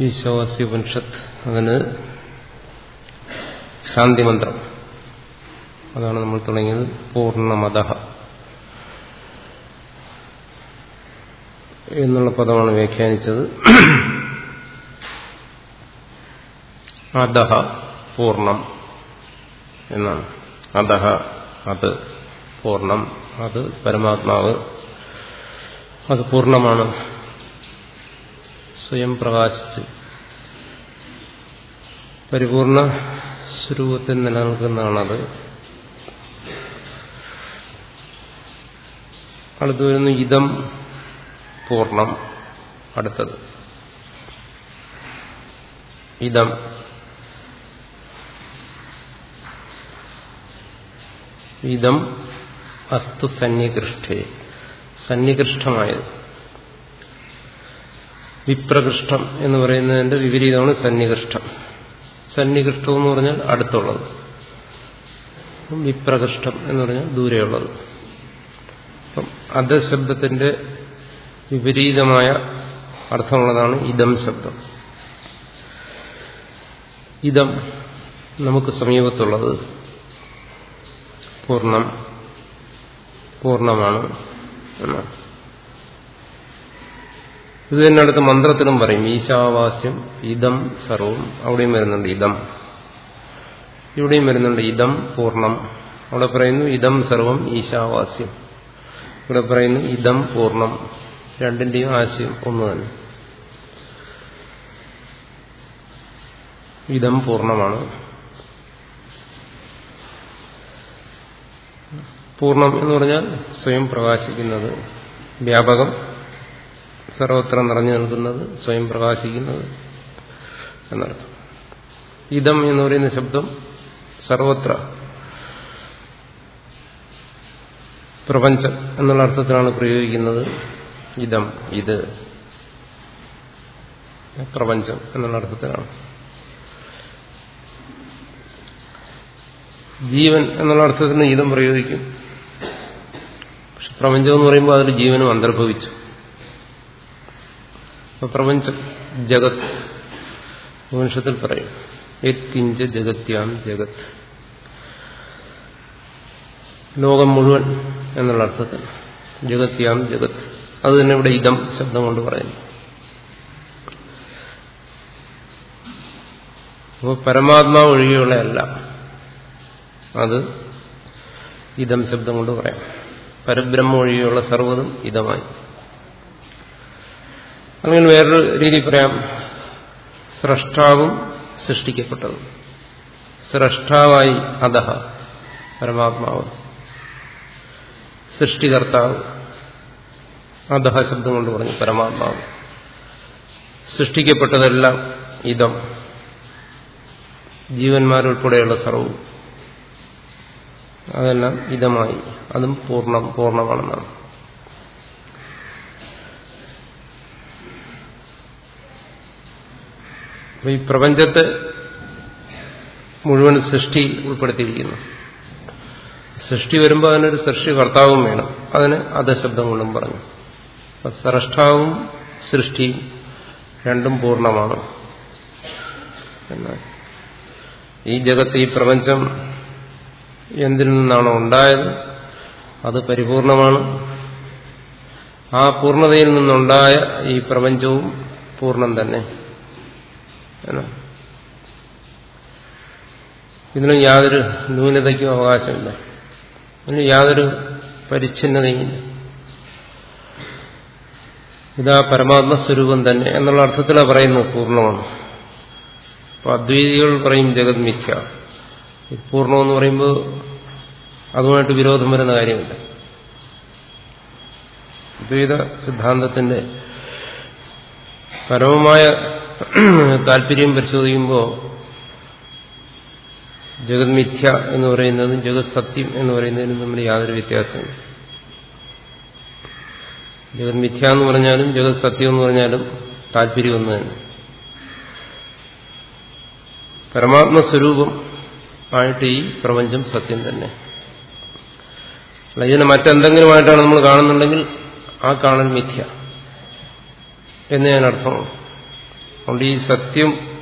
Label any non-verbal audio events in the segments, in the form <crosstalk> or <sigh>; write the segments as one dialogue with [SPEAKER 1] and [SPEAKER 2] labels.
[SPEAKER 1] ഈശോവാസ്യ ഉപനിഷത്ത് അതിന് ശാന്തിമന്ത്രം. അതാണ് നമ്മൾ തുടങ്ങിയത് പൂർണമത എന്നുള്ള പദമാണ് വ്യാഖ്യാനിച്ചത്. അധഹ പൂർണം എന്നാണ്. അധഹ അത് പൂർണം അത് പരമാത്മാവ് അത് പൂർണമാണ്. സ്വയം പ്രകാശിച്ച് പരിപൂർണ സ്വരൂപത്തിൽ നിലനിൽക്കുന്നതാണത്. അടുത്ത് വരുന്നു ഇതം പൂർണം അടുത്തത് ഇതം. ഇതം അസ്തു സന്നികൃഷ്ടേ സന്നികൃഷ്ടമായത് വിപ്രകൃഷ്ടം എന്ന് പറയുന്നതിന്റെ വിപരീതമാണ് സന്നികൃഷ്ടം സന്നികൃഷ്ടം എന്ന് പറഞ്ഞാൽ അടുത്തുള്ളത്. വിപ്രകൃഷ്ടം എന്ന് പറഞ്ഞാൽ ദൂരെയുള്ളത്. അപ്പം അധശബ്ദത്തിന്റെ വിപരീതമായ അർത്ഥമുള്ളതാണ് ഇതം ശബ്ദം. ഇതം നമുക്ക് സമീപത്തുള്ളത് പൂർണം പൂർണമാണ് എന്നാണ്. ഇത് തന്നെ അടുത്ത മന്ത്രത്തിലും പറയും ഈശാവാസ്യം ഇതം സർവം. അവിടെയും വരുന്നുണ്ട് ഇതം ഇവിടെയും വരുന്നുണ്ട് ഇതം പൂർണം അവിടെ പറയുന്നു ഇതം സർവം ഈശാവാസ്യം. ഇവിടെ പറയുന്നു ഇതം പൂർണം രണ്ടിന്റെയും ആശയം ഒന്ന് തന്നെ. ഇതം പൂർണമാണ്. പൂർണം എന്ന് പറഞ്ഞാൽ സ്വയം പ്രകാശിക്കുന്നത്. വ്യാപകം. സർവത്ര നിറഞ്ഞു നിൽക്കുന്നത് സ്വയം പ്രകാശിക്കുന്നത് എന്നർത്ഥം. ഇതം എന്ന് പറയുന്ന ശബ്ദം സർവത്ര പ്രപഞ്ചം എന്നുള്ള അർത്ഥത്തിലാണ് പ്രയോഗിക്കുന്നത്. ഇതം ഇത് പ്രപഞ്ചം എന്നുള്ള അർത്ഥത്തിലാണ്. ജീവൻ എന്നുള്ള അർത്ഥത്തിന് ഇതം പ്രയോഗിക്കും. പ്രപഞ്ചം എന്ന് പറയുമ്പോൾ അതിൽ ജീവനും അന്തർഭവിച്ചു. പ്രപഞ്ചം ജഗത്. വംശത്തിൽ പറയും. എത്തിഞ്ച ജഗത്യാം ജഗത്. ലോകം മുഴുവൻ എന്നുള്ള അർത്ഥത്തിൽ ജഗത്യാം ജഗത്. അത് തന്നെ ഇവിടെ ഇതം ശബ്ദം കൊണ്ട് പറയുന്നു. അപ്പോൾ പരമാത്മാവ് ഒഴികെയുള്ളതല്ല. അത് ഇതം ശബ്ദം കൊണ്ട് പറയാം. പരബ്രഹ്മ ഒഴികെയുള്ള സർവതും ഇതമായി. അങ്ങനെ വേറൊരു രീതി പറയാം. സ്രഷ്ടാവും സൃഷ്ടിക്കപ്പെട്ടതും. സ്രഷ്ടാവായി അധഹ പരമാത്മാവ്. സൃഷ്ടികർത്താവ് അധഹ ശബ്ദം കൊണ്ട് പറഞ്ഞു പരമാത്മാവ്. സൃഷ്ടിക്കപ്പെട്ടതെല്ലാം ഇതം. ജീവന്മാരുൾപ്പെടെയുള്ള സർവവും അതെല്ലാം ഇതമായി അതും പൂർണം പൂർണമാണെന്നാണ്. അപ്പൊ ഈ പ്രപഞ്ചത്തെ മുഴുവൻ സൃഷ്ടി ഉൾപ്പെടുത്തിയിരിക്കുന്നു. സൃഷ്ടി വരുമ്പോൾ അതിനൊരു സൃഷ്ടി കർത്താവും വേണം. അതിന് അധശബ്ദം കൊണ്ടും പറഞ്ഞു സ്രഷ്ടാവും സൃഷ്ടിയും രണ്ടും പൂർണമാണ്. എന്നാൽ ഈ ജഗത്ത് ഈ പ്രപഞ്ചം എന്തിൽ നിന്നാണോ ഉണ്ടായത്? അത് പരിപൂർണമാണ്. ആ പൂർണതയിൽ നിന്നുണ്ടായ ഈ പ്രപഞ്ചവും പൂർണം തന്നെ. ഇതിന് യാതൊരു ന്യൂനതയ്ക്കും അവകാശമില്ല. ഇതിന് യാതൊരു പരിച്ഛിന്നതയും ഇതാ പരമാത്മസ്വരൂപം തന്നെ എന്നുള്ള അർത്ഥത്തിലാണ് പറയുന്നത് പൂർണമാണ്. അപ്പൊ അദ്വൈതികൾ പറയും ജഗത് മിഥ്യ. പൂർണമെന്ന് പറയുമ്പോൾ അതുമായിട്ട് വിരോധം വരുന്ന കാര്യമില്ല. അദ്വൈത സിദ്ധാന്തത്തിന്റെ പരമമായ താല്പര്യം പരിശോധിക്കുമ്പോൾ ജഗത് മിഥ്യ എന്ന് പറയുന്നതും ജഗത് സത്യം എന്ന് പറയുന്നതിനും തമ്മിൽ യാതൊരു വ്യത്യാസമില്ല. ജഗത് മിഥ്യ എന്ന് പറഞ്ഞാലും ജഗത് സത്യം എന്ന് പറഞ്ഞാലും താല്പര്യം ഒന്ന് തന്നെ. പരമാത്മസ്വരൂപം ആയിട്ട് ഈ പ്രപഞ്ചം സത്യം തന്നെ. അല്ല ഇതിനെ മറ്റെന്തെങ്കിലുമായിട്ടാണ് നമ്മൾ കാണുന്നുണ്ടെങ്കിൽ ആ കാണൽ മിഥ്യ എന്ന് ഞാൻ അർത്ഥമാണ് അതുകൊണ്ട് ഈ സത്യം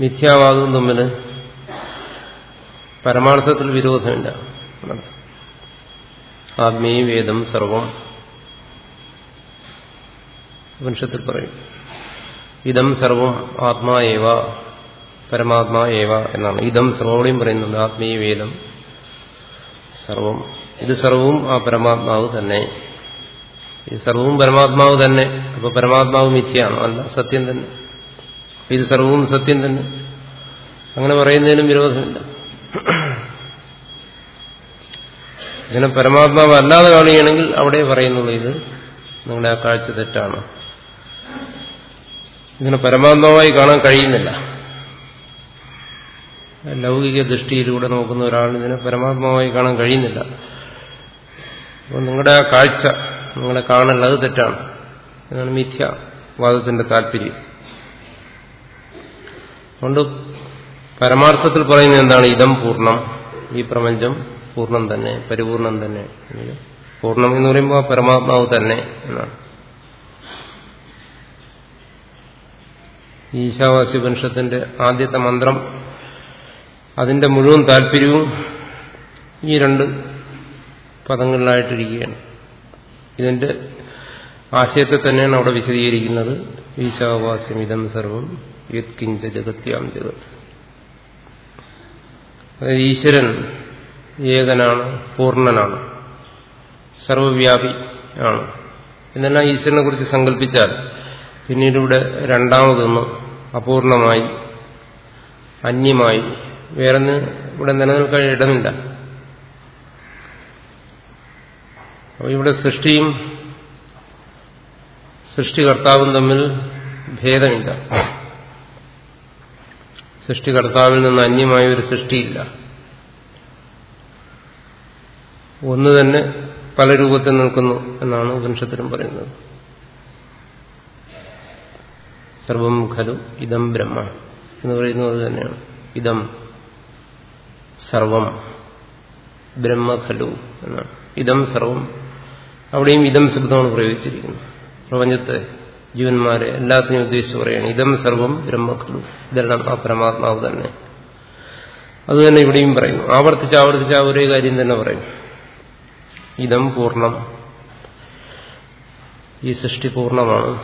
[SPEAKER 1] മിഥ്യാവാദവും തമ്മിൽ പരമാർത്ഥത്തിൽ വിരോധമില്ല. ആത്മീയ വേദം സർവം വംശത്തിൽ പറയും. ഇതം സർവം ആത്മാ ഏവ പരമാത്മാ ഏവ എന്നാണ്. ഇതം സർവോടെയും പറയുന്നുണ്ട്. ആത്മീയ വേദം സർവം. ഇത് സർവവും ആ പരമാത്മാവ് തന്നെ. ഇത് സർവവും പരമാത്മാവ് തന്നെ. അപ്പൊ പരമാത്മാവ് മിഥ്യയാണ്. അല്ല സത്യം തന്നെ. ഇത് സർവവും സത്യം തന്നെ. അങ്ങനെ പറയുന്നതിനും വിരോധമില്ല. ഇതിനെ പരമാത്മാവ് അല്ലാതെ കാണുകയാണെങ്കിൽ അവിടെ പറയുന്നുള്ളൂ ഇത്. നിങ്ങളുടെ ആ കാഴ്ച തെറ്റാണ്. ഇതിനെ പരമാത്മാവായി കാണാൻ കഴിയുന്നില്ല. ലൗകിക ദൃഷ്ടിയിലൂടെ നോക്കുന്ന ഒരാളിന് ഇതിനെ പരമാത്മാവായി കാണാൻ കഴിയുന്നില്ല. അപ്പോൾ നിങ്ങളുടെ ആ കാഴ്ച നിങ്ങളെ കാണൽ അത് തെറ്റാണ് എന്നാണ് മിഥ്യാവാദത്തിന്റെ താല്പര്യം. അതുകൊണ്ട് പരമാർത്ഥത്തിൽ പറയുന്നത് എന്താണ്? ഇതം പൂർണം. ഈ പ്രപഞ്ചം പൂർണം തന്നെ പരിപൂർണം തന്നെ. പൂർണം എന്ന് പറയുമ്പോൾ ആ പരമാത്മാവ് തന്നെ എന്നാണ്. ഈശാവാസ്യപനിഷത്തിന്റെ ആദ്യത്തെ മന്ത്രം അതിന്റെ മുഴുവൻ താല്പര്യവും ഈ രണ്ട് പദങ്ങളിലായിട്ടിരിക്കുകയാണ്. ഇതിന്റെ ആശയത്തെ തന്നെയാണ് അവിടെ വിശദീകരിക്കുന്നത്. ഈശാവാസ്യം ഇതം സർവം യുത്കിഞ്ച ജഗത്യാം ജഗത്. ഈശ്വരൻ ഏകനാണ് പൂർണനാണ് സർവവ്യാപി ആണ്. എന്നെല്ലാം ഈശ്വരനെ കുറിച്ച് സങ്കല്പിച്ചാൽ പിന്നീട് ഇവിടെ രണ്ടാമതൊന്ന് അപൂർണമായി അന്യമായി വേറെ ഇവിടെ നിലനിൽക്കാൻ ഇടമില്ല. അപ്പോൾ ഇവിടെ സൃഷ്ടിയും സൃഷ്ടികർത്താവും തമ്മിൽ ഭേദമില്ല. സൃഷ്ടികർത്താവിൽ നിന്ന് അന്യമായ ഒരു സൃഷ്ടിയില്ല. ഒന്ന് തന്നെ പല രൂപത്തിൽ നിൽക്കുന്നു എന്നാണ് ഉപനിഷത്തിലും പറയുന്നത്. സർവം ഖലു ഇതം ബ്രഹ്മ എന്ന് പറയുന്നത് അത് തന്നെയാണ്. ഇതം സർവം ബ്രഹ്മ ഖലു എന്നാണ്. ഇതം സർവം അവിടെയും ഇതം ശബ്ദമാണ് പ്രയോഗിച്ചിരിക്കുന്നത്. പ്രപഞ്ചത്തെ ജീവന്മാരെ എല്ലാത്തിനെയും ഉദ്ദേശിച്ച് പറയുകയാണ് ഇതം സർവം ബ്രഹ്മഖലു ഇതെല്ലാം ആ പരമാത്മാവ് തന്നെ. അത് തന്നെ ഇവിടെയും പറയും ആവർത്തിച്ച് ആവർത്തിച്ച് ആ ഒരേ കാര്യം തന്നെ പറയും ഇതം പൂർണം. ഈ സൃഷ്ടി പൂർണമാണ്.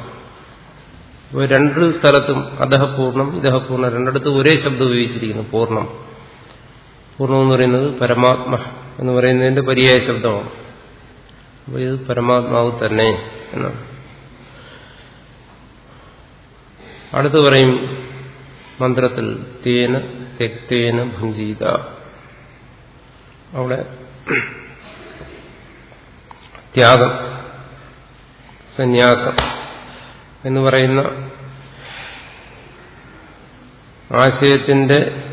[SPEAKER 1] ഇപ്പോൾ രണ്ട് സ്ഥലത്തും അധഃപൂർണം ഇതഹപൂർണം രണ്ടിടത്തും ഒരേ ശബ്ദം ഉപയോഗിച്ചിരിക്കുന്നു പൂർണം. പൂർണം എന്ന് പറയുന്നത് പരമാത്മ എന്ന് പറയുന്നതിന്റെ പര്യായ ശബ്ദമാണ്. അപ്പോൾ ഇത് പരമാത്മാവ് തന്നെ എന്നാണ്. അടുത്ത് പറയും മന്ത്രത്തിൽ തേന തെക്തേന ഭുഞ്ചീത. അവിടെ ത്യാഗം സന്യാസം എന്ന് പറയുന്ന ആശയത്തിന്റെ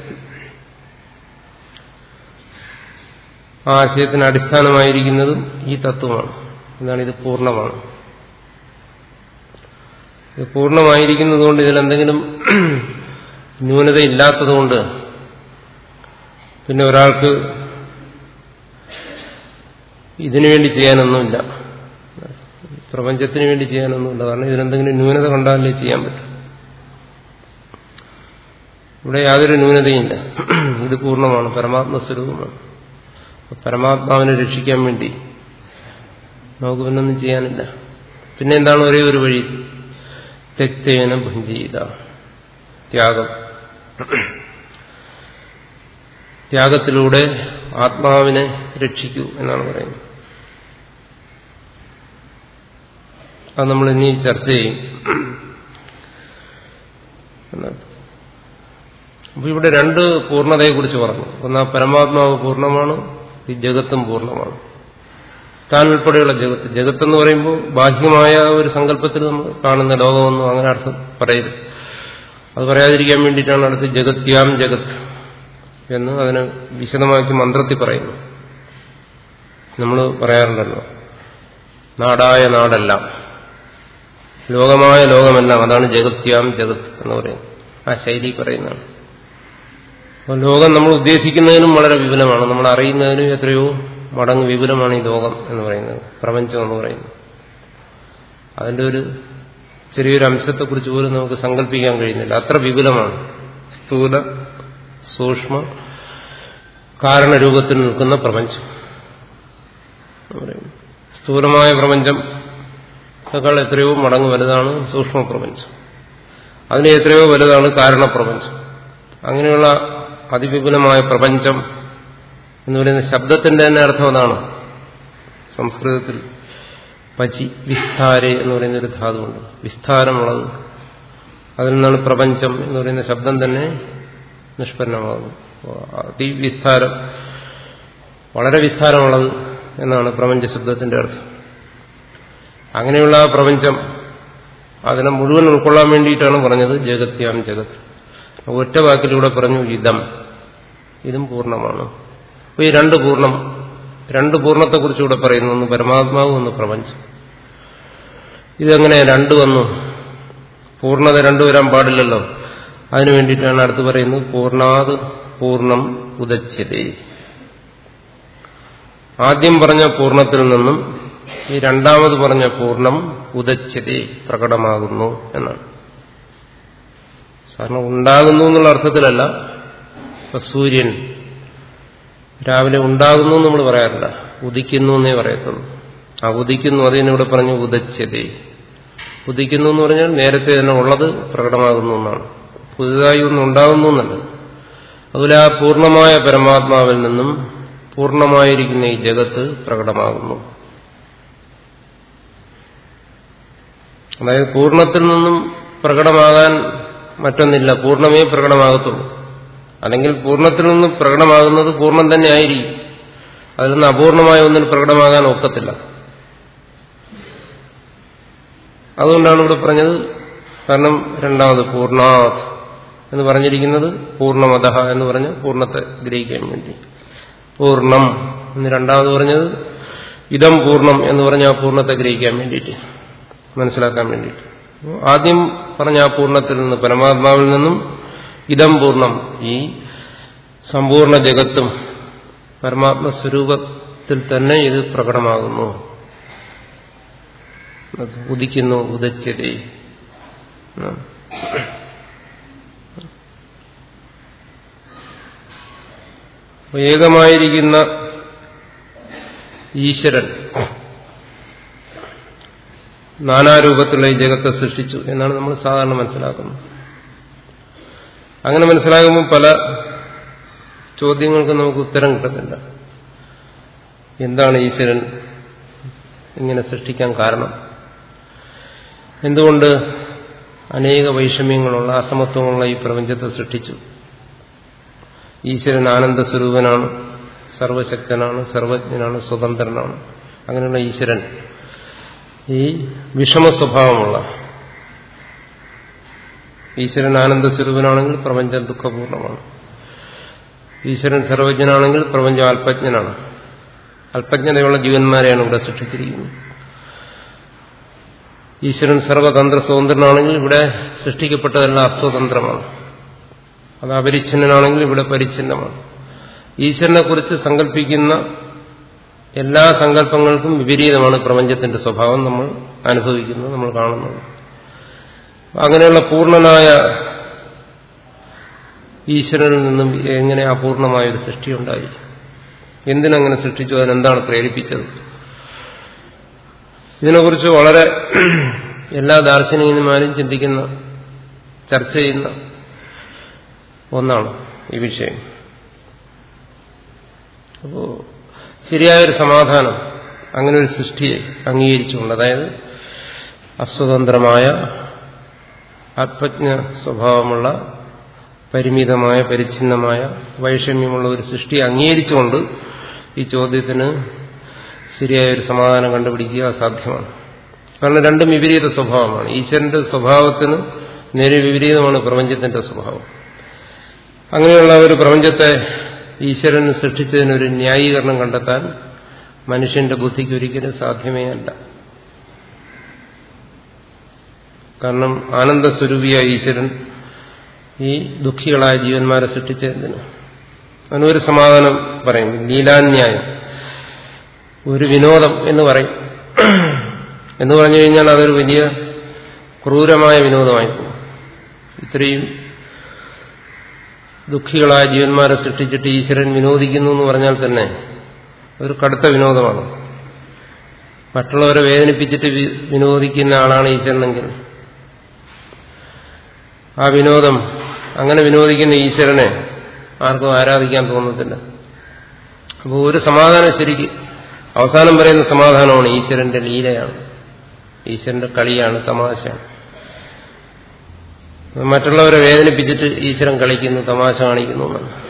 [SPEAKER 1] ആശയത്തിന് അടിസ്ഥാനമായിരിക്കുന്നതും ഈ തത്വമാണ്. എന്നാണ് ഇത് പൂർണമാണ്. ഇത് പൂർണമായിരിക്കുന്നതുകൊണ്ട് ഇതിലെന്തെങ്കിലും ന്യൂനതയില്ലാത്തതുകൊണ്ട് പിന്നെ ഒരാൾക്ക് ഇതിനുവേണ്ടി ചെയ്യാനൊന്നുമില്ല. പ്രപഞ്ചത്തിന് വേണ്ടി ചെയ്യാനൊന്നുമില്ല. കാരണം ഇതിനെന്തെങ്കിലും ന്യൂനത കണ്ടാലേ ചെയ്യാൻ പറ്റും. ഇവിടെ യാതൊരു ന്യൂനതയില്ല. ഇത് പൂർണമാണ്. പരമാത്മസ്വരൂപമാണ്. പരമാത്മാവിനെ രക്ഷിക്കാൻ വേണ്ടി. നമുക്ക് പിന്നൊന്നും ചെയ്യാനില്ല. പിന്നെ എന്താണ് ഒരേ ഒരു വഴി? തെക്തേന ഭുഞ്ചീത. ത്യാഗം. ത്യാഗത്തിലൂടെ ആത്മാവിനെ രക്ഷിക്കൂ എന്നാണ് പറയുന്നത്. അത് നമ്മൾ ഇനി ചർച്ച ചെയ്യും. അപ്പൊ ഇവിടെ രണ്ട് പൂർണതയെക്കുറിച്ച് പറഞ്ഞു. ഒന്ന് പരമാത്മാവ് പൂർണമാണ് ഈ ജഗത്തും പൂർണമാണ്. താൻ ഉൾപ്പെടെയുള്ള ജഗത്ത്. ജഗത്ത് എന്ന് പറയുമ്പോൾ ബാഹ്യമായ ഒരു സങ്കല്പത്തിൽ നമ്മൾ കാണുന്ന ലോകമൊന്നും അങ്ങനെ അർത്ഥം പറയരുത്. അത് പറയാതിരിക്കാൻ വേണ്ടിയിട്ടാണ് അടുത്ത് ജഗത്യാം ജഗത്ത് എന്ന് അതിനെ വിശദമാക്കി മന്ത്രത്തിൽ പറയുന്നു. നമ്മൾ പറയാറുണ്ടല്ലോ നാടായ നാടെല്ലാം ലോകമായ ലോകമെല്ലാം അതാണ് ജഗത്യാം ജഗത്ത് എന്ന് പറയുന്നത്. ആ ശൈലി പറയുന്നതാണ്. അപ്പോൾ ലോകം നമ്മൾ ഉദ്ദേശിക്കുന്നതിനും വളരെ വിപുലമാണ്. നമ്മൾ അറിയുന്നതിനും എത്രയോ മടങ്ങ് വിപുലമാണ് ഈ ലോകം എന്ന് പറയുന്നത്. പ്രപഞ്ചം എന്ന് പറയുന്നത്. അതിന്റെ ഒരു ചെറിയൊരു അംശത്തെക്കുറിച്ച് പോലും നമുക്ക് സങ്കല്പിക്കാൻ കഴിയുന്നില്ല. അത്ര വിപുലമാണ്. സ്ഥൂല സൂക്ഷ്മ കാരണരൂപത്തിൽ നിൽക്കുന്ന പ്രപഞ്ചം സ്ഥൂലമായ പ്രപഞ്ചം ക്കാൾ എത്രയോ മടങ്ങ് വലുതാണ് സൂക്ഷ്മ പ്രപഞ്ചം. അതിന് എത്രയോ വലുതാണ് കാരണപ്രപഞ്ചം. അങ്ങനെയുള്ള അതിവിപുലമായ പ്രപഞ്ചം എന്ന് പറയുന്ന ശബ്ദത്തിന്റെ തന്നെ അർത്ഥം അതാണ്. സംസ്കൃതത്തിൽ പചി വിസ്താരെ എന്ന് പറയുന്ന ഒരു ധാതുണ്ട് വിസ്താരമുള്ളത്. അതിൽ നിന്നാണ് പ്രപഞ്ചം എന്ന് പറയുന്ന ശബ്ദം തന്നെ നിഷ്പന്നമാകുന്നു അതിവിസ്താരം വളരെ വിസ്താരമുള്ളത് എന്നാണ് പ്രപഞ്ച ശബ്ദത്തിന്റെ അർത്ഥം. അങ്ങനെയുള്ള പ്രപഞ്ചം അതിനെ മുഴുവൻ ഉൾക്കൊള്ളാൻ വേണ്ടിയിട്ടാണ് പറഞ്ഞത് ജഗത്യാം ജഗത്ത് ഒറ്റ വാക്കിലൂടെ പറഞ്ഞു ഇതം. ഇതും പൂർണമാണ്. അപ്പൊ ഈ രണ്ട് പൂർണം രണ്ട് പൂർണത്തെക്കുറിച്ചുകൂടെ പറയുന്നു ഒന്ന് പരമാത്മാവ് ഒന്ന് പ്രപഞ്ചം. ഇതെങ്ങനെ രണ്ട് വന്നു? പൂർണത രണ്ടു വരാൻ പാടില്ലല്ലോ. അതിനു വേണ്ടിയിട്ടാണ് അടുത്ത് പറയുന്നത് പൂർണാത് പൂർണം ഉദച്ചത് ആദ്യം പറഞ്ഞ പൂർണത്തിൽ നിന്നും ഈ രണ്ടാമത് പറഞ്ഞ പൂർണം ഉദച്ചതേ പ്രകടമാകുന്നു എന്നാണ്. സാധാരണ ഉണ്ടാകുന്നു എന്നുള്ള അർത്ഥത്തിലല്ല. സൂര്യൻ രാവിലെ ഉണ്ടാകുന്നു നമ്മൾ പറയാറില്ല. ഉദിക്കുന്നു എന്നേ പറയത്തുള്ളൂ. ആ ഉദിക്കുന്നു അതിനിവിടെ പറഞ്ഞു ഉദച്ചതേ. ഉദിക്കുന്നു എന്ന് പറഞ്ഞാൽ നേരത്തെ തന്നെ ഉള്ളത് പ്രകടമാകുന്നു എന്നാണ്. പുതുതായി ഒന്നും ഉണ്ടാകുന്നു എന്നല്ല. അതുപോലെ ആ പൂർണമായ പരമാത്മാവിൽ നിന്നും പൂർണമായിരിക്കുന്ന ഈ ജഗത്ത് പ്രകടമാകുന്നു. അതായത് പൂർണത്തിൽ നിന്നും പ്രകടമാകാൻ മറ്റൊന്നില്ല പൂർണമേ പ്രകടമാകത്തുള്ളൂ. അല്ലെങ്കിൽ പൂർണത്തിൽ നിന്ന് പ്രകടമാകുന്നത് പൂർണം തന്നെ ആയിരിക്കും. അതിൽ നിന്ന് അപൂർണമായ ഒന്നിന് പ്രകടമാകാൻ ഒക്കത്തില്ല. അതുകൊണ്ടാണ് ഇവിടെ പറഞ്ഞത് കാരണം രണ്ടാമത് പൂർണാത് എന്ന് പറഞ്ഞിരിക്കുന്നത് പൂർണമത എന്ന് പറഞ്ഞ് പൂർണത്തെ ഗ്രഹിക്കാൻ വേണ്ടി. പൂർണം എന്ന് രണ്ടാമത് പറഞ്ഞത് ഇതം പൂർണം എന്ന് പറഞ്ഞ ആ പൂർണത്തെ ഗ്രഹിക്കാൻ വേണ്ടിയിട്ട് മനസ്സിലാക്കാൻ വേണ്ടിയിട്ട്. ആദ്യം പറഞ്ഞ ആ പൂർണത്തിൽ നിന്ന് പരമാത്മാവിൽ നിന്നും ഇതം പൂർണം ഈ സമ്പൂർണ ജഗത്തും പരമാത്മസ്വരൂപത്തിൽ തന്നെ ഇത് പ്രകടമാകുന്നു. ഉദിക്കുന്നു ഉദച്ചതേ ഏകമായിരിക്കുന്ന ഈശ്വരൻ നാനാരൂപത്തിലുള്ള ഈ ജഗത്തെ സൃഷ്ടിച്ചു എന്നാണ് നമ്മൾ സാധാരണ മനസ്സിലാക്കുന്നത്. അങ്ങനെ മനസ്സിലാകുമ്പോൾ പല ചോദ്യങ്ങൾക്ക് നമുക്ക് ഉത്തരം കിട്ടുന്നില്ല. എന്താണ് ഈശ്വരൻ ഇങ്ങനെ സൃഷ്ടിക്കാൻ കാരണം? എന്തുകൊണ്ട് അനേക വൈഷമ്യങ്ങളുള്ള അസമത്വങ്ങളുള്ള ഈ പ്രപഞ്ചത്തെ സൃഷ്ടിച്ചു? ഈശ്വരൻ ആനന്ദ സ്വരൂപനാണ് സർവശക്തനാണ് സർവജ്ഞനാണ് സ്വതന്ത്രനാണ്. അങ്ങനെയുള്ള ഈശ്വരൻ ഈ വിഷമ സ്വഭാവമുള്ള ഈശ്വരൻ ആനന്ദ സ്വരൂപനാണെങ്കിൽ പ്രപഞ്ചം ദുഃഖപൂർണമാണ്. ഈശ്വരൻ സർവജ്ഞനാണെങ്കിൽ പ്രപഞ്ചം അല്പജ്ഞനാണ്. അല്പജ്ഞതയുള്ള ജീവന്മാരെയാണ് ഇവിടെ സൃഷ്ടിച്ചിരിക്കുന്നത്. ഈശ്വരൻ സർവതന്ത്ര സ്വതന്ത്രനാണെങ്കിൽ ഇവിടെ സൃഷ്ടിക്കപ്പെട്ടതെല്ലാം അസ്വതന്ത്രമാണ്. അത് അപരിച്ഛിന്നനാണെങ്കിൽ ഇവിടെ പരിച്ഛിന്നമാണ്. ഈശ്വരനെ കുറിച്ച് സങ്കല്പിക്കുന്ന എല്ലാ സങ്കല്പങ്ങൾക്കും വിപരീതമാണ് പ്രപഞ്ചത്തിന്റെ സ്വഭാവം നമ്മൾ അനുഭവിക്കുന്നത് നമ്മൾ കാണുന്നത്. അങ്ങനെയുള്ള പൂർണനായ ഈശ്വരനിൽ നിന്നും എങ്ങനെ അപൂർണമായൊരു സൃഷ്ടിയുണ്ടായി? എന്തിനങ്ങനെ സൃഷ്ടിച്ചു? അതിനെന്താണ് പ്രേരിപ്പിച്ചത്? ഇതിനെക്കുറിച്ച് വളരെ എല്ലാ ദാർശനികന്മാരും ചിന്തിക്കുന്ന ചർച്ച ചെയ്യുന്ന ഒന്നാണ് ഈ വിഷയം. അപ്പോ ശരിയായൊരു സമാധാനം അങ്ങനെ ഒരു സൃഷ്ടിയെ അംഗീകരിച്ചുകൊണ്ട് അതായത് അസ്വതന്ത്രമായ ആത്മജ്ഞ സ്വഭാവമുള്ള പരിമിതമായ പരിച്ഛിന്നമായ വൈഷമ്യമുള്ള ഒരു സൃഷ്ടിയെ അംഗീകരിച്ചുകൊണ്ട് ഈ ചോദ്യത്തിന് ശരിയായ ഒരു സമാധാനം കണ്ടുപിടിക്കുക അസാധ്യമാണ്. കാരണം രണ്ടും വിപരീത സ്വഭാവമാണ്. ഈശ്വരന്റെ സ്വഭാവത്തിന് നേരെ വിപരീതമാണ് പ്രപഞ്ചത്തിന്റെ സ്വഭാവം. അങ്ങനെയുള്ള ഒരു പ്രപഞ്ചത്തെ ഈശ്വരൻ സൃഷ്ടിച്ചതിനൊരു ന്യായീകരണം കണ്ടെത്താൻ മനുഷ്യന്റെ ബുദ്ധിക്ക് ഒരിക്കലും സാധ്യമേ അല്ല. കാരണം ആനന്ദസ്വരൂപിയായ ഈശ്വരൻ ഈ ദുഃഖികളായ ജീവന്മാരെ സൃഷ്ടിച്ചതിന് അതിനൊരു സമാധാനം പറയും ലീലാന്യായം. ഒരു വിനോദം എന്ന് പറയും. എന്ന് പറഞ്ഞു കഴിഞ്ഞാൽ അതൊരു വലിയ ക്രൂരമായ വിനോദമായി ഇത്രയും ദുഃഖികളായ ജീവന്മാരെ സൃഷ്ടിച്ചിട്ട് ഈശ്വരൻ വിനോദിക്കുന്നു എന്ന് പറഞ്ഞാൽ തന്നെ ഒരു കടുത്ത വിനോദമാണ്. മറ്റുള്ളവരെ വേദനിപ്പിച്ചിട്ട് വിനോദിക്കുന്ന ആളാണ് ഈശ്വരനെങ്കിൽ. ആ വിനോദം അങ്ങനെ വിനോദിക്കുന്ന ഈശ്വരനെ ആർക്കും ആരാധിക്കാൻ തോന്നത്തില്ല. അപ്പോൾ ഒരു സമാധാനം ശരിക്ക് അവസാനം പറയുന്ന സമാധാനമാണ് ഈശ്വരന്റെ ലീലയാണ്. ഈശ്വരന്റെ കളിയാണ് തമാശയാണ്. മറ്റുള്ളവരെ വേദനിപ്പിച്ചിട്ട് ഈശ്വരൻ കളിക്കുന്നു തമാശ കാണിക്കുന്നു എന്നാണ്.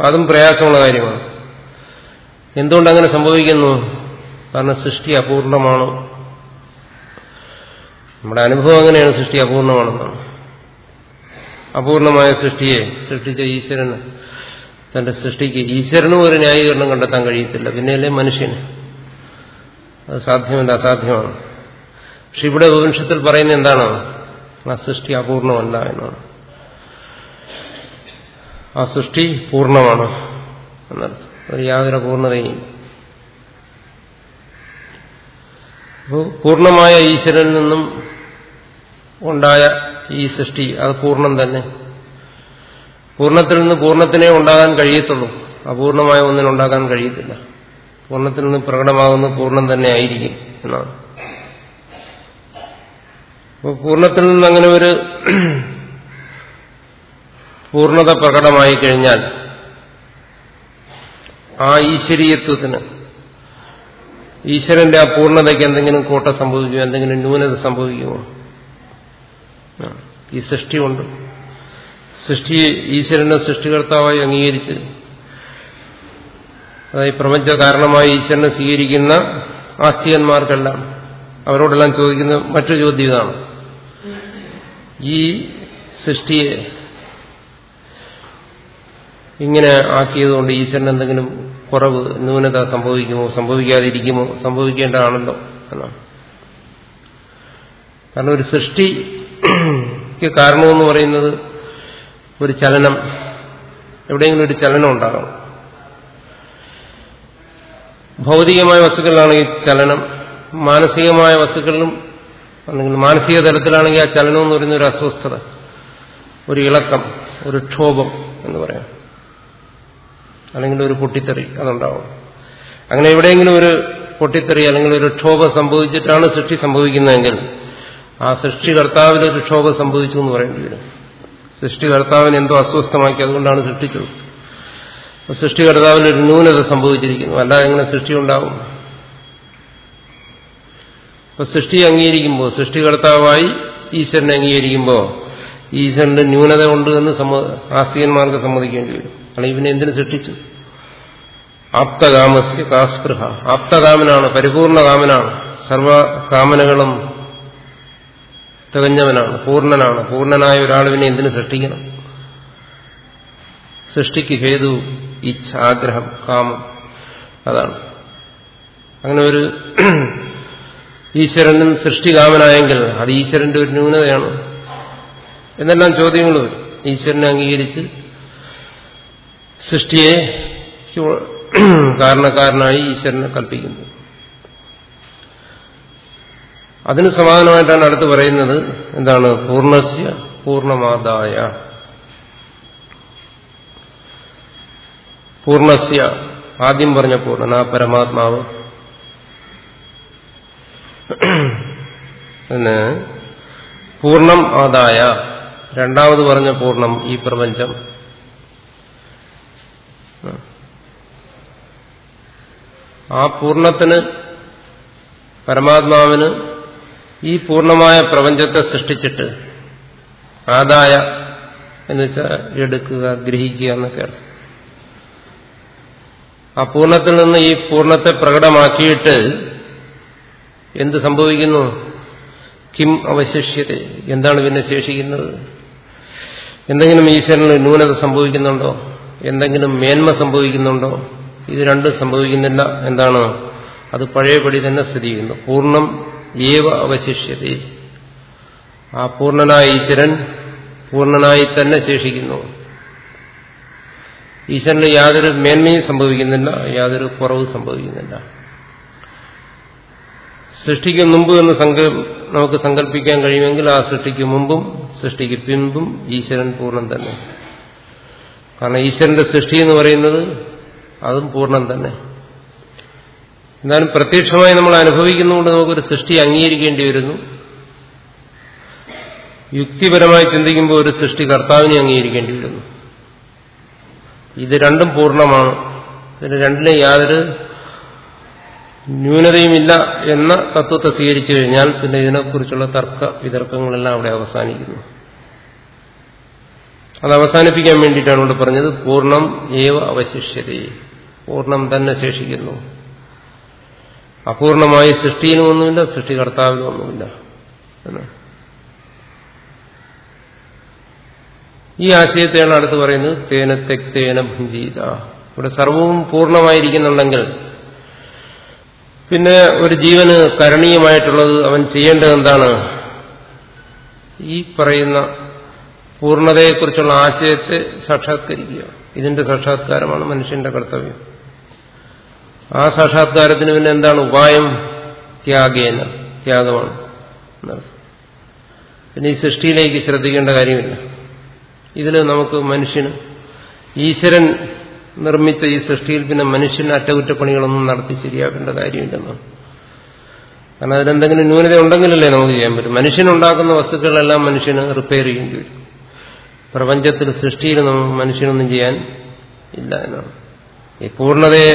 [SPEAKER 1] അതും പ്രയാസമുള്ള കാര്യമാണ്. എന്തുകൊണ്ട് അങ്ങനെ സംഭവിക്കുന്നു? കാരണം സൃഷ്ടി അപൂർണമാണ്. നമ്മുടെ അനുഭവം അങ്ങനെയാണ് സൃഷ്ടി അപൂർണമാണെന്നാണ്. അപൂർണമായ സൃഷ്ടിയെ സൃഷ്ടിച്ച ഈശ്വരന് തന്റെ സൃഷ്ടിക്ക് ഈശ്വരനും ഒരു ന്യായീകരണം കണ്ടെത്താൻ കഴിയത്തില്ല. പിന്നെയല്ലേ മനുഷ്യന്. അത് സാധ്യമല്ല അസാധ്യമാണ്. പക്ഷെ ഇവിടെ ഉപനിഷത്തിൽ പറയുന്നത് എന്താണ്? ആ സൃഷ്ടി അപൂർണമല്ല എന്നാണ്. ആ സൃഷ്ടി പൂർണമാണ് എന്നർത്ഥം. ഒരു യാതൊരു പൂർണതയും അപ്പോൾ പൂർണമായ ഈശ്വരനിൽ നിന്നും ഉണ്ടായ ഈ സൃഷ്ടി അത് പൂർണം തന്നെ. പൂർണത്തിൽ നിന്ന് പൂർണത്തിനെ ഉണ്ടാകാൻ കഴിയത്തുള്ളൂ. അപൂർണമായ ഒന്നിനുണ്ടാകാൻ കഴിയത്തില്ല. പൂർണത്തിൽ നിന്ന് പ്രകടമാകുന്ന പൂർണം തന്നെ ആയിരിക്കും എന്നാണ്. അപ്പോൾ പൂർണത്തിൽ നിന്ന് അങ്ങനെ ഒരു പൂർണത പ്രകടമായി കഴിഞ്ഞാൽ ആ ഈശ്വരീയത്വത്തിന് ഈശ്വരന്റെ ആ പൂർണതയ്ക്ക് എന്തെങ്കിലും കോട്ട സംഭവിക്കുമോ? എന്തെങ്കിലും ന്യൂനത സംഭവിക്കുമോ? ഈ സൃഷ്ടി കൊണ്ട്. സൃഷ്ടി ഈശ്വരനെ സൃഷ്ടികർത്താവായി അംഗീകരിച്ച് അതായത് പ്രപഞ്ച കാരണമായി ഈശ്വരനെ സ്വീകരിക്കുന്ന ആസ്തികന്മാർക്കെല്ലാം അവരോടെല്ലാം ചോദിക്കുന്ന മറ്റു ചോദ്യം ഇതാണ്. ഈ സൃഷ്ടിയെ ഇങ്ങനെ ആക്കിയതുകൊണ്ട് ഈശ്വരന് എന്തെങ്കിലും കുറവ് ന്യൂനത സംഭവിക്കുമോ സംഭവിക്കാതിരിക്കുമോ സംഭവിക്കേണ്ടതാണല്ലോ എന്നാണ്. കാരണം ഒരു സൃഷ്ടിക്ക് കാരണമെന്ന് പറയുന്നത് ഒരു ചലനം എവിടെയെങ്കിലും ഒരു ചലനം ഉണ്ടാകണം. ഭൗതികമായ വസ്തുക്കളിലാണെങ്കിൽ ചലനം മാനസികമായ വസ്തുക്കളിലും അല്ലെങ്കിൽ മാനസിക തലത്തിലാണെങ്കിൽ ആ ചലനം എന്ന് പറയുന്ന ഒരു അസ്വസ്ഥത ഒരു ഇളക്കം ഒരു ക്ഷോഭം എന്ന് പറയാം. അല്ലെങ്കിൽ ഒരു പൊട്ടിത്തെറി അതുണ്ടാവും. അങ്ങനെ എവിടെയെങ്കിലും ഒരു പൊട്ടിത്തെറി അല്ലെങ്കിൽ ഒരു ക്ഷോഭം സംഭവിച്ചിട്ടാണ് സൃഷ്ടി സംഭവിക്കുന്നതെങ്കിൽ ആ സൃഷ്ടികർത്താവിൽ ഒരു ക്ഷോഭം സംഭവിച്ചു എന്ന് പറയേണ്ടി വരും. സൃഷ്ടികർത്താവിനെ എന്തോ അസ്വസ്ഥമാക്കി അതുകൊണ്ടാണ് സൃഷ്ടിച്ചത്. സൃഷ്ടികർത്താവിൽ ഒരു ന്യൂനത സംഭവിച്ചിരിക്കുന്നു. അല്ലാതെ എങ്ങനെ സൃഷ്ടി ഉണ്ടാവും? അപ്പൊ സൃഷ്ടി അംഗീകരിക്കുമ്പോൾ സൃഷ്ടികർത്താവായി ഈശ്വരനെ അംഗീകരിക്കുമ്പോൾ ഈശ്വരന്റെ ന്യൂനത ഉണ്ട് എന്ന് ആസ്തികന്മാർക്ക് സമ്മതിക്കേണ്ടി വരും. അല്ലെങ്കിൽ ഇവനെ എന്തിനു സൃഷ്ടിച്ചു? ആപ്തകാമസ്യ കാസ്പൃഹ. ആപ്തകാമനാണ് പരിപൂർണ കാമനാണ് സർവ കാമനകളും തികഞ്ഞവനാണ് പൂർണനാണ്. പൂർണനായ ഒരാളിനെ എന്തിനു സൃഷ്ടിക്കണം? സൃഷ്ടിക്ക് ഹേതു ഇച്ഛ ആഗ്രഹം കാമം. അതാണ്. അങ്ങനെ ഒരു ഈശ്വരനും സൃഷ്ടികാമനായെങ്കിൽ അത് ഈശ്വരന്റെ ഒരു ന്യൂനതയാണ്. എന്നെല്ലാം ചോദ്യങ്ങൾ വരും? ഈശ്വരനെ അംഗീകരിച്ച് സൃഷ്ടിയെ കാരണക്കാരനായി ഈശ്വരനെ കൽപ്പിക്കുന്നു. അതിന് സമാധാനമായിട്ടാണ് അടുത്ത് പറയുന്നത് എന്താണ്? പൂർണസ്യ പൂർണമാതായ പൂർണസ്യ ആദ്യം പറഞ്ഞ പൂർണന പരമാത്മാവ്. പിന്നെ പൂർണം ആദായ. രണ്ടാമത് പറഞ്ഞ പൂർണം ഈ പ്രപഞ്ചം. ആ പൂർണത്തിന് പരമാത്മാവിന് ഈ പൂർണമായ പ്രപഞ്ചത്തെ സൃഷ്ടിച്ചിട്ട് ആദായ എന്ന് വെച്ചാൽ എടുക്കുക ഗ്രഹിക്കുക എന്നൊക്കെ ആ പൂർണത്തിൽ നിന്ന് ഈ പൂർണത്തെ പ്രകടമാക്കിയിട്ട് എന്ത് സംഭവിക്കുന്നു? കിം അവശിഷ്യത എന്താണ് പിന്നെ ശേഷിക്കുന്നത്? എന്തെങ്കിലും ഈശ്വരന് ന്യൂനത സംഭവിക്കുന്നുണ്ടോ? എന്തെങ്കിലും മേന്മ സംഭവിക്കുന്നുണ്ടോ? ഇത് രണ്ടും സംഭവിക്കുന്നില്ല എന്താണ്? അത് പഴയപടി തന്നെ സ്ഥിതി ചെയ്യുന്നു. പൂർണം ഏവ അവശിഷ്യത ആ പൂർണനായ ഈശ്വരൻ പൂർണനായി തന്നെ ശേഷിക്കുന്നു. ഈശ്വരന് യാതൊരു മേന്മയും സംഭവിക്കുന്നില്ല യാതൊരു കുറവും സംഭവിക്കുന്നില്ല. സൃഷ്ടിക്ക് മുമ്പ് എന്ന് നമുക്ക് സങ്കല്പിക്കാൻ കഴിയുമെങ്കിൽ ആ സൃഷ്ടിക്കും മുമ്പും സൃഷ്ടിക്ക് പിൻപും ഈശ്വരൻ പൂർണം തന്നെ. കാരണം ഈശ്വരന്റെ സൃഷ്ടി എന്ന് പറയുന്നത് അതും പൂർണം തന്നെ. എന്നാലും പ്രത്യക്ഷമായി നമ്മൾ അനുഭവിക്കുന്നതുകൊണ്ട് നമുക്കൊരു സൃഷ്ടി അംഗീകരിക്കേണ്ടി വരുന്നു. യുക്തിപരമായി ചിന്തിക്കുമ്പോൾ ഒരു സൃഷ്ടി കർത്താവിനെ അംഗീകരിക്കേണ്ടി വരുന്നു. ഇത് രണ്ടും പൂർണമാണ്. ഇതിന് രണ്ടിനെ യാതൊരു ന്യൂനതയുമില്ല എന്ന തത്വത്തെ സ്വീകരിച്ചു കഴിഞ്ഞാൽ പിന്നെ ഇതിനെക്കുറിച്ചുള്ള തർക്ക വിതർക്കങ്ങളെല്ലാം അവിടെ അവസാനിക്കുന്നു. അത് അവസാനിപ്പിക്കാൻ വേണ്ടിയിട്ടാണ് ഇവിടെ പറഞ്ഞത് പൂർണം ഏവ അവശിഷ്യത. പൂർണം തന്നെ ശേഷിക്കുന്നു. അപൂർണമായ സൃഷ്ടിയിലും ഒന്നുമില്ല സൃഷ്ടികർത്താവിനും ഒന്നുമില്ല എന്നാണ് ഈ ആശയത്തെയാണ് അടുത്ത് പറയുന്നത് തേന തെക്തേന ഭുഞ്ചീത. ഇവിടെ സർവവും പൂർണമായിരിക്കുന്നുണ്ടെങ്കിൽ പിന്നെ ഒരു ജീവന് കരണീയമായിട്ടുള്ളത് അവൻ ചെയ്യേണ്ടത് എന്താണ്? ഈ പറയുന്ന പൂർണതയെക്കുറിച്ചുള്ള ആശയത്തെ സാക്ഷാത്കരിക്കുക. ഇതിന്റെ സാക്ഷാത്കാരമാണ് മനുഷ്യന്റെ കർത്തവ്യം. ആ സാക്ഷാത്കാരത്തിന് പിന്നെ എന്താണ്? ഉപായം ത്യാഗേന ത്യാഗമാണ്. പിന്നെ ഈ സൃഷ്ടിയിലേക്ക് ശ്രദ്ധിക്കേണ്ട കാര്യമില്ല. ഇതിൽ നമുക്ക് മനുഷ്യന് ഈശ്വരൻ നിർമ്മിച്ച ഈ സൃഷ്ടിയിൽ പിന്നെ മനുഷ്യന് അറ്റകുറ്റപ്പണികളൊന്നും നടത്തി ശരിയാക്കേണ്ട കാര്യമില്ലെന്നാണ് കാരണം അതിലെന്തെങ്കിലും ന്യൂനത ഉണ്ടെങ്കിലല്ലേ നമുക്ക് ചെയ്യാൻ പറ്റും. മനുഷ്യനുണ്ടാക്കുന്ന വസ്തുക്കളെല്ലാം മനുഷ്യന് റിപ്പയർ ചെയ്യേണ്ടി വരും. പ്രപഞ്ചത്തിൽ സൃഷ്ടിയിൽ നമുക്ക് മനുഷ്യനൊന്നും ചെയ്യാൻ ഇല്ല എന്നാണ്. ഈ പൂർണതയെ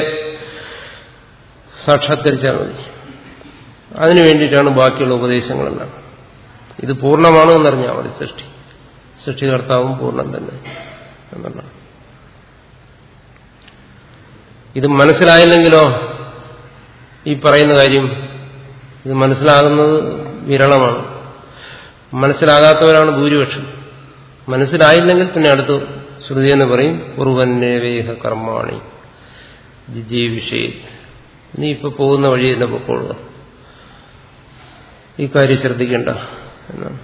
[SPEAKER 1] സാക്ഷാത്കരിച്ചാൽ മതി. അതിനു വേണ്ടിയിട്ടാണ് ബാക്കിയുള്ള ഉപദേശങ്ങളെല്ലാം. ഇത് പൂർണമാണ് എന്നറിഞ്ഞാൽ മതി സൃഷ്ടി. സൃഷ്ടികർത്താവും പൂർണം തന്നെ എന്നുള്ളതാണ് ഇത് മനസ്സിലായില്ലെങ്കിലോ ഈ പറയുന്ന കാര്യം? ഇത് മനസ്സിലാകുന്നത് വിരളമാണ്. മനസ്സിലാകാത്തവരാണ് ഭൂരിപക്ഷം. മനസ്സിലായില്ലെങ്കിൽ പിന്നെ അടുത്ത് ശ്രുതി എന്ന് പറയും കുറുവന്നേവേഹ കർമാണി ജിജീ വിഷയ നീ ഇപ്പൊ പോകുന്ന വഴി തന്നെ പൊക്കോളുക. ഈ കാര്യം ശ്രദ്ധിക്കേണ്ട എന്നാണ്.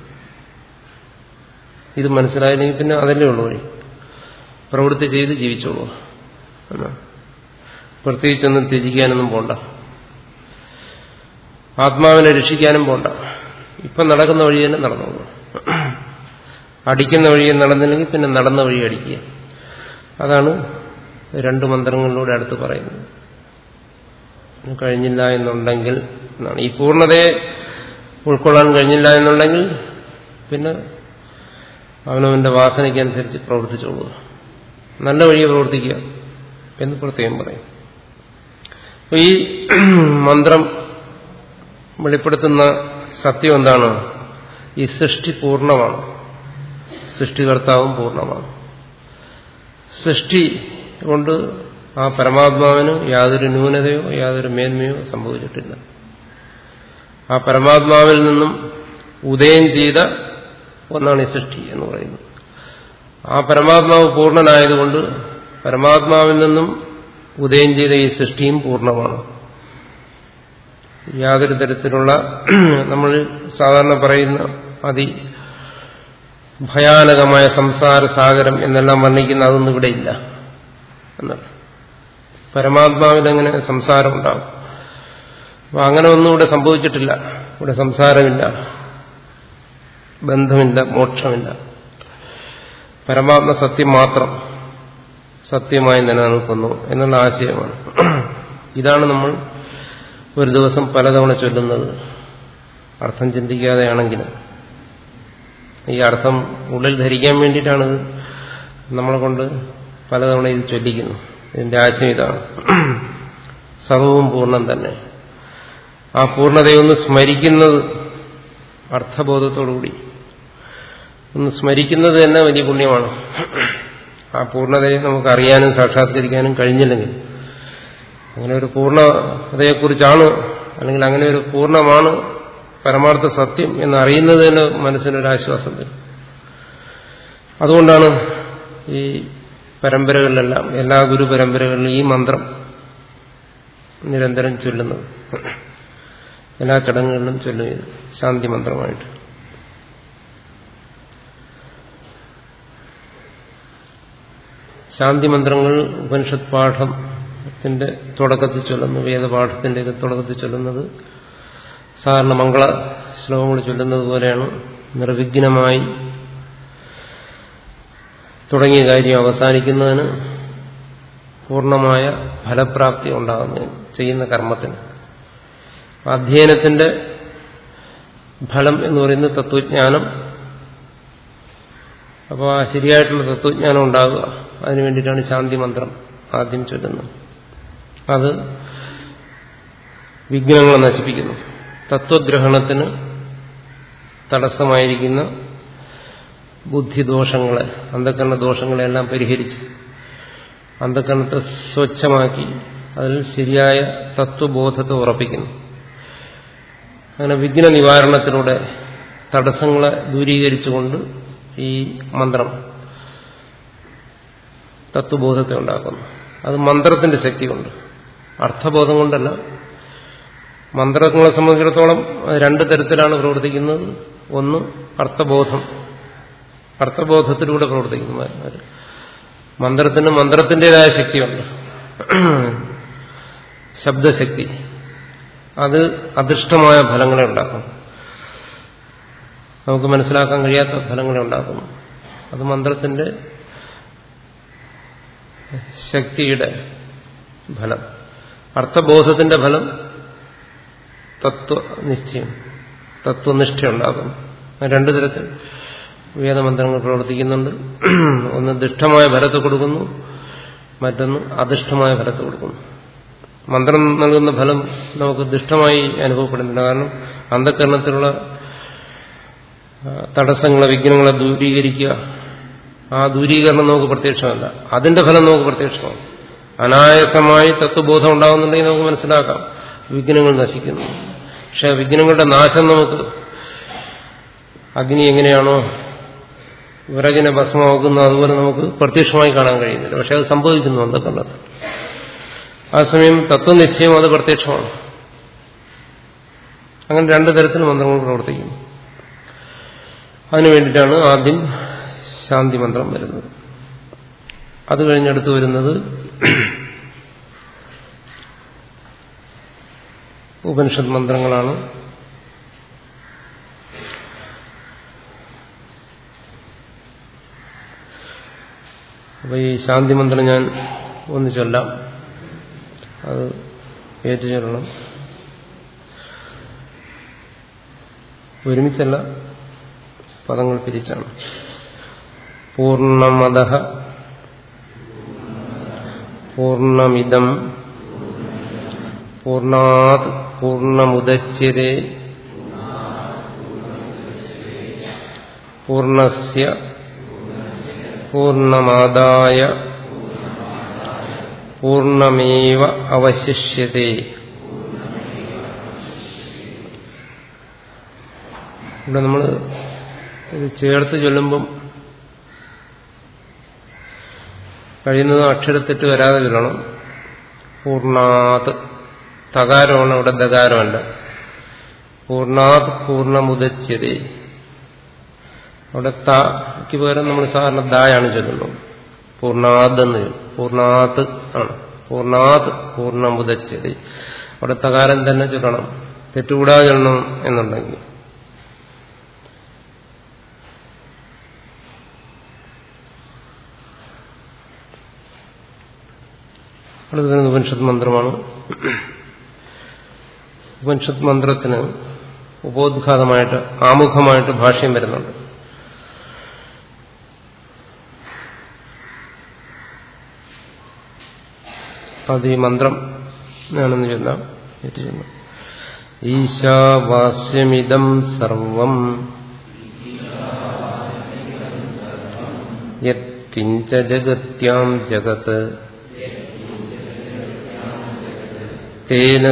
[SPEAKER 1] ഇത് മനസ്സിലായില്ലെങ്കിൽ പിന്നെ അതല്ലേ ഉള്ളൂ വഴി. പ്രവൃത്തി ചെയ്ത് ജീവിച്ചോളൂ എന്നാണ്. പ്രത്യേകിച്ചൊന്നും ത്യജിക്കാനൊന്നും പോണ്ട. ആത്മാവിനെ രക്ഷിക്കാനും പോണ്ട. ഇപ്പം നടക്കുന്ന വഴി തന്നെ നടന്നോളൂ. അടിക്കുന്ന വഴി നടന്നില്ലെങ്കിൽ പിന്നെ നടന്ന വഴി അടിക്കുക. അതാണ് രണ്ട് മന്ത്രങ്ങളിലൂടെ അടുത്ത് പറയുന്നത്. കഴിഞ്ഞില്ല എന്നുണ്ടെങ്കിൽ എന്നാണ്. ഈ പൂർണതയെ ഉൾക്കൊള്ളാൻ കഴിഞ്ഞില്ല എന്നുണ്ടെങ്കിൽ പിന്നെ അവനവന്റെ വാസനയ്ക്കനുസരിച്ച് പ്രവർത്തിച്ചോളുക നല്ല വഴിയെ പ്രവർത്തിക്കുക എന്ന് പ്രത്യേകം പറയും. ഈ <clears throat> മന്ത്രം വെളിപ്പെടുത്തുന്ന സത്യം എന്താണ്? ഈ സൃഷ്ടി പൂർണമാണ്. സൃഷ്ടികർത്താവും പൂർണമാണ്. സൃഷ്ടി കൊണ്ട് ആ പരമാത്മാവിന് യാതൊരു ന്യൂനതയോ യാതൊരു മേന്മയോ സംഭവിച്ചിട്ടില്ല. ആ പരമാത്മാവിൽ നിന്നും ഉദയം ചെയ്ത ഒന്നാണ് ഈ സൃഷ്ടി എന്ന് പറയുന്നത്. ആ പരമാത്മാവ് പൂർണനായതുകൊണ്ട് പരമാത്മാവിൽ നിന്നും ഉദയം ചെയ്ത ഈ സൃഷ്ടിയും പൂർണമാണ്. യാതൊരു തരത്തിലുള്ള <clears throat> നമ്മൾ സാധാരണ പറയുന്ന അതി ഭയാനകമായ സംസാര സാഗരം എന്നെല്ലാം വർണിക്കുന്ന അതൊന്നും ഇവിടെ ഇല്ല എന്നാണ്. പരമാത്മാവിലെങ്ങനെ സംസാരം ഉണ്ടാകും. അപ്പൊ അങ്ങനെ ഒന്നും ഇവിടെ സംഭവിച്ചിട്ടില്ല. ഇവിടെ സംസാരമില്ല. ബന്ധമില്ല മോക്ഷമില്ല. പരമാത്മ സത്യം മാത്രം. സത്യമായി നിലനിൽക്കുന്നു എന്നുള്ള ആശയമാണ്. ഇതാണ് നമ്മൾ ഒരു ദിവസം പലതവണ ചൊല്ലുന്നത്. അർത്ഥം ചിന്തിക്കാതെയാണെങ്കിലും. ഈ അർത്ഥം ഉള്ളിൽ ധരിക്കാൻ വേണ്ടിയിട്ടാണ് നമ്മളെ കൊണ്ട് പലതവണ ഇത് ചൊല്ലിക്കുന്നു. ഇതിന്റെ ആശയം ഇതാണ്. സർവവും പൂർണം തന്നെ. ആ പൂർണതയൊന്ന് സ്മരിക്കുന്നത് അർത്ഥബോധത്തോടുകൂടി. ഒന്ന് സ്മരിക്കുന്നത് തന്നെ വലിയ പുണ്യമാണ്. ആ പൂർണതയെ നമുക്ക് അറിയാനും സാക്ഷാത്കരിക്കാനും കഴിഞ്ഞില്ലെങ്കിൽ അങ്ങനെ ഒരു പൂർണതയെക്കുറിച്ചാണ് അല്ലെങ്കിൽ അങ്ങനെ ഒരു പൂർണമാണ് പരമാർത്ഥ സത്യം എന്നറിയുന്നത് തന്നെ മനസ്സിനൊരാശ്വാസം തരും. അതുകൊണ്ടാണ് ഈ പരമ്പരകളിലെല്ലാം എല്ലാ ഗുരു പരമ്പരകളിലും ഈ മന്ത്രം നിരന്തരം ചൊല്ലുന്നത്. എല്ലാ ചടങ്ങുകളിലും ചൊല്ലുന്നത് ശാന്തി മന്ത്രമായിട്ട്. ശാന്തി മന്ത്രങ്ങൾ ഉപനിഷത്ത് പാഠത്തിന്റെ തുടക്കത്തിൽ ചൊല്ലുന്നു വേദപാഠത്തിന്റെ തുടക്കത്തിൽ ചൊല്ലുന്നത്. സാധാരണ മംഗള ശ്ലോകങ്ങൾ ചൊല്ലുന്നത് പോലെയാണ്. നിർവിഘ്നമായി തുടങ്ങിയ കാര്യം അവസാനിക്കുന്നതിന് പൂർണമായ ഫലപ്രാപ്തി ഉണ്ടാകുന്നതിന് ചെയ്യുന്ന കർമ്മത്തിന്. അധ്യയനത്തിന്റെ ഫലം എന്ന് പറയുന്നത് തത്വജ്ഞാനം. അപ്പോൾ ആ ശരിയായിട്ടുള്ള തത്വജ്ഞാനം ഉണ്ടാകുക. അതിനു വേണ്ടിയിട്ടാണ് ശാന്തി മന്ത്രം ആദ്യം ചൊല്ലുന്നത്. അത് വിഘ്നങ്ങളെ നശിപ്പിക്കുന്നു. തത്വഗ്രഹണത്തിന് തടസ്സമായിരിക്കുന്ന ബുദ്ധിദോഷങ്ങളെ അന്ധകരണ ദോഷങ്ങളെല്ലാം പരിഹരിച്ച് അന്ധകരണത്തെ സ്വച്ഛമാക്കി അതിൽ ശരിയായ തത്വബോധത്തെ ഉറപ്പിക്കുന്നു. അങ്ങനെ വിഘ്ന നിവാരണത്തിലൂടെ തടസ്സങ്ങളെ ദൂരീകരിച്ചുകൊണ്ട് ഈ മന്ത്രം തത്വബോധത്തെ ഉണ്ടാക്കുന്നു. അത് മന്ത്രത്തിന്റെ ശക്തി കൊണ്ട് അർത്ഥബോധം കൊണ്ടല്ല. മന്ത്രങ്ങളെ സംബന്ധിച്ചിടത്തോളം രണ്ട് തരത്തിലാണ് പ്രവർത്തിക്കുന്നത്. ഒന്ന് അർത്ഥബോധം. അർത്ഥബോധത്തിലൂടെ പ്രവർത്തിക്കുന്നു മന്ത്രത്തിന് മന്ത്രത്തിന്റെതായ ശക്തിയുണ്ട്. ശബ്ദശക്തി. അത് അദൃഷ്ടമായ ഫലങ്ങളെ ഉണ്ടാക്കും നമുക്ക് മനസ്സിലാക്കാൻ കഴിയാത്ത ഫലങ്ങളെ ഉണ്ടാക്കുന്നു. അത് മന്ത്രത്തിന്റെ ശക്തിയുടെ ഫലം. അർത്ഥബോധത്തിന്റെ ഫലം തത്വനിശ്ചയം തത്വനിഷ്ഠ ഉണ്ടാകുന്നു രണ്ടു തരത്തിൽ വേദമന്ത്രങ്ങൾ പ്രവർത്തിക്കുന്നുണ്ട്. ഒന്ന് ദുഷ്ടമായ ഫലത്തെ കൊടുക്കുന്നു മറ്റൊന്ന് അദൃഷ്ടമായ ഫലത്തെ കൊടുക്കുന്നു. മന്ത്രം നൽകുന്ന ഫലം നമുക്ക് ദുഷ്ടമായി അനുഭവപ്പെടുന്നില്ല കാരണം അന്ധകരണത്തിലുള്ള തടസ്സങ്ങളെ വിഘ്നങ്ങളെ ദൂരീകരിക്കുക ആ ദൂരീകരണം നമുക്ക് പ്രത്യക്ഷമല്ല. അതിന്റെ ഫലം നമുക്ക് പ്രത്യക്ഷമാണ്. അനായാസമായി തത്വബോധം ഉണ്ടാകുന്നുണ്ടെങ്കിൽ നമുക്ക് മനസ്സിലാക്കാം. വിഘ്നങ്ങൾ നശിക്കുന്നു. പക്ഷെ വിഘ്നങ്ങളുടെ നാശം നമുക്ക് അഗ്നി എങ്ങനെയാണോ വിറകിനെ ഭസ്മമാക്കുന്നത് അതുപോലെ നമുക്ക് പ്രത്യക്ഷമായി കാണാൻ കഴിയുന്നില്ല. പക്ഷെ അത് സംഭവിക്കുന്നു അന്ധകരണത്തിൽ ആ സമയം തത്വനിശ്ചയം അത് പ്രത്യക്ഷമാണ്. അങ്ങനെ രണ്ടു തരത്തിൽ മന്ത്രങ്ങൾ പ്രവർത്തിക്കുന്നു. അതിനു വേണ്ടിയിട്ടാണ് ആദ്യം ശാന്തി മന്ത്രം വരുന്നത്. അത് കഴിഞ്ഞടുത്ത് വരുന്നത് ഉപനിഷത് മന്ത്രങ്ങളാണ്. അപ്പൊ ഈ ശാന്തി മന്ത്രം ഞാൻ ഒന്ന് ചൊല്ലാം. അത് ഏറ്റു ചൊല്ലണം. ഒരുമിച്ചല്ല പദങ്ങൾ പിരിച്ചാണ്. പൂർണമത പൂർണമിതം പൂർണാത് പൂർണമുദച്ചേ പൂർണസ്യ പൂർണമാദായ പൂർണമേവ അവശിഷ്യത്തെ ഇവിടെ നമ്മൾ ഇത് ചേർത്ത് ചൊല്ലുമ്പം കഴിയുന്നതും അക്ഷരത്തെറ്റ് വരാതെ വരണം. പൂർണാത്. തകാരമാണ് ഇവിടെ ദകാരമല്ല പൂർണാത് പൂർണമുദച്ചതി അവിടെ താക്ക് പകരം നമ്മൾ സാധാരണ ദായാണ് ചൊല്ലുന്നത് പൂർണാത് എന്ന് പൂർണാത് ആണ്. പൂർണാത് പൂർണമുദച്ചതി അവിടെ തകാരം തന്നെ ചൊല്ലണം. തെറ്റുകൂടാതെ ചൊല്ലണം എന്നുണ്ടെങ്കിൽ. അടുത്ത തന്നെ ഉപനിഷത്ത് മന്ത്രമാണ്. ഉപനിഷത്ത് മന്ത്രത്തിന് ഉപോദ്ഘാതമായിട്ട് ആമുഖമായിട്ട് ഭാഷ്യം വരുന്നുണ്ട്. അത് ഈ മന്ത്രം ഞാനൊന്ന് ഏറ്റുചൊല്ലാം ഈശാവാസ്യമിതം സർവം. യത്കിഞ്ച ജഗത്യാം ജഗത്.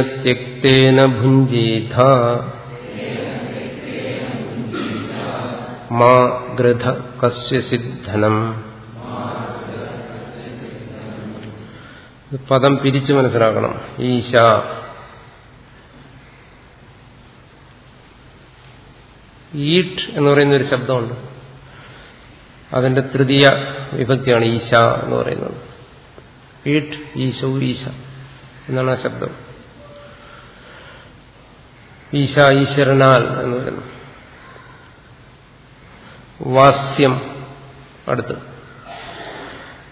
[SPEAKER 1] ത്യക്തേന ഭുഞ്ജീഥ. മാ ഗൃധ കസ്യ സിദ്ധനം. പദം പിരിച്ചു മനസ്സിലാക്കണം. ഈശ. ഈട്ട് എന്ന് പറയുന്ന ഒരു ശബ്ദമുണ്ട്. അതിന്റെ തൃതീയ വിഭക്തിയാണ് ഈശ എന്ന് പറയുന്നത്. ഈട്ട് ഈശോ ഈശ. എന്നാണ് ആ ശബ്ദം. ഈശ ഈശ്വരനാൽ എന്ന് പറയുന്നു വാസ്യം അടുത്ത്.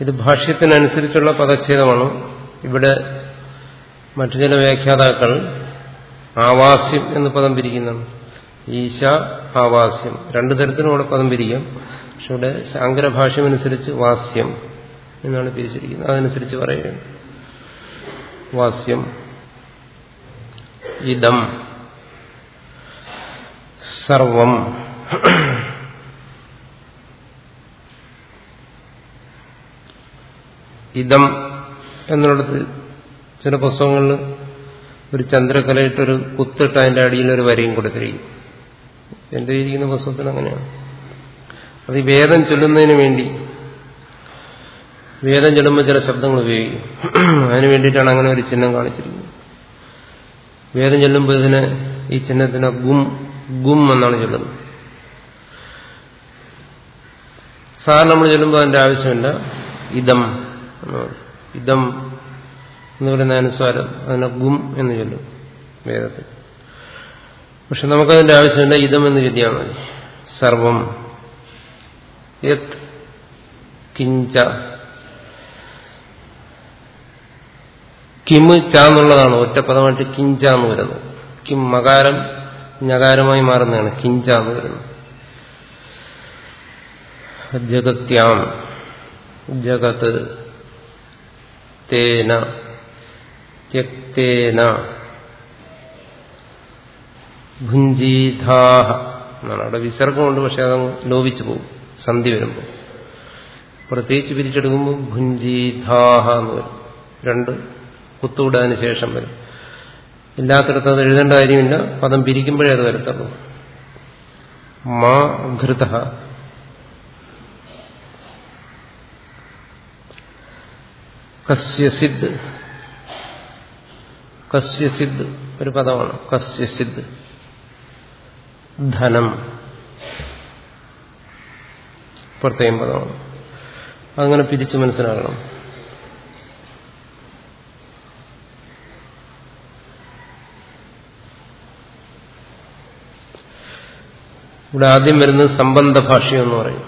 [SPEAKER 1] ഇത് ഭാഷ്യത്തിനനുസരിച്ചുള്ള പദച്ഛേദമാണ്. ഇവിടെ മറ്റു ചില വ്യാഖ്യാതാക്കൾ ആവാസ്യം എന്ന് പദം പിരിക്കുന്നതാണ്. ഈശ ആവാസ്യം. രണ്ടു തരത്തിലും ഇവിടെ പദം പിരിക്കാം. പക്ഷെ ഇവിടെ ശാങ്കരഭാഷ്യമനുസരിച്ച് വാസ്യം എന്നാണ് പിരിച്ചിരിക്കുന്നത്. അതനുസരിച്ച് പറയുകയാണ്. വാസ്യം. ഇതം സർവം. ഇതം എന്നുള്ളത് ചില പുസ്തകങ്ങളിൽ ഒരു ചന്ദ്രക്കലയിട്ടൊരു കുത്തിട്ട് അതിന്റെ അടിയിൽ ഒരു വരയും കൊടുത്തിരിക്കും. എന്റെ ഇരിക്കുന്ന പുസ്തകത്തിൽ അങ്ങനെയാണ്. അത് ഈ വേദം ചൊല്ലുന്നതിന് വേണ്ടി വേദം ചെല്ലുമ്പോൾ ചില ശബ്ദങ്ങൾ ഉപയോഗിക്കും. അതിനു വേണ്ടിയിട്ടാണ് അങ്ങനെ ഒരു ചിഹ്നം കാണിച്ചിരിക്കുന്നത്. വേദം ചെല്ലുമ്പോൾ ഇതിന് ഈ ചിഹ്നത്തിന് ഗും ഗും എന്നാണ് ചൊല്ലുന്നത്. സാധാരണ നമ്മൾ ചൊല്ലുമ്പോൾ അതിന്റെ ആവശ്യമില്ല. ഇതം ഇതം എന്ന് പറയുന്ന അനുസ്വാരം അതിനെ ഗും എന്ന് ചൊല്ലും വേദത്തിൽ. പക്ഷെ നമുക്കതിന്റെ ആവശ്യമില്ല. ഇതം എന്ന് ചൊല്ലിയാൽ മതി. സർവം. യത് കിഞ്ച കിമ് ച എന്നുള്ളതാണ് ഒറ്റപ്പദമായിട്ട് കിഞ്ച എന്ന് വരുന്നത് കിം മകാരം ഞകാരമായി മാറുന്നതാണ് കിഞ്ച എന്ന് വരുന്നത് ജഗത്യാം ജഗത് തേന ത്യക്തേന ഭുഞ്ചീധാഹ എന്നാണ്. അവിടെ വിസർഗമുണ്ട് പക്ഷെ അതങ്ങ് ലോപിച്ചു പോകും സന്ധി വരുമ്പോൾ. പ്രത്യേകിച്ച് പിരിച്ചെടുക്കുമ്പോൾ ഭുഞ്ചീധാഹ എന്ന് വരും. രണ്ട് കുത്തുവിടാന് ശേഷം വരും. ഇല്ലാത്തടത്ത് അത് എഴുതേണ്ട കാര്യമില്ല. പദം പിരിക്കുമ്പോഴേ അത് വരത്തുള്ളൂ. മാ ഘൃത. കസ്യസിദ്. കസ്യസിദ് ഒരു പദമാണ്. കസ്യസിദ്. ധനം. പ്രത്യേകം പദമാണ്. അങ്ങനെ പിരിച്ചു മനസ്സിലാക്കണം. ഇവിടെ ആദ്യം വരുന്നത് സംബന്ധ ഭാഷ്യം എന്ന് പറയും.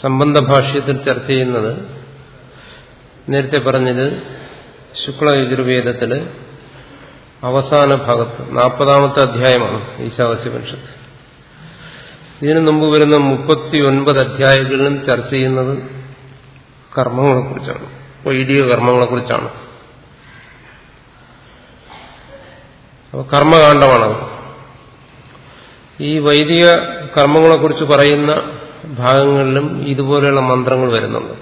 [SPEAKER 1] സംബന്ധ ഭാഷ്യത്തിൽ ചർച്ച ചെയ്യുന്നത് നേരത്തെ പറഞ്ഞത് ശുക്ലയജുർവേദത്തിൽ അവസാന ഭാഗത്ത് നാൽപ്പതാമത്തെ അധ്യായമാണ് ഈശാവാസ്യപനിഷത്ത് ഇതിനു മുമ്പ് വരുന്ന മുപ്പത്തി ഒൻപത് അധ്യായങ്ങളിലും ചർച്ച ചെയ്യുന്നത് കർമ്മങ്ങളെക്കുറിച്ചാണ് വൈദിക കർമ്മങ്ങളെക്കുറിച്ചാണ്. അപ്പോൾ കർമ്മകാന്ഡമാണത് ഈ വൈദിക കർമ്മങ്ങളെ കുറിച്ച് പറയുന്ന ഭാഗങ്ങളിലും ഇതുപോലെയുള്ള മന്ത്രങ്ങൾ വരുന്നുണ്ട്.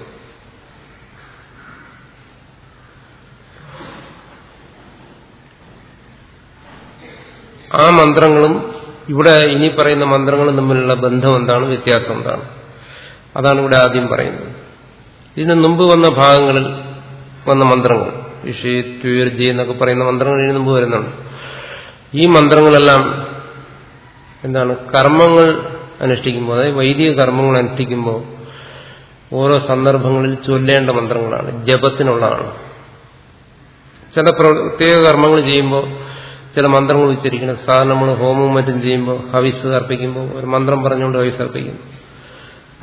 [SPEAKER 1] ആ മന്ത്രങ്ങളും ഇവിടെ ഇനി പറയുന്ന മന്ത്രങ്ങളും തമ്മിലുള്ള ബന്ധം എന്താണ്? വ്യത്യാസം എന്താണ്? അതാണ് ഇവിടെ ആദ്യം പറയുന്നത്. ഇതിന് മുമ്പ് വന്ന ഭാഗങ്ങളിൽ വന്ന മന്ത്രങ്ങൾ വിഷയത്വീർജി എന്നൊക്കെ പറയുന്ന മന്ത്രങ്ങൾ ഇതിനു മുമ്പ് വരുന്നുണ്ട്. ഈ മന്ത്രങ്ങളെല്ലാം എന്താണ് കർമ്മങ്ങൾ അനുഷ്ഠിക്കുമ്പോൾ അതായത് വൈദിക കർമ്മങ്ങൾ അനുഷ്ഠിക്കുമ്പോൾ ഓരോ സന്ദർഭങ്ങളിൽ ചൊല്ലേണ്ട മന്ത്രങ്ങളാണ് ജപത്തിനുള്ളതാണ്. ചില പ്രത്യേക കർമ്മങ്ങൾ ചെയ്യുമ്പോൾ ചില മന്ത്രങ്ങൾ ഉച്ചരിക്കണം. സാധാരണ നമ്മൾ ഹോമവും മറ്റും ചെയ്യുമ്പോൾ ഹവിസ് അർപ്പിക്കുമ്പോൾ ഒരു മന്ത്രം പറഞ്ഞുകൊണ്ട് ഹവിസ് അർപ്പിക്കുന്നു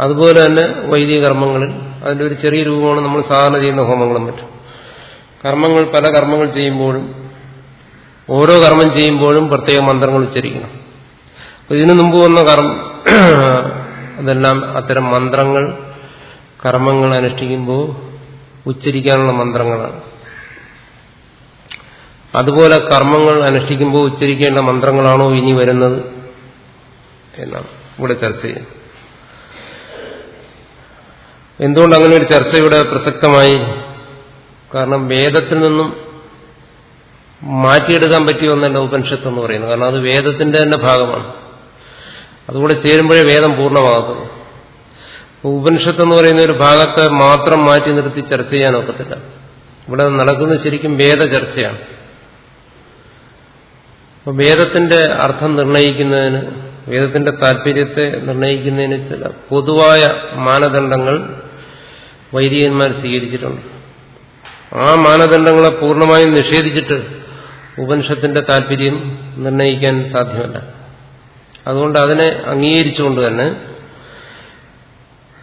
[SPEAKER 1] അതുപോലെ തന്നെ വൈദിക കർമ്മങ്ങളിൽ അതിന്റെ ഒരു ചെറിയ രൂപമാണ് നമ്മൾ സാധാരണ ചെയ്യുന്ന ഹോമങ്ങളും മറ്റും. കർമ്മങ്ങൾ പല കർമ്മങ്ങൾ ചെയ്യുമ്പോഴും ഓരോ കർമ്മം ചെയ്യുമ്പോഴും പ്രത്യേക മന്ത്രങ്ങൾ ഉച്ചരിക്കണം. ഇതിനു മുമ്പ് വന്ന കർമ്മ അതെല്ലാം അത്തരം മന്ത്രങ്ങൾ കർമ്മങ്ങൾ അനുഷ്ഠിക്കുമ്പോൾ ഉച്ചരിക്കാനുള്ള മന്ത്രങ്ങളാണ്. അതുപോലെ കർമ്മങ്ങൾ അനുഷ്ഠിക്കുമ്പോൾ ഉച്ചരിക്കേണ്ട മന്ത്രങ്ങളാണോ ഇനി വരുന്നത് എന്നാണ് ഇവിടെ ചർച്ച ചെയ്യുന്നത്. എന്തുകൊണ്ട് അങ്ങനെ ഒരു ചർച്ച ഇവിടെ പ്രസക്തമായി? കാരണം വേദത്തിൽ നിന്നും മാറ്റിയെടുക്കാൻ പറ്റിയ ഒന്നല്ല ഉപനിഷത്ത് എന്ന് പറയുന്നത്. കാരണം അത് വേദത്തിന്റെ തന്നെ ഭാഗമാണ്. അതുകൂടെ ചേരുമ്പോഴേ വേദം പൂർണമാകത്തുള്ളൂ. ഉപനിഷത്ത് എന്ന് പറയുന്ന ഒരു ഭാഗത്തെ മാത്രം മാറ്റി നിർത്തി ചർച്ച ചെയ്യാൻ ഒക്കത്തില്ല. ഇവിടെ നടക്കുന്നത് ശരിക്കും വേദ ചർച്ചയാണ്. വേദത്തിന്റെ അർത്ഥം നിർണയിക്കുന്നതിന് വേദത്തിന്റെ താല്പര്യത്തെ നിർണയിക്കുന്നതിന് ചില പൊതുവായ മാനദണ്ഡങ്ങൾ വൈദികന്മാർ സ്വീകരിച്ചിട്ടുണ്ട്. ആ മാനദണ്ഡങ്ങളെ പൂർണമായും നിഷേധിച്ചിട്ട് ഉപനിഷത്തിന്റെ താല്പര്യം നിർണയിക്കാൻ സാധ്യമല്ല. അതുകൊണ്ട് അതിനെ അംഗീകരിച്ചുകൊണ്ട് തന്നെ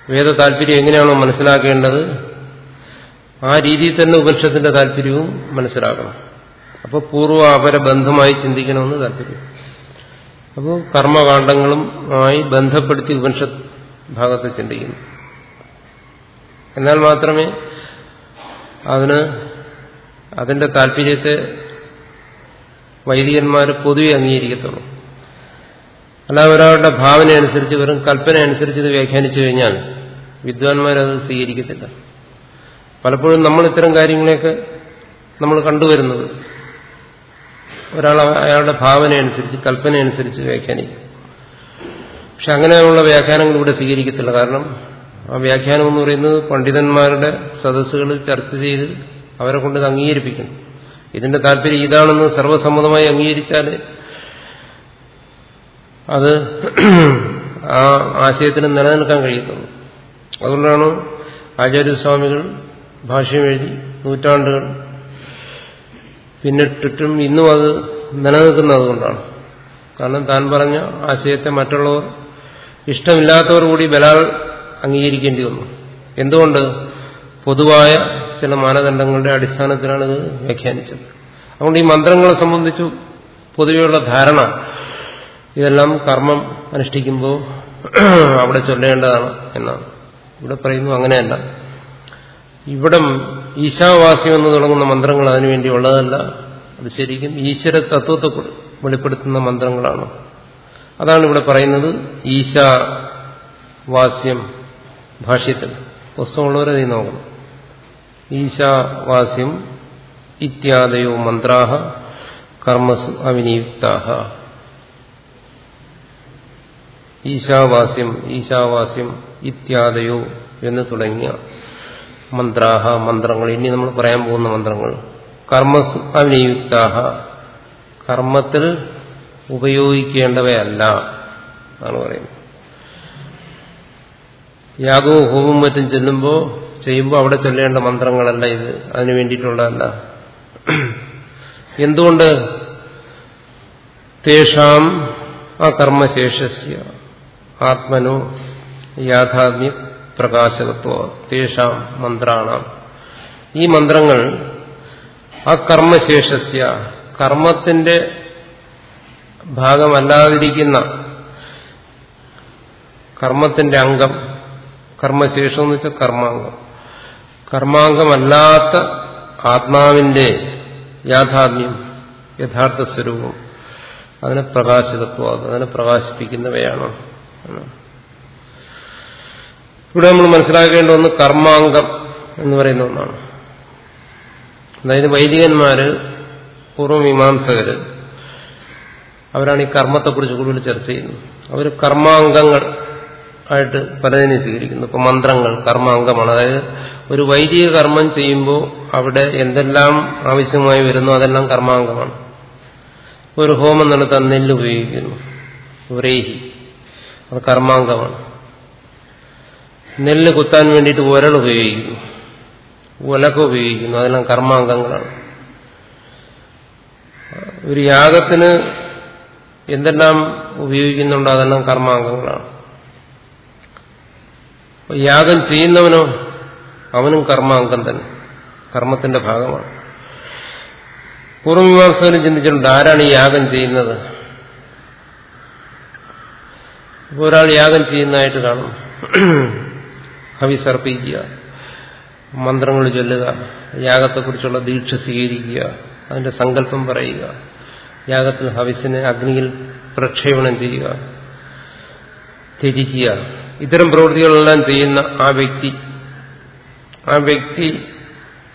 [SPEAKER 1] വേദ താല്പര്യം എങ്ങനെയാണോ മനസ്സിലാക്കേണ്ടത് ആ രീതിയിൽ തന്നെ ഉപനിഷത്തിന്റെ താല്പര്യവും മനസ്സിലാക്കണം. അപ്പോൾ പൂർവ അപര ബന്ധമായി ചിന്തിക്കണമെന്ന് താല്പര്യം. അപ്പോൾ കർമ്മകാന്ഡങ്ങളുമായി ബന്ധപ്പെടുത്തി ഉപനിഷത്ത് ഭാഗത്തെ ചിന്തിക്കുന്നു. എന്നാൽ മാത്രമേ അതിന് അതിന്റെ താല്പര്യത്തെ വൈദികന്മാർ പൊതുവെ അംഗീകരിക്കത്തുള്ളൂ. അല്ലാതെ ഒരാളുടെ ഭാവന അനുസരിച്ച് വെറും കൽപ്പന അനുസരിച്ച് ഇത് വ്യാഖ്യാനിച്ചു കഴിഞ്ഞാൽ വിദ്വാൻമാരത് സ്വീകരിക്കത്തില്ല. പലപ്പോഴും നമ്മൾ ഇത്തരം കാര്യങ്ങളെയൊക്കെ നമ്മൾ കണ്ടുവരുന്നത്. ഒരാൾ അയാളുടെ ഭാവന അനുസരിച്ച് കൽപ്പന അനുസരിച്ച് വ്യാഖ്യാനിക്കും. പക്ഷെ അങ്ങനെയുള്ള വ്യാഖ്യാനങ്ങൾ ഇവിടെ സ്വീകരിക്കത്തില്ല. കാരണം ആ വ്യാഖ്യാനം എന്ന് പറയുന്നത് പണ്ഡിതന്മാരുടെ സദസ്സുകളിൽ ചർച്ച ചെയ്ത് അവരെ കൊണ്ട് ഇത് അംഗീകരിപ്പിക്കണം ഇതിന്റെ താല്പര്യം ഇതാണെന്ന് സർവസമ്മതമായി അംഗീകരിച്ചാൽ അത് ആ ആശയത്തിന് നിലനിൽക്കാൻ കഴിയത്തുള്ളൂ. അതുകൊണ്ടാണ് ആചാര്യസ്വാമികൾ ഭാഷ്യം എഴുതി നൂറ്റാണ്ടുകൾ പിന്നിട്ടിട്ടും ഇന്നും അത് നിലനിൽക്കുന്നത് കൊണ്ടാണ്. കാരണം താൻ പറഞ്ഞ ആശയത്തെ മറ്റുള്ളവർ ഇഷ്ടമില്ലാത്തവർ കൂടി ബലാൽ അംഗീകരിക്കേണ്ടി വന്നു. എന്തുകൊണ്ട്? പൊതുവായ ചില മാനദണ്ഡങ്ങളുടെ അടിസ്ഥാനത്തിലാണ് ഇത് വ്യാഖ്യാനിച്ചത്. അതുകൊണ്ട് ഈ മന്ത്രങ്ങളെ സംബന്ധിച്ചു പൊതുവെയുള്ള ധാരണ ഇതെല്ലാം കർമ്മം അനുഷ്ഠിക്കുമ്പോൾ അവിടെ ചൊല്ലേണ്ടതാണ് എന്നാണ്. ഇവിടെ പറയുന്നു അങ്ങനെയല്ല. ഇവിടം ഈശാവാസ്യം എന്ന് തുടങ്ങുന്ന മന്ത്രങ്ങൾ അതിനുവേണ്ടി ഉള്ളതല്ല. അത് ശരിക്കും ഈശ്വര തത്വത്തെ വെളിപ്പെടുത്തുന്ന മന്ത്രങ്ങളാണ്. അതാണ് ഇവിടെ പറയുന്നത് ഈശാവാസ്യം ഭാഷ്യത്തിൽ. പുസ്തകമുള്ളവരെ നീ നോക്കണം. ഈശാവാസ്യം ഇത്യാദയോ മന്ത്രാഹ കർമ്മസു അവിനിയുക്താഹ ഈശാവാസ്യം ഈശാവാസ്യം ഇത്യാദയോ എന്ന് തുടങ്ങിയ മന്ത്രാഹ മന്ത്രങ്ങൾ. ഇനി നമ്മൾ പറയാൻ പോകുന്ന മന്ത്രങ്ങൾ. കർമ്മസു അവിനിയുക്താഹ കർമ്മത്തിൽ ഉപയോഗിക്കേണ്ടവയല്ല എന്നാണ് പറയുന്നത്. യാഗവും ഹോമവും മറ്റും ചെല്ലുമ്പോൾ ചെയ്യുമ്പോൾ അവിടെ ചൊല്ലേണ്ട മന്ത്രങ്ങളല്ല ഇത്. അതിനു വേണ്ടിയിട്ടുള്ളതല്ല. എന്തുകൊണ്ട് തേഷാം ആ കർമ്മശേഷസ്യ ആത്മനോ യാഥാത്മ്യ പ്രകാശകത്വ തേഷാം മന്ത്രാണാം. ഈ മന്ത്രങ്ങൾ ആ കർമ്മശേഷസ്യ കർമ്മത്തിന്റെ ഭാഗമല്ലാതിരിക്കുന്ന കർമ്മത്തിന്റെ അംഗം കർമ്മശേഷം എന്ന് വെച്ചാൽ കർമാംഗം. കർമാംഗമല്ലാത്ത ആത്മാവിന്റെ യാഥാർത്ഥ്യം യഥാർത്ഥ സ്വരൂപം. അതിനെ പ്രകാശിതത്വം അതിനെ പ്രകാശിപ്പിക്കുന്നവയാണ്. ഇവിടെ നമ്മൾ മനസ്സിലാക്കേണ്ട ഒന്ന് കർമാംഗം എന്ന് പറയുന്ന ഒന്നാണ്. അതായത് വൈദികന്മാര് പൂർവമീമാംസകര് അവരാണ് ഈ കർമ്മത്തെക്കുറിച്ച് കൂടുതൽ ചർച്ച ചെയ്യുന്നത്. അവർ കർമാംഗങ്ങൾ ആയിട്ട് പലതിനെ സ്വീകരിക്കുന്നു. ഇപ്പൊ മന്ത്രങ്ങൾ കർമാംഗമാണ് അതായത് ഒരു വൈദിക കർമ്മം ചെയ്യുമ്പോൾ അവിടെ എന്തെല്ലാം ആവശ്യമായി വരുന്നു അതെല്ലാം കർമാംഗമാണ് ഒരു ഹോമം നടത്താൻ നെല്ല് ഉപയോഗിക്കുന്നു ഉരേഹി. അത് കർമാംഗമാണ് നെല്ല് കുത്താൻ വേണ്ടിയിട്ട് ഉരൾ ഉപയോഗിക്കുന്നു. ഉലക്ക ഉപയോഗിക്കുന്നു. അതെല്ലാം കർമാംഗങ്ങളാണ് ഒരു യാഗത്തിന് എന്തെല്ലാം ഉപയോഗിക്കുന്നുണ്ടോ അതെല്ലാം കർമാംഗങ്ങളാണ് യാഗം ചെയ്യുന്നവനോ അവനും കർമാംഗം തന്നെ. കർമ്മത്തിന്റെ ഭാഗമാണ്. പൂർവമീമാംസകനും ചിന്തിച്ചിട്ടുണ്ട് ആരാണ് ഈ യാഗം ചെയ്യുന്നത്? ഒരാൾ യാഗം ചെയ്യുന്നതായിട്ട് കാണും. ഹവി സർപ്പിക്കുക മന്ത്രങ്ങൾ ചൊല്ലുക യാഗത്തെക്കുറിച്ചുള്ള ദീക്ഷ സ്വീകരിക്കുക അതിന്റെ സങ്കല്പം പറയുക യാഗത്തിൽ ഹവിസിനെ അഗ്നിയിൽ പ്രക്ഷേപണം ചെയ്യുക ത്യജിക്കുക ഇത്തരം പ്രവൃത്തികളെല്ലാം ചെയ്യുന്ന ആ വ്യക്തി ആ വ്യക്തി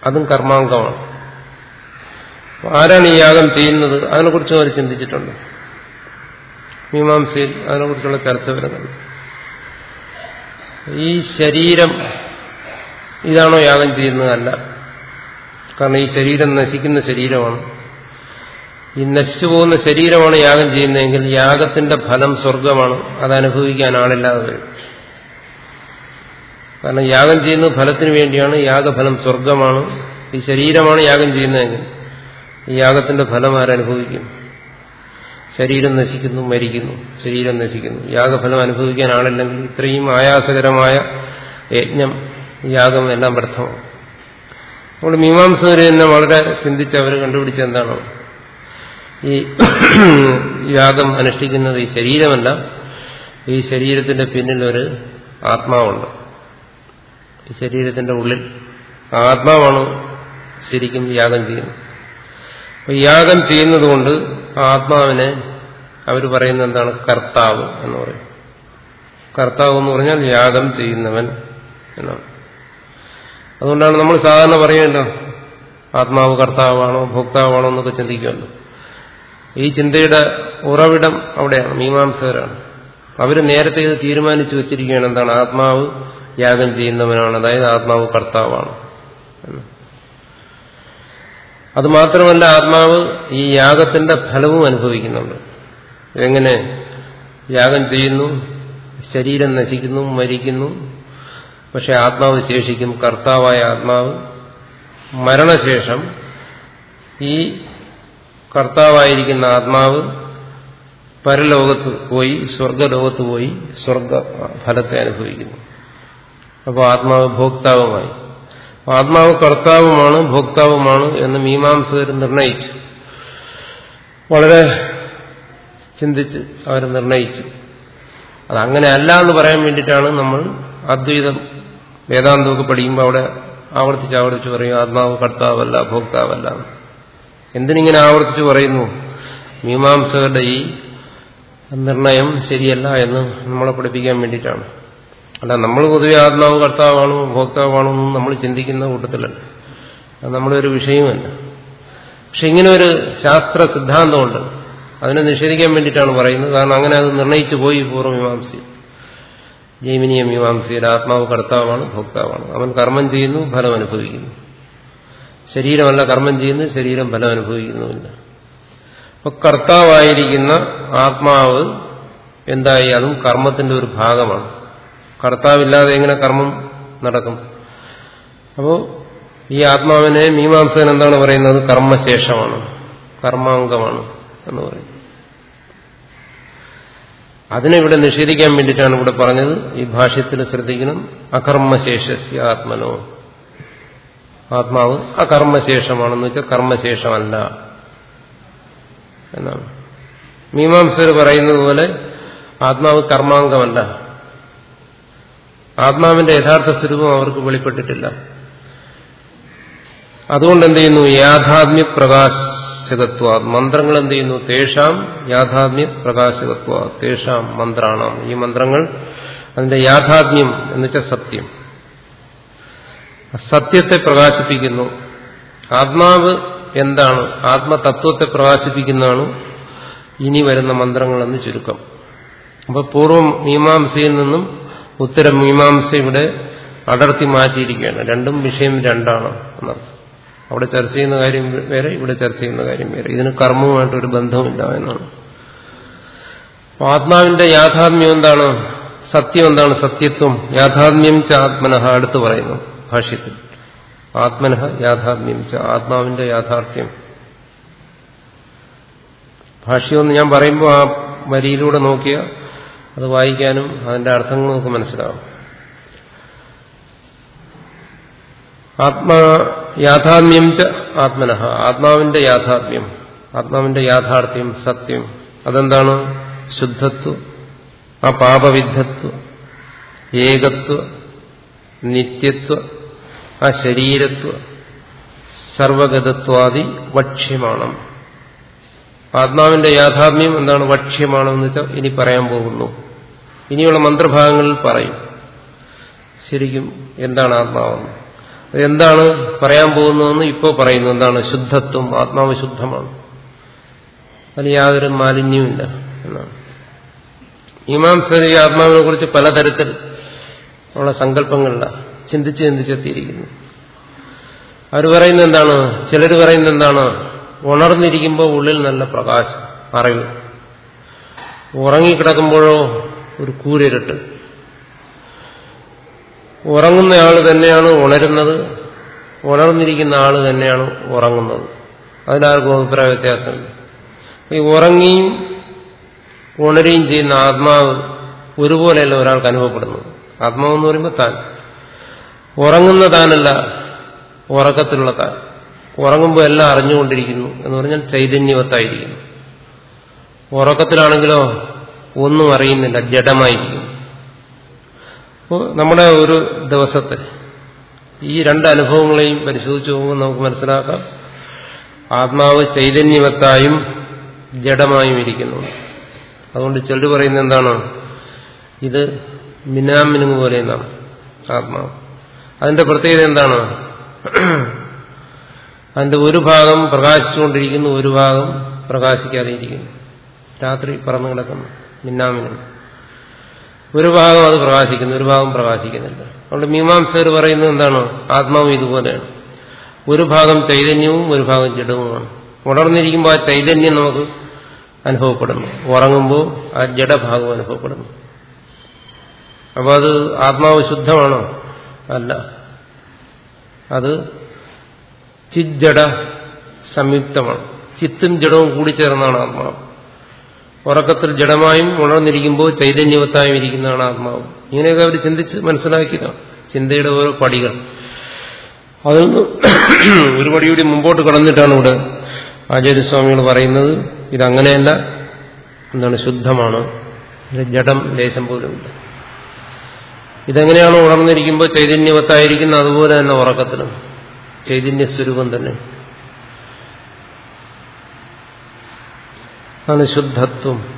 [SPEAKER 1] അതും കർമാംഗമാണ് ആരാണ് ഈ യാഗം ചെയ്യുന്നത്? അതിനെക്കുറിച്ച് അവർ ചിന്തിച്ചിട്ടുണ്ട്. മീമാംസയിൽ അതിനെക്കുറിച്ചുള്ള ചർച്ച വരുന്നുണ്ട് ഈ ശരീരം ഇതാണോ യാഗം ചെയ്യുന്നതല്ല. കാരണം ഈ ശരീരം നശിക്കുന്ന ശരീരമാണ്. ഈ നശിച്ചു പോകുന്ന ശരീരമാണ് യാഗം ചെയ്യുന്നതെങ്കിൽ യാഗത്തിന്റെ ഫലം സ്വർഗമാണ് അത് അനുഭവിക്കാൻ ആളില്ലാതെ വരും. കാരണം യാഗം ചെയ്യുന്നത് ഫലത്തിന് വേണ്ടിയാണ് യാഗഫലം സ്വർഗമാണ് ഈ ശരീരമാണ് യാഗം ചെയ്യുന്നതെങ്കിൽ ഈ യാഗത്തിന്റെ ഫലം ആരനുഭവിക്കും ശരീരം നശിക്കുന്നു മരിക്കുന്നു ശരീരം നശിക്കുന്നു. യാഗഫലം അനുഭവിക്കാൻ ആളില്ലെങ്കിൽ ഇത്രയും ആയാസകരമായ യജ്ഞം യാഗം എല്ലാം വ്യർത്ഥമാണ്. അപ്പോൾ മീമാംസകർ തന്നെ വളരെ ചിന്തിച്ച് അവർ കണ്ടുപിടിച്ച എന്താണ്? ഈ <coughs> യാഗം അനുഷ്ഠിക്കുന്നത് ഈ ശരീരമല്ല. ഈ ശരീരത്തിന്റെ പിന്നിൽ ഒരു ആത്മാവുണ്ട്. ശരീരത്തിന്റെ ഉള്ളിൽ ആത്മാവാണ് ശരിക്കും യാഗം ചെയ്യുന്നത്. അപ്പൊ യാഗം ചെയ്യുന്നതുകൊണ്ട് ആത്മാവിനെ അവർ പറയുന്നത് എന്താണ്? കർത്താവ് എന്ന് പറയും. കർത്താവ് എന്ന് പറഞ്ഞാൽ യാഗം ചെയ്യുന്നവൻ എന്നാണ്. അതുകൊണ്ടാണ് നമ്മൾ സാധാരണ പറയേണ്ടത് ആത്മാവ് കർത്താവാണോ ഭോക്താവാണോ എന്നൊക്കെ ചിന്തിക്കുമല്ലോ. ഈ ചിന്തയുടെ ഉറവിടം അവിടെയാണ് മീമാംസകരാണ്. അവർ നേരത്തെ ഇത് തീരുമാനിച്ചു വെച്ചിരിക്കുകയാണ് എന്താണ്? ആത്മാവ് യാഗം ചെയ്യുന്നവനാണ്. അതായത് ആത്മാവ് കർത്താവാണ്. അത് മാത്രമല്ല ആത്മാവ് ഈ യാഗത്തിന്റെ ഫലവും അനുഭവിക്കുന്നുണ്ട്. എങ്ങനെ യാഗം ചെയ്യുന്നു ശരീരം നശിക്കുന്നു മരിക്കുന്നു. പക്ഷെ ആത്മാവ് ശേഷിക്കും. കർത്താവായ ആത്മാവ് മരണശേഷം ഈ കർത്താവായിരിക്കുന്ന ആത്മാവ് പരലോകത്ത് പോയി സ്വർഗലോകത്ത് പോയി സ്വർഗ ഫലത്തെ അനുഭവിക്കുന്നു. അപ്പോൾ ആത്മാവ് ഭോക്താവുമായി. ആത്മാവ് കർത്താവുമാണ് ഭോക്താവുമാണ് എന്ന് മീമാംസകർ നിർണയിച്ചു. വളരെ ചിന്തിച്ച് അവർ നിർണയിച്ചു. അതങ്ങനെ അല്ല എന്ന് പറയാൻ വേണ്ടിയിട്ടാണ് നമ്മൾ അദ്വൈതം വേദാന്തമൊക്കെ പഠിക്കുമ്പോൾ അവിടെ ആവർത്തിച്ച് ആവർത്തിച്ച് പറയും ആത്മാവ് കർത്താവല്ല ഭോക്താവല്ല. എന്തിനിങ്ങനെ ആവർത്തിച്ച് പറയുന്നു? മീമാംസകരുടെ ഈ നിർണയം ശരിയല്ല എന്ന് നമ്മളെ പഠിപ്പിക്കാൻ വേണ്ടിയിട്ടാണ്. അല്ല നമ്മൾ പൊതുവെ ആത്മാവ് കർത്താവാണോ ഉപഭോക്താവാണോ എന്നും നമ്മൾ ചിന്തിക്കുന്ന കൂട്ടത്തിലല്ല. അത് നമ്മളൊരു വിഷയമല്ല. പക്ഷെ ഇങ്ങനെ ഒരു ശാസ്ത്ര സിദ്ധാന്തമുണ്ട്. അതിനെ നിഷേധിക്കാൻ വേണ്ടിയിട്ടാണ് പറയുന്നത്. കാരണം അങ്ങനെ അത് നിർണയിച്ചു പോയി പൂർവമീമാംസി ജൈമിനിയ മീമാംസയിൽ ആത്മാവ് കർത്താവാണ് ഭോക്താവാണ് അവൻ കർമ്മം ചെയ്യുന്നു ഫലം അനുഭവിക്കുന്നു. ശരീരമല്ല കർമ്മം ചെയ്യുന്നു ശരീരം ഫലം അനുഭവിക്കുന്നുമില്ല. അപ്പൊ കർത്താവായിരിക്കുന്ന ആത്മാവ് എന്തായി? അതും കർമ്മത്തിന്റെ ഒരു ഭാഗമാണ്. കർത്താവില്ലാതെ എങ്ങനെ കർമ്മം നടക്കും? അപ്പോ ഈ ആത്മാവിനെ മീമാംസകൻ എന്താണ് പറയുന്നത്? കർമ്മശേഷമാണ്. കർമാംഗമാണ് എന്ന് പറയും അതിനെ ഇവിടെ നിഷേധിക്കാൻ വേണ്ടിയിട്ടാണ് ഇവിടെ പറഞ്ഞത്. ഈ ഭാഷ്യത്തിൽ ശ്രദ്ധിക്കണം. അകർമ്മശേഷസ്യ ആത്മനോ. ആത്മാവ് അകർമ്മശേഷമാണെന്ന് വെച്ചാൽ കർമ്മശേഷമല്ല എന്നാണ്. മീമാംസകർ പറയുന്നത് പോലെ ആത്മാവ് കർമാംഗമല്ല. ആത്മാവിന്റെ യഥാർത്ഥ സ്വരൂപം അവർക്ക് വെളിപ്പെട്ടിട്ടില്ല. അതുകൊണ്ട് എന്ത് ചെയ്യുന്നു? യാഥാത്മ്യ പ്രകാശകത്വ മന്ത്രങ്ങൾ എന്ത് ചെയ്യുന്നു? തേഷാം യാഥാത്മ്യ പ്രകാശകത്വ തേഷാം മന്ത്രാണാം. ഈ മന്ത്രങ്ങൾ അതിന്റെ യാഥാത്മ്യം എന്ന് വെച്ചാൽ സത്യം. സത്യത്തെ പ്രകാശിപ്പിക്കുന്നു. ആത്മാവ് എന്താണ്? ആത്മതത്വത്തെ പ്രകാശിപ്പിക്കുന്നതാണ് ഇനി വരുന്ന മന്ത്രങ്ങളെന്ന് ചുരുക്കം. അപ്പോൾ പൂർവം മീമാംസയിൽ നിന്നും ഉത്തരം മീമാംസ ഇവിടെ അടർത്തി മാറ്റിയിരിക്കുകയാണ്. രണ്ടും വിഷയം രണ്ടാണ് എന്നർത്ഥം. അവിടെ ചർച്ച ചെയ്യുന്ന കാര്യം വേറെ ഇവിടെ ചർച്ച ചെയ്യുന്ന കാര്യം വേറെ. ഇതിന് കർമ്മവുമായിട്ടൊരു ബന്ധമില്ല എന്നാണ്. ആത്മാവിന്റെ യാഥാത്മ്യം എന്താണ്? സത്യം എന്താണ്? സത്യത്വം. യാഥാത്മ്യം ച ആത്മനഹ അടുത്ത് പറയുന്നു ഭാഷ്യത്തിൽ. ആത്മനഹ യാഥാത്മ്യം ച ആത്മാവിന്റെ യാഥാർത്ഥ്യം. ഭാഷ്യമെന്ന് ഞാൻ പറയുമ്പോൾ ആ വരിയിലൂടെ നോക്കിയാൽ അത് വായിക്കാനും അതിന്റെ അർത്ഥങ്ങൾ നമുക്ക് മനസ്സിലാവും. ആത്മാ യാഥാത്മ്യം ച ആത്മനഹ. ആത്മാവിന്റെ യാഥാത്മ്യം. ആത്മാവിന്റെ യാഥാർത്ഥ്യം സത്യം. അതെന്താണ്? ശുദ്ധത്വം. ആ പാപവിദ്ധത്വം ഏകത്വ. നിത്യത്വ. ആ ശരീരത്വ. സർവഗതത്വാദി വക്ഷ്യമാണ് ആത്മാവിന്റെ യാഥാത്മ്യം എന്താണ്? വക്ഷ്യമാണെന്ന് വെച്ചാൽ ഇനി പറയാൻ പോകുന്നു. ഇനിയുള്ള മന്ത്രഭാഗങ്ങളിൽ പറയും. ശരിക്കും എന്താണ് ആത്മാവെന്ന് എന്താണ് പറയാൻ പോകുന്നതെന്ന് ഇപ്പോൾ പറയുന്നു. എന്താണ്? ശുദ്ധത്വം ആത്മാവ് ശുദ്ധമാണ്. അതിന് യാതൊരു മാലിന്യവുമില്ല എന്നാണ്. മീമാംസ ആത്മാവിനെ കുറിച്ച് പലതരത്തിൽ ഉള്ള സങ്കല്പങ്ങളില്ല ചിന്തിച്ച് ചിന്തിച്ചെത്തിയിരിക്കുന്നു അവർ പറയുന്നത് എന്താണ്? ചിലർ പറയുന്നത് എന്താണ്? ഉണർന്നിരിക്കുമ്പോൾ ഉള്ളിൽ നല്ല പ്രകാശം അറിവ്. ഉറങ്ങിക്കിടക്കുമ്പോഴോ ഒരു കൂരിരട്ട്. ഉറങ്ങുന്ന ആൾ തന്നെയാണ് ഉണരുന്നത് ഉണർന്നിരിക്കുന്ന ആൾ തന്നെയാണ് ഉറങ്ങുന്നത്. അതിനാർക്കും അഭിപ്രായ വ്യത്യാസമില്ല. ഈ ഉറങ്ങിയും ഉണരുകയും ചെയ്യുന്ന ആത്മാവ് ഒരുപോലെയല്ല ഒരാൾക്ക് അനുഭവപ്പെടുന്നത്. ആത്മാവെന്ന് പറയുമ്പോൾ താൻ. ഉറങ്ങുന്ന താനല്ല ഉറക്കത്തിലുള്ള താൻ. ഉറങ്ങുമ്പോൾ എല്ലാം അറിഞ്ഞുകൊണ്ടിരിക്കുന്നു എന്ന് പറഞ്ഞാൽ ചൈതന്യവത്തായിരിക്കുന്നു. ഉറക്കത്തിലാണെങ്കിലോ ഒന്നും അറിയുന്നില്ല ജഡമായിരിക്കുന്നു. അപ്പോൾ നമ്മുടെ ഒരു ദിവസത്തെ ഈ രണ്ട് അനുഭവങ്ങളെയും പരിശോധിച്ച് പോകുമ്പോൾ നമുക്ക് മനസ്സിലാക്കാം. ആത്മാവ് ചൈതന്യവത്തായും ജഡമായും ഇരിക്കുന്നു. അതുകൊണ്ട് ചെൽ പറയുന്നത് എന്താണ്? ഇത് മിനാമിനുങ്ങ് പോലെ എന്നാണ് ആത്മാവ്. അതിന്റെ പ്രത്യേകത എന്താണ്? അതിന്റെ ഒരു ഭാഗം പ്രകാശിച്ചുകൊണ്ടിരിക്കുന്നു ഒരു ഭാഗം പ്രകാശിക്കാതെ ഇരിക്കുന്നു രാത്രി പറന്നു കിടക്കുന്നു മിന്നാമിനും ഒരു ഭാഗം അത് പ്രകാശിക്കുന്നു ഒരു ഭാഗം പ്രകാശിക്കുന്നില്ല. അതുകൊണ്ട് മീമാംസകർ പറയുന്നത് എന്താണോ ആത്മാവ് ഇതുപോലെയാണ്. ഒരു ഭാഗം ചൈതന്യവും ഒരു ഭാഗം ജഡവുമാണ്. ഉണർന്നിരിക്കുമ്പോൾ ആ ചൈതന്യം നമുക്ക് അനുഭവപ്പെടുന്നു. ഉറങ്ങുമ്പോൾ ആ ജഡഭാഗം അനുഭവപ്പെടുന്നു. അപ്പോൾ അത് ആത്മാവ് ശുദ്ധമാണോ? അല്ല. അത് ചിജ്ജട സംയുക്തമാണ്. ചിത്തും ജഡവും കൂടി ചേർന്നാണ് ആത്മാവ്. ഉറക്കത്തിൽ ജഡമായും ഉണർന്നിരിക്കുമ്പോൾ ചൈതന്യവത്തായും ഇരിക്കുന്നതാണ് ആത്മാവ്. ഇങ്ങനെയൊക്കെ അവർ ചിന്തിച്ച് മനസ്സിലാക്കിയതാണ്. ചിന്തയുടെ ഓരോ പടികൾ. അതിൽ നിന്ന് ഒരു പടി കൂടി മുമ്പോട്ട് കടന്നിട്ടാണ് ഇവിടെ ആചാര്യസ്വാമികൾ പറയുന്നത്. ഇതങ്ങനെയല്ല. എന്താണ്? ശുദ്ധമാണ്. ജഡം ലേശം പോലുമില്ല ഇതെങ്ങനെയാണ് ഉണർന്നിരിക്കുമ്പോൾ ചൈതന്യവത്തായിരിക്കുന്ന അതുപോലെ തന്നെ ഉറക്കത്തിലും. ചൈതന്യ സ്വരൂപം തന്നെ. ആണ് ശുദ്ധത്വം.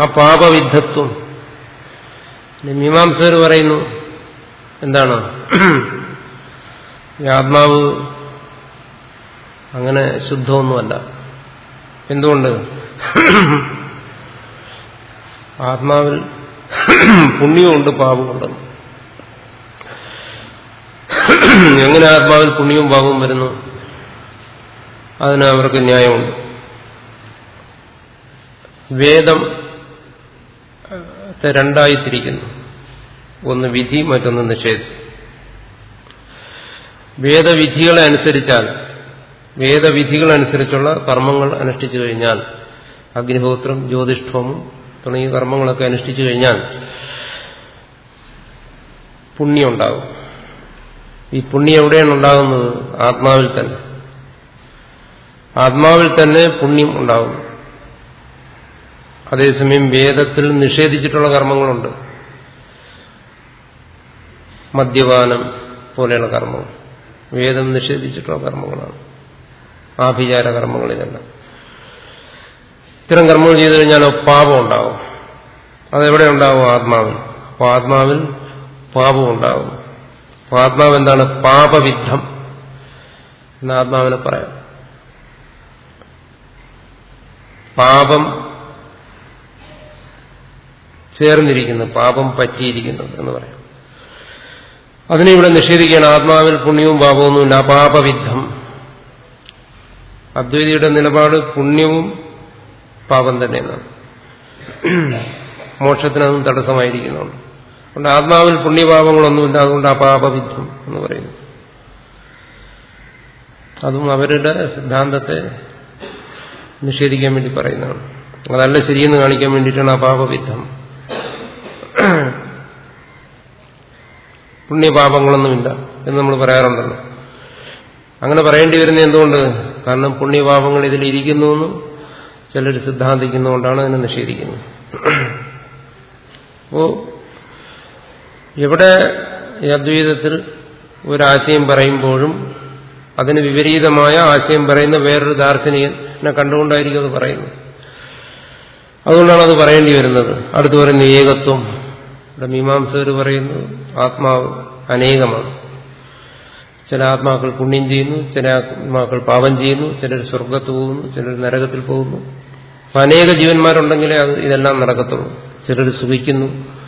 [SPEAKER 1] ആ പാപവിദ്ധത്വം മീമാംസകർ പറയുന്നു എന്താണ്? ഈ ആത്മാവ് അങ്ങനെ ശുദ്ധമൊന്നുമല്ല. എന്തുകൊണ്ട്? ആത്മാവിൽ പുണ്യമുണ്ട് പാപമുണ്ട്. എങ്ങനെ ആത്മാവിൽ പുണ്യവും പാപവും വരുന്നു? അതിന് അവർക്ക് ന്യായമുണ്ട്. വേദം രണ്ടായി തിരിക്കുന്നു ഒന്ന് വിധി മറ്റൊന്ന് നിഷേധം. വേദവിധികളെ അനുസരിച്ചാൽ വേദവിധികളനുസരിച്ചുള്ള കർമ്മങ്ങൾ അനുഷ്ഠിച്ചു കഴിഞ്ഞാൽ അഗ്നിഹോത്രം ജ്യോതിഷ്ഠവും തുടങ്ങിയ കർമ്മങ്ങളൊക്കെ അനുഷ്ഠിച്ചു കഴിഞ്ഞാൽ പുണ്യം ഉണ്ടാകും. ഈ പുണ്യം എവിടെയാണ് ഉണ്ടാകുന്നത്? ആത്മാവിൽ തന്നെ. ആത്മാവിൽ തന്നെ പുണ്യം ഉണ്ടാകും അതേസമയം വേദത്തിൽ നിഷേധിച്ചിട്ടുള്ള കർമ്മങ്ങളുണ്ട്. മദ്യപാനം പോലെയുള്ള കർമ്മങ്ങൾ. വേദം നിഷേധിച്ചിട്ടുള്ള കർമ്മങ്ങളാണ്. ആഭിചാര കർമ്മങ്ങൾ ഇതെല്ലാം ഇത്തരം കർമ്മങ്ങൾ ചെയ്തു കഴിഞ്ഞാൽ പാപം ഉണ്ടാവും അതെവിടെ ഉണ്ടാവും ആത്മാവിൽ. അപ്പോൾ ആത്മാവിൽ പാപം ഉണ്ടാവും അപ്പോൾ ആത്മാവ് എന്താണ്? പാപവിദ്ധം. എന്ന് ആത്മാവിനെ പറയാം. പാപം ചേർന്നിരിക്കുന്നു പാപം പറ്റിയിരിക്കുന്നു എന്ന് പറയാം. അതിനെ ഇവിടെ നിഷേധിക്കുകയാണ്. ആത്മാവിൽ പുണ്യവും പാപമൊന്നുമില്ല അപാപവിദ്ധം അദ്വൈതിയുടെ നിലപാട് പുണ്യവും പാപം തന്നെയെന്നാണ് മോക്ഷത്തിനതും തടസ്സമായിരിക്കുന്നുണ്ട്. അതുകൊണ്ട് ആത്മാവിൽ പുണ്യപാപങ്ങളൊന്നുമില്ല അതുകൊണ്ട് അപാപവിദ്ധം എന്ന് പറയുന്നു. അതും അവരുടെ സിദ്ധാന്തത്തെ നിഷേധിക്കാൻ വേണ്ടി പറയുന്നതാണ്. അതല്ല ശരിയെന്ന് കാണിക്കാൻ വേണ്ടിയിട്ടാണ് അപാപവിദ്ധം പുണ്യപാപങ്ങളൊന്നുമില്ല എന്ന് നമ്മൾ പറയാറുണ്ടല്ലോ. അങ്ങനെ പറയേണ്ടി വരുന്ന എന്തുകൊണ്ട്? കാരണം പുണ്യപാപങ്ങൾ ഇതിൽ ഇരിക്കുന്നു എന്ന് ചിലർ സിദ്ധാന്തിക്കുന്നതുകൊണ്ടാണ് അതിനെ നിഷേധിക്കുന്നത്. അപ്പോ എവിടെ ഈ അദ്വൈതത്തിൽ ഒരാശയം പറയുമ്പോഴും അതിന് വിപരീതമായ ആശയം പറയുന്ന വേറൊരു ദാർശനികനെ കണ്ടുകൊണ്ടായിരിക്കും അത് പറയുന്നത്. അതുകൊണ്ടാണ് അത് പറയേണ്ടി വരുന്നത്. അടുത്ത് പറയുന്ന ഏകത്വം. ഇവിടെ മീമാംസകർ പറയുന്നത് ആത്മാവ് അനേകമാണ്. ചില ആത്മാക്കൾ പുണ്യം ചെയ്യുന്നു ചില ആത്മാക്കൾ പാപം ചെയ്യുന്നു ചിലർ സ്വർഗത്ത് പോകുന്നു ചിലർ നരകത്തിൽ പോകുന്നു. അനേക ജീവന്മാരുണ്ടെങ്കിലേ അത് ഇതെല്ലാം നടക്കത്തുള്ളൂ. ചിലർ സുഖിക്കുന്നു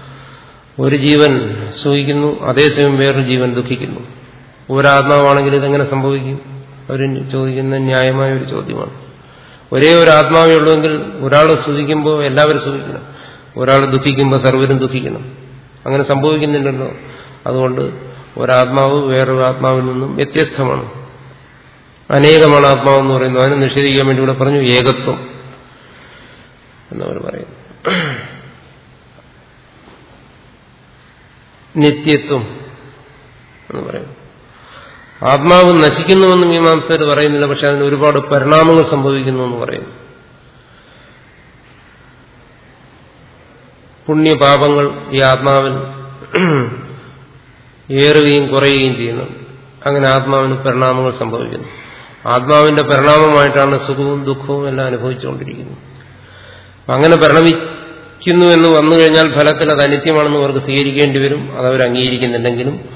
[SPEAKER 1] ഒരു ജീവൻ സുഖിക്കുന്നു അതേസമയം വേറൊരു ജീവൻ ദുഃഖിക്കുന്നു. ഒരാത്മാവാണെങ്കിൽ ഇതെങ്ങനെ സംഭവിക്കും? അവർ ചോദിക്കുന്ന ന്യായമായ ഒരു ചോദ്യമാണ്. ഒരേ ഒരു ആത്മാവേ ഉള്ളുവെങ്കിൽ ഒരാൾ സുഖിക്കുമ്പോൾ എല്ലാവരും സുഖിക്കണം ഒരാൾ ദുഃഖിക്കുമ്പോൾ സർവരും ദുഃഖിക്കണം. അങ്ങനെ സംഭവിക്കുന്നില്ലല്ലോ. അതുകൊണ്ട് ഒരാത്മാവ് വേറൊരു ആത്മാവിൽ നിന്നും വ്യത്യസ്തമാണ്. അനേകമാണ് ആത്മാവെന്ന് പറയുന്നത് അതിനെ നിഷേധിക്കാൻ വേണ്ടി ഇവിടെ പറഞ്ഞു ഏകത്വം എന്നവർ പറയുന്നു. നിത്യത്വം എന്ന് പറയും. ആത്മാവ് നശിക്കുന്നുവെന്ന് മീമാംസകർ പറയുന്നില്ല പക്ഷെ അതിന് ഒരുപാട് പരിണാമങ്ങൾ സംഭവിക്കുന്നു എന്ന് പറയുന്നു പുണ്യപാപങ്ങൾ ഈ ആത്മാവിൽ ഏറുകയും കുറയുകയും ചെയ്യുന്നു. അങ്ങനെ ആത്മാവിന് പരിണാമങ്ങൾ സംഭവിക്കുന്നു. ആത്മാവിന്റെ പരിണാമമായിട്ടാണ് സുഖവും ദുഃഖവും എല്ലാം അനുഭവിച്ചുകൊണ്ടിരിക്കുന്നത്. അങ്ങനെ പരിണമിക്കുന്നു എന്ന് വന്നു കഴിഞ്ഞാൽ ഫലത്തിൽ അത് അനിത്യമാണെന്ന് അവർക്ക് സ്വീകരിക്കേണ്ടി വരും. അത് അവർ അംഗീകരിക്കുന്നുണ്ടെങ്കിലും.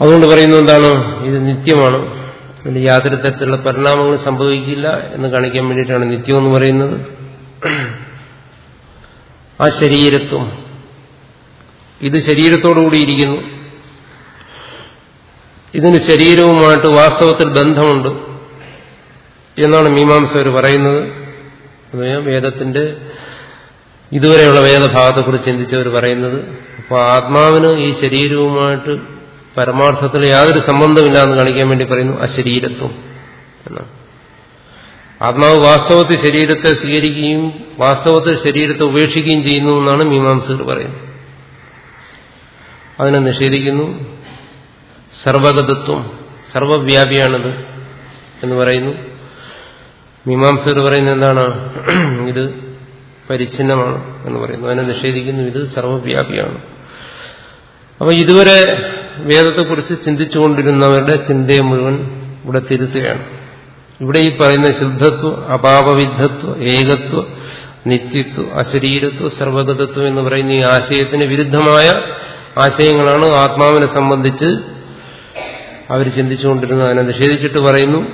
[SPEAKER 1] അതുകൊണ്ട് പറയുന്നത് എന്താണ്? ഇത് നിത്യമാണ്. അതിന്റെ യാതൊരു തരത്തിലുള്ള പരിണാമങ്ങൾ സംഭവിക്കില്ല എന്ന് കാണിക്കാൻ വേണ്ടിയിട്ടാണ് നിത്യം എന്ന് പറയുന്നത്. ആ ശരീരത്വം. ഇത് ശരീരത്തോടുകൂടിയിരിക്കുന്നു ഇതിന് ശരീരവുമായിട്ട് വാസ്തവത്തിൽ ബന്ധമുണ്ട് എന്നാണ് മീമാംസകർ പറയുന്നത്. വേദത്തിന്റെ ഇതുവരെയുള്ള വേദഭാഗത്തെക്കുറിച്ച് ചിന്തിച്ചവർ പറയുന്നത് അപ്പോൾ ആത്മാവിന് ഈ ശരീരവുമായിട്ട് പരമാർത്ഥത്തിൽ യാതൊരു സംബന്ധമില്ല എന്ന് കാണിക്കാൻ വേണ്ടി പറയുന്നു അശരീരത്വം എന്നാണ്. ആത്മാവ് വാസ്തവത്തിൽ ശരീരത്തെ സ്വീകരിക്കുകയും വാസ്തവത്തിൽ ശരീരത്തെ ഉപേക്ഷിക്കുകയും ചെയ്യുന്നു എന്നാണ് മീമാംസകർ പറയുന്നത്. അതിനെ നിഷേധിക്കുന്നു. സർവഗതത്വം സർവവ്യാപിയാണിത് എന്ന് പറയുന്നു. മീമാംസകർ പറയുന്നത് എന്താണ്? ഇത് പരിച്ഛിന്നമാണ് എന്ന് പറയുന്നു. അതിനെ നിഷേധിക്കുന്നു. ഇത് സർവവ്യാപിയാണ്. അപ്പൊ ഇതുവരെ വേദത്തെക്കുറിച്ച് ചിന്തിച്ചുകൊണ്ടിരുന്നവരുടെ ചിന്തയെ മുഴുവൻ ഇവിടെ തിരുത്തുകയാണ്. ഇവിടെ ഈ പറയുന്ന ശുദ്ധത്വ അപാപവിദ്ധത്വ ഏകത്വ നിത്യത്വ അശരീരത്വ സർവഗതത്വം എന്ന് പറയുന്ന ഈ ആശയത്തിന് വിരുദ്ധമായ ആശയങ്ങളാണ് ആത്മാവിനെ സംബന്ധിച്ച് അവർ ചിന്തിച്ചുകൊണ്ടിരുന്നത്. അതിനെ നിഷേധിച്ചിട്ട് പറയുന്നു.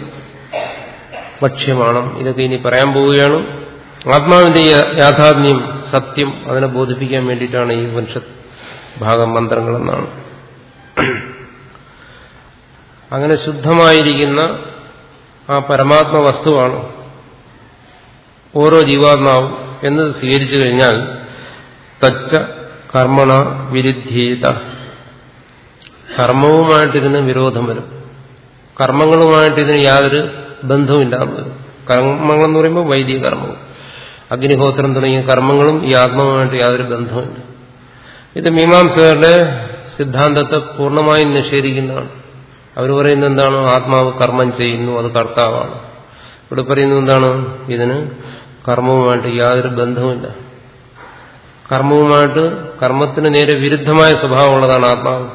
[SPEAKER 1] ഭക്ഷ്യമാണ്. ഇതൊക്കെ ഇനി പറയാൻ പോവുകയാണ്. ആത്മാവിന്റെ യാഥാത്മ്യം സത്യം അതിനെ ബോധിപ്പിക്കാൻ വേണ്ടിയിട്ടാണ് ഈ ഉപനിഷത്ത് ഭാഗം മന്ത്രങ്ങളെന്നാണ്. അങ്ങനെ ശുദ്ധമായിരിക്കുന്ന ആ പരമാത്മ വസ്തുവാണ് ഓരോ ജീവാത്മാവും എന്ന് സ്വീകരിച്ചു കഴിഞ്ഞാൽ തച്ച കർമ്മണ വിരുദ്ധീത. കർമ്മവുമായിട്ടിതിന് വിരോധം വരും. കർമ്മങ്ങളുമായിട്ടിതിന് യാതൊരു ഇല്ലാതെ വരും. കർമ്മങ്ങളെന്ന് പറയുമ്പോൾ വൈദിക കർമ്മങ്ങൾ അഗ്നിഹോത്രം തുടങ്ങിയ കർമ്മങ്ങളും ഈ ആത്മാവുമായിട്ട് യാതൊരു ബന്ധമില്ല ഇത് മീമാംസകരുടെ സിദ്ധാന്തത്തെ പൂർണമായും നിഷേധിക്കുന്നതാണ്. അവർ പറയുന്നത് എന്താണ്? ആത്മാവ് കർമ്മം ചെയ്യുന്നു അത് കർത്താവാണ്. ഇവിടെ പറയുന്നത് എന്താണ്? ഇതിന് കർമ്മവുമായിട്ട് യാതൊരു ബന്ധവുമില്ല. കർമ്മവുമായിട്ട് കർമ്മത്തിന് നേരെ വിരുദ്ധമായ സ്വഭാവമുള്ളതാണ് ആത്മാവ്.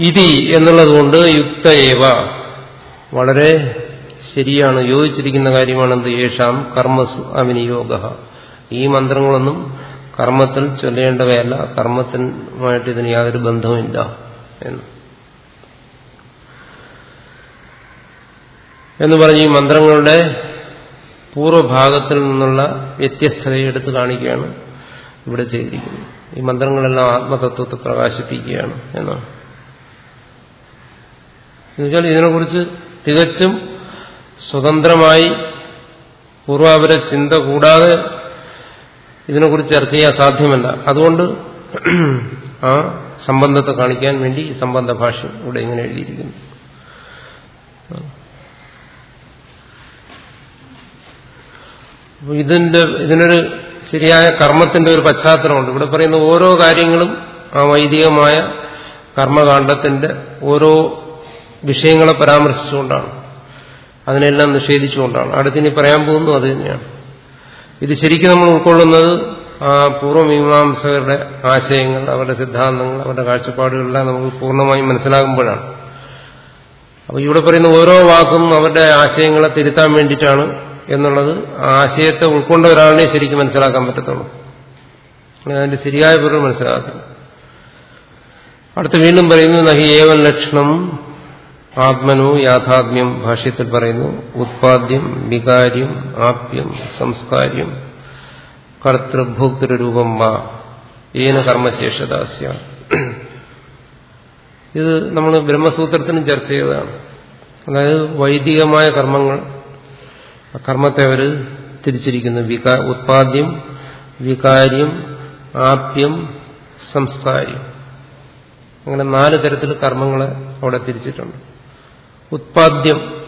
[SPEAKER 1] ഇതി എന്നുള്ളതുകൊണ്ട് യുക്തയേവ വളരെ ശരിയാണ് യോജിച്ചിരിക്കുന്ന കാര്യമാണ് എന്ത് യേഷാം കർമ്മസു അവിനിയോഗ. ഈ മന്ത്രങ്ങളൊന്നും കർമ്മത്തിൽ ചൊല്ലേണ്ടവയല്ല. കർമ്മത്തിനുമായിട്ട് ഇതിന് യാതൊരു ബന്ധവുമില്ല എന്ന്. എന്ന് പറഞ്ഞ് ഈ മന്ത്രങ്ങളുടെ പൂർവഭാഗത്തിൽ നിന്നുള്ള വ്യത്യസ്തതയെ എടുത്തു കാണിക്കുകയാണ് ഇവിടെ ചെയ്തിരിക്കുന്നത്. ഈ മന്ത്രങ്ങളെല്ലാം ആത്മതത്വത്തെ പ്രകാശിപ്പിക്കുകയാണ് എന്നാണ്. എന്നുവെച്ചാൽ ഇതിനെക്കുറിച്ച് തികച്ചും സ്വതന്ത്രമായി പൂർവാപര ചിന്ത കൂടാതെ ഇതിനെക്കുറിച്ച് ചർച്ച ചെയ്യാൻ സാധ്യമല്ല. അതുകൊണ്ട് <clears throat> ആ സംബന്ധത്തെ കാണിക്കാൻ വേണ്ടി ഈ സംബന്ധ ഭാഷ ഇവിടെ ഇങ്ങനെ എഴുതിയിരിക്കുന്നു. ഇതിന്റെ ഇതിനൊരു ശരിയായ കർമ്മത്തിന്റെ ഒരു പശ്ചാത്തലമുണ്ട്. ഇവിടെ പറയുന്ന ഓരോ കാര്യങ്ങളും ആ വൈദികമായ കർമ്മകാണ്ഡത്തിന്റെ ഓരോ വിഷയങ്ങളെ പരാമർശിച്ചുകൊണ്ടാണ്. അതിനെല്ലാം നിഷേധിച്ചുകൊണ്ടാണ്. അടുത്തിനി പറയാൻ പോകുന്നു അത് തന്നെയാണ്. ഇത് ശരിക്കും നമ്മൾ ഉൾക്കൊള്ളുന്നത് ആ പൂർവമീമാംസകരുടെ ആശയങ്ങൾ അവരുടെ സിദ്ധാന്തങ്ങൾ അവരുടെ കാഴ്ചപ്പാടുകളെല്ലാം നമുക്ക് പൂർണമായും മനസ്സിലാകുമ്പോഴാണ്. അപ്പോൾ ഇവിടെ പറയുന്ന ഓരോ വാക്കും അവരുടെ ആശയങ്ങളെ തിരുത്താൻ വേണ്ടിയിട്ടാണ് എന്നുള്ളത് ആശയത്തെ ഉൾക്കൊണ്ട ഒരാളിനെ ശരിക്കും മനസ്സിലാക്കാൻ പറ്റത്തുള്ളൂ. അതിന്റെ ശരിയായ പൊരുൾ മനസ്സിലാക്കുന്നു അടുത്ത് വീണ്ടും പറയുന്നു നഹി ഏവൻ ലക്ഷണം ആത്മനോ യാഥാത്മ്യം ഭാഷ്യത്തിൽ പറയുന്നു. ഉത്പാദ്യം വികാര്യം ആപ്യം സംസ്കാര്യം കർത്തൃഭോക്തൃരൂപം വാ. ഏന കർമ്മശേഷദാസ്യ. ഇത് നമ്മൾ ബ്രഹ്മസൂത്രത്തിനും ചർച്ച ചെയ്തതാണ്. അതായത് വൈദികമായ കർമ്മങ്ങൾ. കർമ്മത്തെ അവർ തിരിച്ചിരിക്കുന്നു. വികാ ഉത്പാദ്യം വികാര്യം ആപ്യം സംസ്കാര്യം. അങ്ങനെ നാല് തരത്തിൽ കർമ്മങ്ങളെ അവിടെ തിരിച്ചിട്ടുണ്ട്. ഉത്പാദ്യം.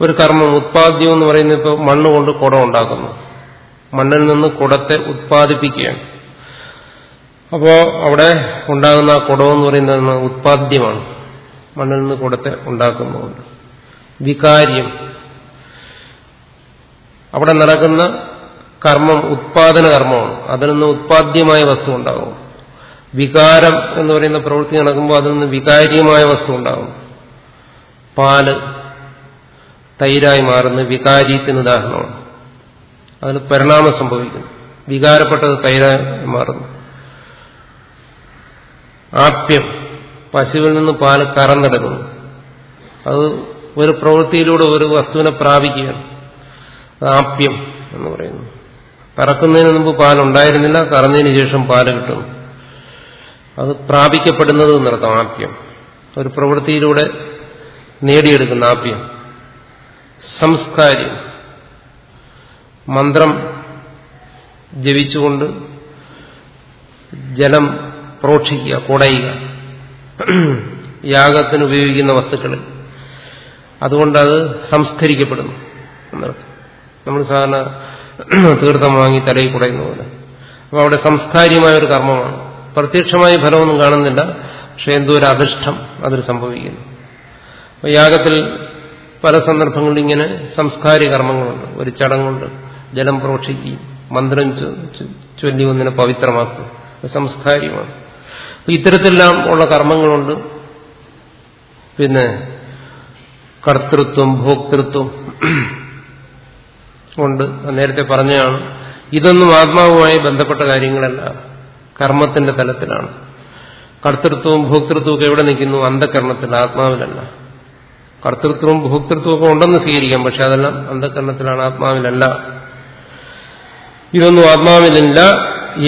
[SPEAKER 1] ഒരു കർമ്മം ഉത്പാദ്യം എന്ന് പറയുന്നത് ഇപ്പോൾ മണ്ണ് കൊണ്ട് കുടം ഉണ്ടാക്കുന്നു. മണ്ണിൽ നിന്ന് കുടത്തെ ഉത്പാദിപ്പിക്കുകയാണ്. അപ്പോൾ അവിടെ ഉണ്ടാകുന്ന ആ കുടം എന്ന് പറയുന്നത് ഉത്പാദ്യമാണ്. മണ്ണിൽ നിന്ന് കുടത്തെ ഉണ്ടാക്കുന്നുണ്ട് വികാര്യം. അവിടെ നടക്കുന്ന കർമ്മം ഉത്പാദന കർമ്മമാണ്. അതിൽ നിന്ന് ഉത്പാദ്യമായ വസ്തു ഉണ്ടാകും. വികാരം എന്ന് പറയുന്ന പ്രവൃത്തി നടക്കുമ്പോൾ അതിൽ നിന്ന് വികാരീയമായ വസ്തു ഉണ്ടാകും പാൽ തൈരായി മാറുന്ന വികാരീത്തിന് ഉദാഹരണമാണ്. അതിന് പരിണാമം സംഭവിക്കുന്നു. വികാരപ്പെട്ടത് തൈരായി മാറുന്നു. ആപ്യം പശുവിൽ നിന്ന് പാൽ കറന്നെടുക്കുന്നു. അത് ഒരു പ്രവൃത്തിയിലൂടെ ഒരു വസ്തുവിനെ പ്രാപിക്കുകയാണ്. ആപ്യം എന്ന് പറയുന്നു. കറക്കുന്നതിന് മുമ്പ് പാലുണ്ടായിരുന്നില്ല കറന്നതിന് ശേഷം പാൽ കിട്ടുന്നു. അത് പ്രാപിക്കപ്പെടുന്നത് എന്നർത്ഥം ആപ്യം. ഒരു പ്രവൃത്തിയിലൂടെ നേടിയെടുക്കുന്ന ആപ്യം. സംസ്കാര്യം. മന്ത്രം ജപിച്ചുകൊണ്ട് ജലം പ്രോക്ഷിക്കുക കുടയുക. യാഗത്തിന് ഉപയോഗിക്കുന്ന വസ്തുക്കളിൽ അതുകൊണ്ടത് സംസ്കരിക്കപ്പെടുന്നു എന്നർത്ഥം. നമ്മൾ സാധാരണ തീർത്ഥം വാങ്ങി തലയിൽ കുടയുന്ന പോലെ. അപ്പോൾ അവിടെ സംസ്കാര്യമായ ഒരു കർമ്മമാണ്. പ്രത്യക്ഷമായ ഫലമൊന്നും കാണുന്നില്ല. പക്ഷെ എന്തോ ഒരു അധിഷ്ഠം അതിൽ സംഭവിക്കുന്നു. അപ്പോൾ യാഗത്തിൽ പല സന്ദർഭങ്ങളിൽ ഇങ്ങനെ സംസ്കാരി കർമ്മങ്ങളുണ്ട്. ഒരു ചടങ്ങുണ്ട്. ജലം പ്രോക്ഷിക്കുകയും മന്ത്രം ചൊല്ലി ഒന്നിനെ പവിത്രമാക്കും. അത് സംസ്കാര്യമാണ് അപ്പൊ ഇത്തരത്തിലെല്ലാം ഉള്ള കർമ്മങ്ങളുണ്ട്. പിന്നെ കർത്തൃത്വം ഭോക്തൃത്വം ഉണ്ട്. നേരത്തെ പറഞ്ഞതാണ്. ഇതൊന്നും ആത്മാവുമായി ബന്ധപ്പെട്ട കാര്യങ്ങളല്ല. കർമ്മത്തിന്റെ തലത്തിലാണ്. കർത്തൃത്വവും ഭോക്തൃത്വവും ഒക്കെ എവിടെ നിൽക്കുന്നു? അന്ധകരണത്തിൽ ആത്മാവിലല്ല. കർത്തൃത്വവും ഭോക്തൃത്വവും ഒക്കെ ഉണ്ടെന്ന് സ്വീകരിക്കാം പക്ഷെ അതെല്ലാം അന്ധകരണത്തിലാണ് ആത്മാവിലല്ല. ഇതൊന്നും ആത്മാവിലില്ല.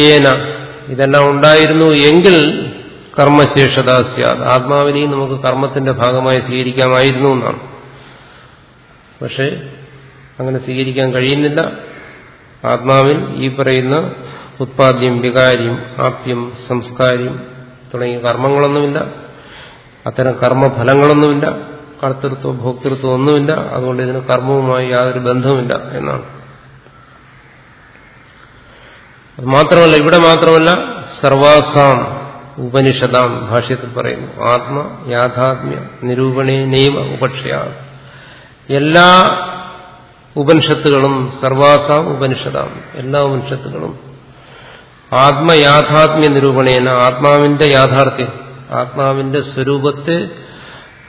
[SPEAKER 1] ഏന ഇതെല്ലാം ഉണ്ടായിരുന്നു എങ്കിൽ കർമ്മശേഷത സ്യാദ് ആത്മാവിനെയും നമുക്ക് കർമ്മത്തിന്റെ ഭാഗമായി സ്വീകരിക്കാമായിരുന്നു എന്നാണ്. പക്ഷെ അങ്ങനെ സ്വീകരിക്കാൻ കഴിയുന്നില്ല. ആത്മാവിൽ ഈ പറയുന്ന ഉത്പാദ്യം വികാര്യം ആപ്യം സംസ്കാരിയും തുടങ്ങിയ കർമ്മങ്ങളൊന്നുമില്ല. അത്തരം കർമ്മഫലങ്ങളൊന്നുമില്ല. കർത്തൃത്വം ഭോക്തൃത്വം ഒന്നുമില്ല. അതുകൊണ്ട് ഇതിന് കർമ്മവുമായി യാതൊരു ബന്ധവുമില്ല എന്നാണ്. മാത്രമല്ല ഇവിടെ മാത്രമല്ല സർവാസാം ഉപനിഷദാം ഭാഷ്യത്തിൽ പറയുന്നു. ആത്മ യാഥാത്മ്യ നിരൂപണേ നൈവ ഉപക്ഷയ എല്ലാ ഉപനിഷത്തുകളും സർവാസാം ഉപനിഷദാം എല്ലാ ഉപനിഷത്തുകളും ആത്മയാഥാത്മ്യ നിരൂപണേന ആത്മാവിന്റെ യാഥാർത്ഥ്യം ആത്മാവിന്റെ സ്വരൂപത്തെ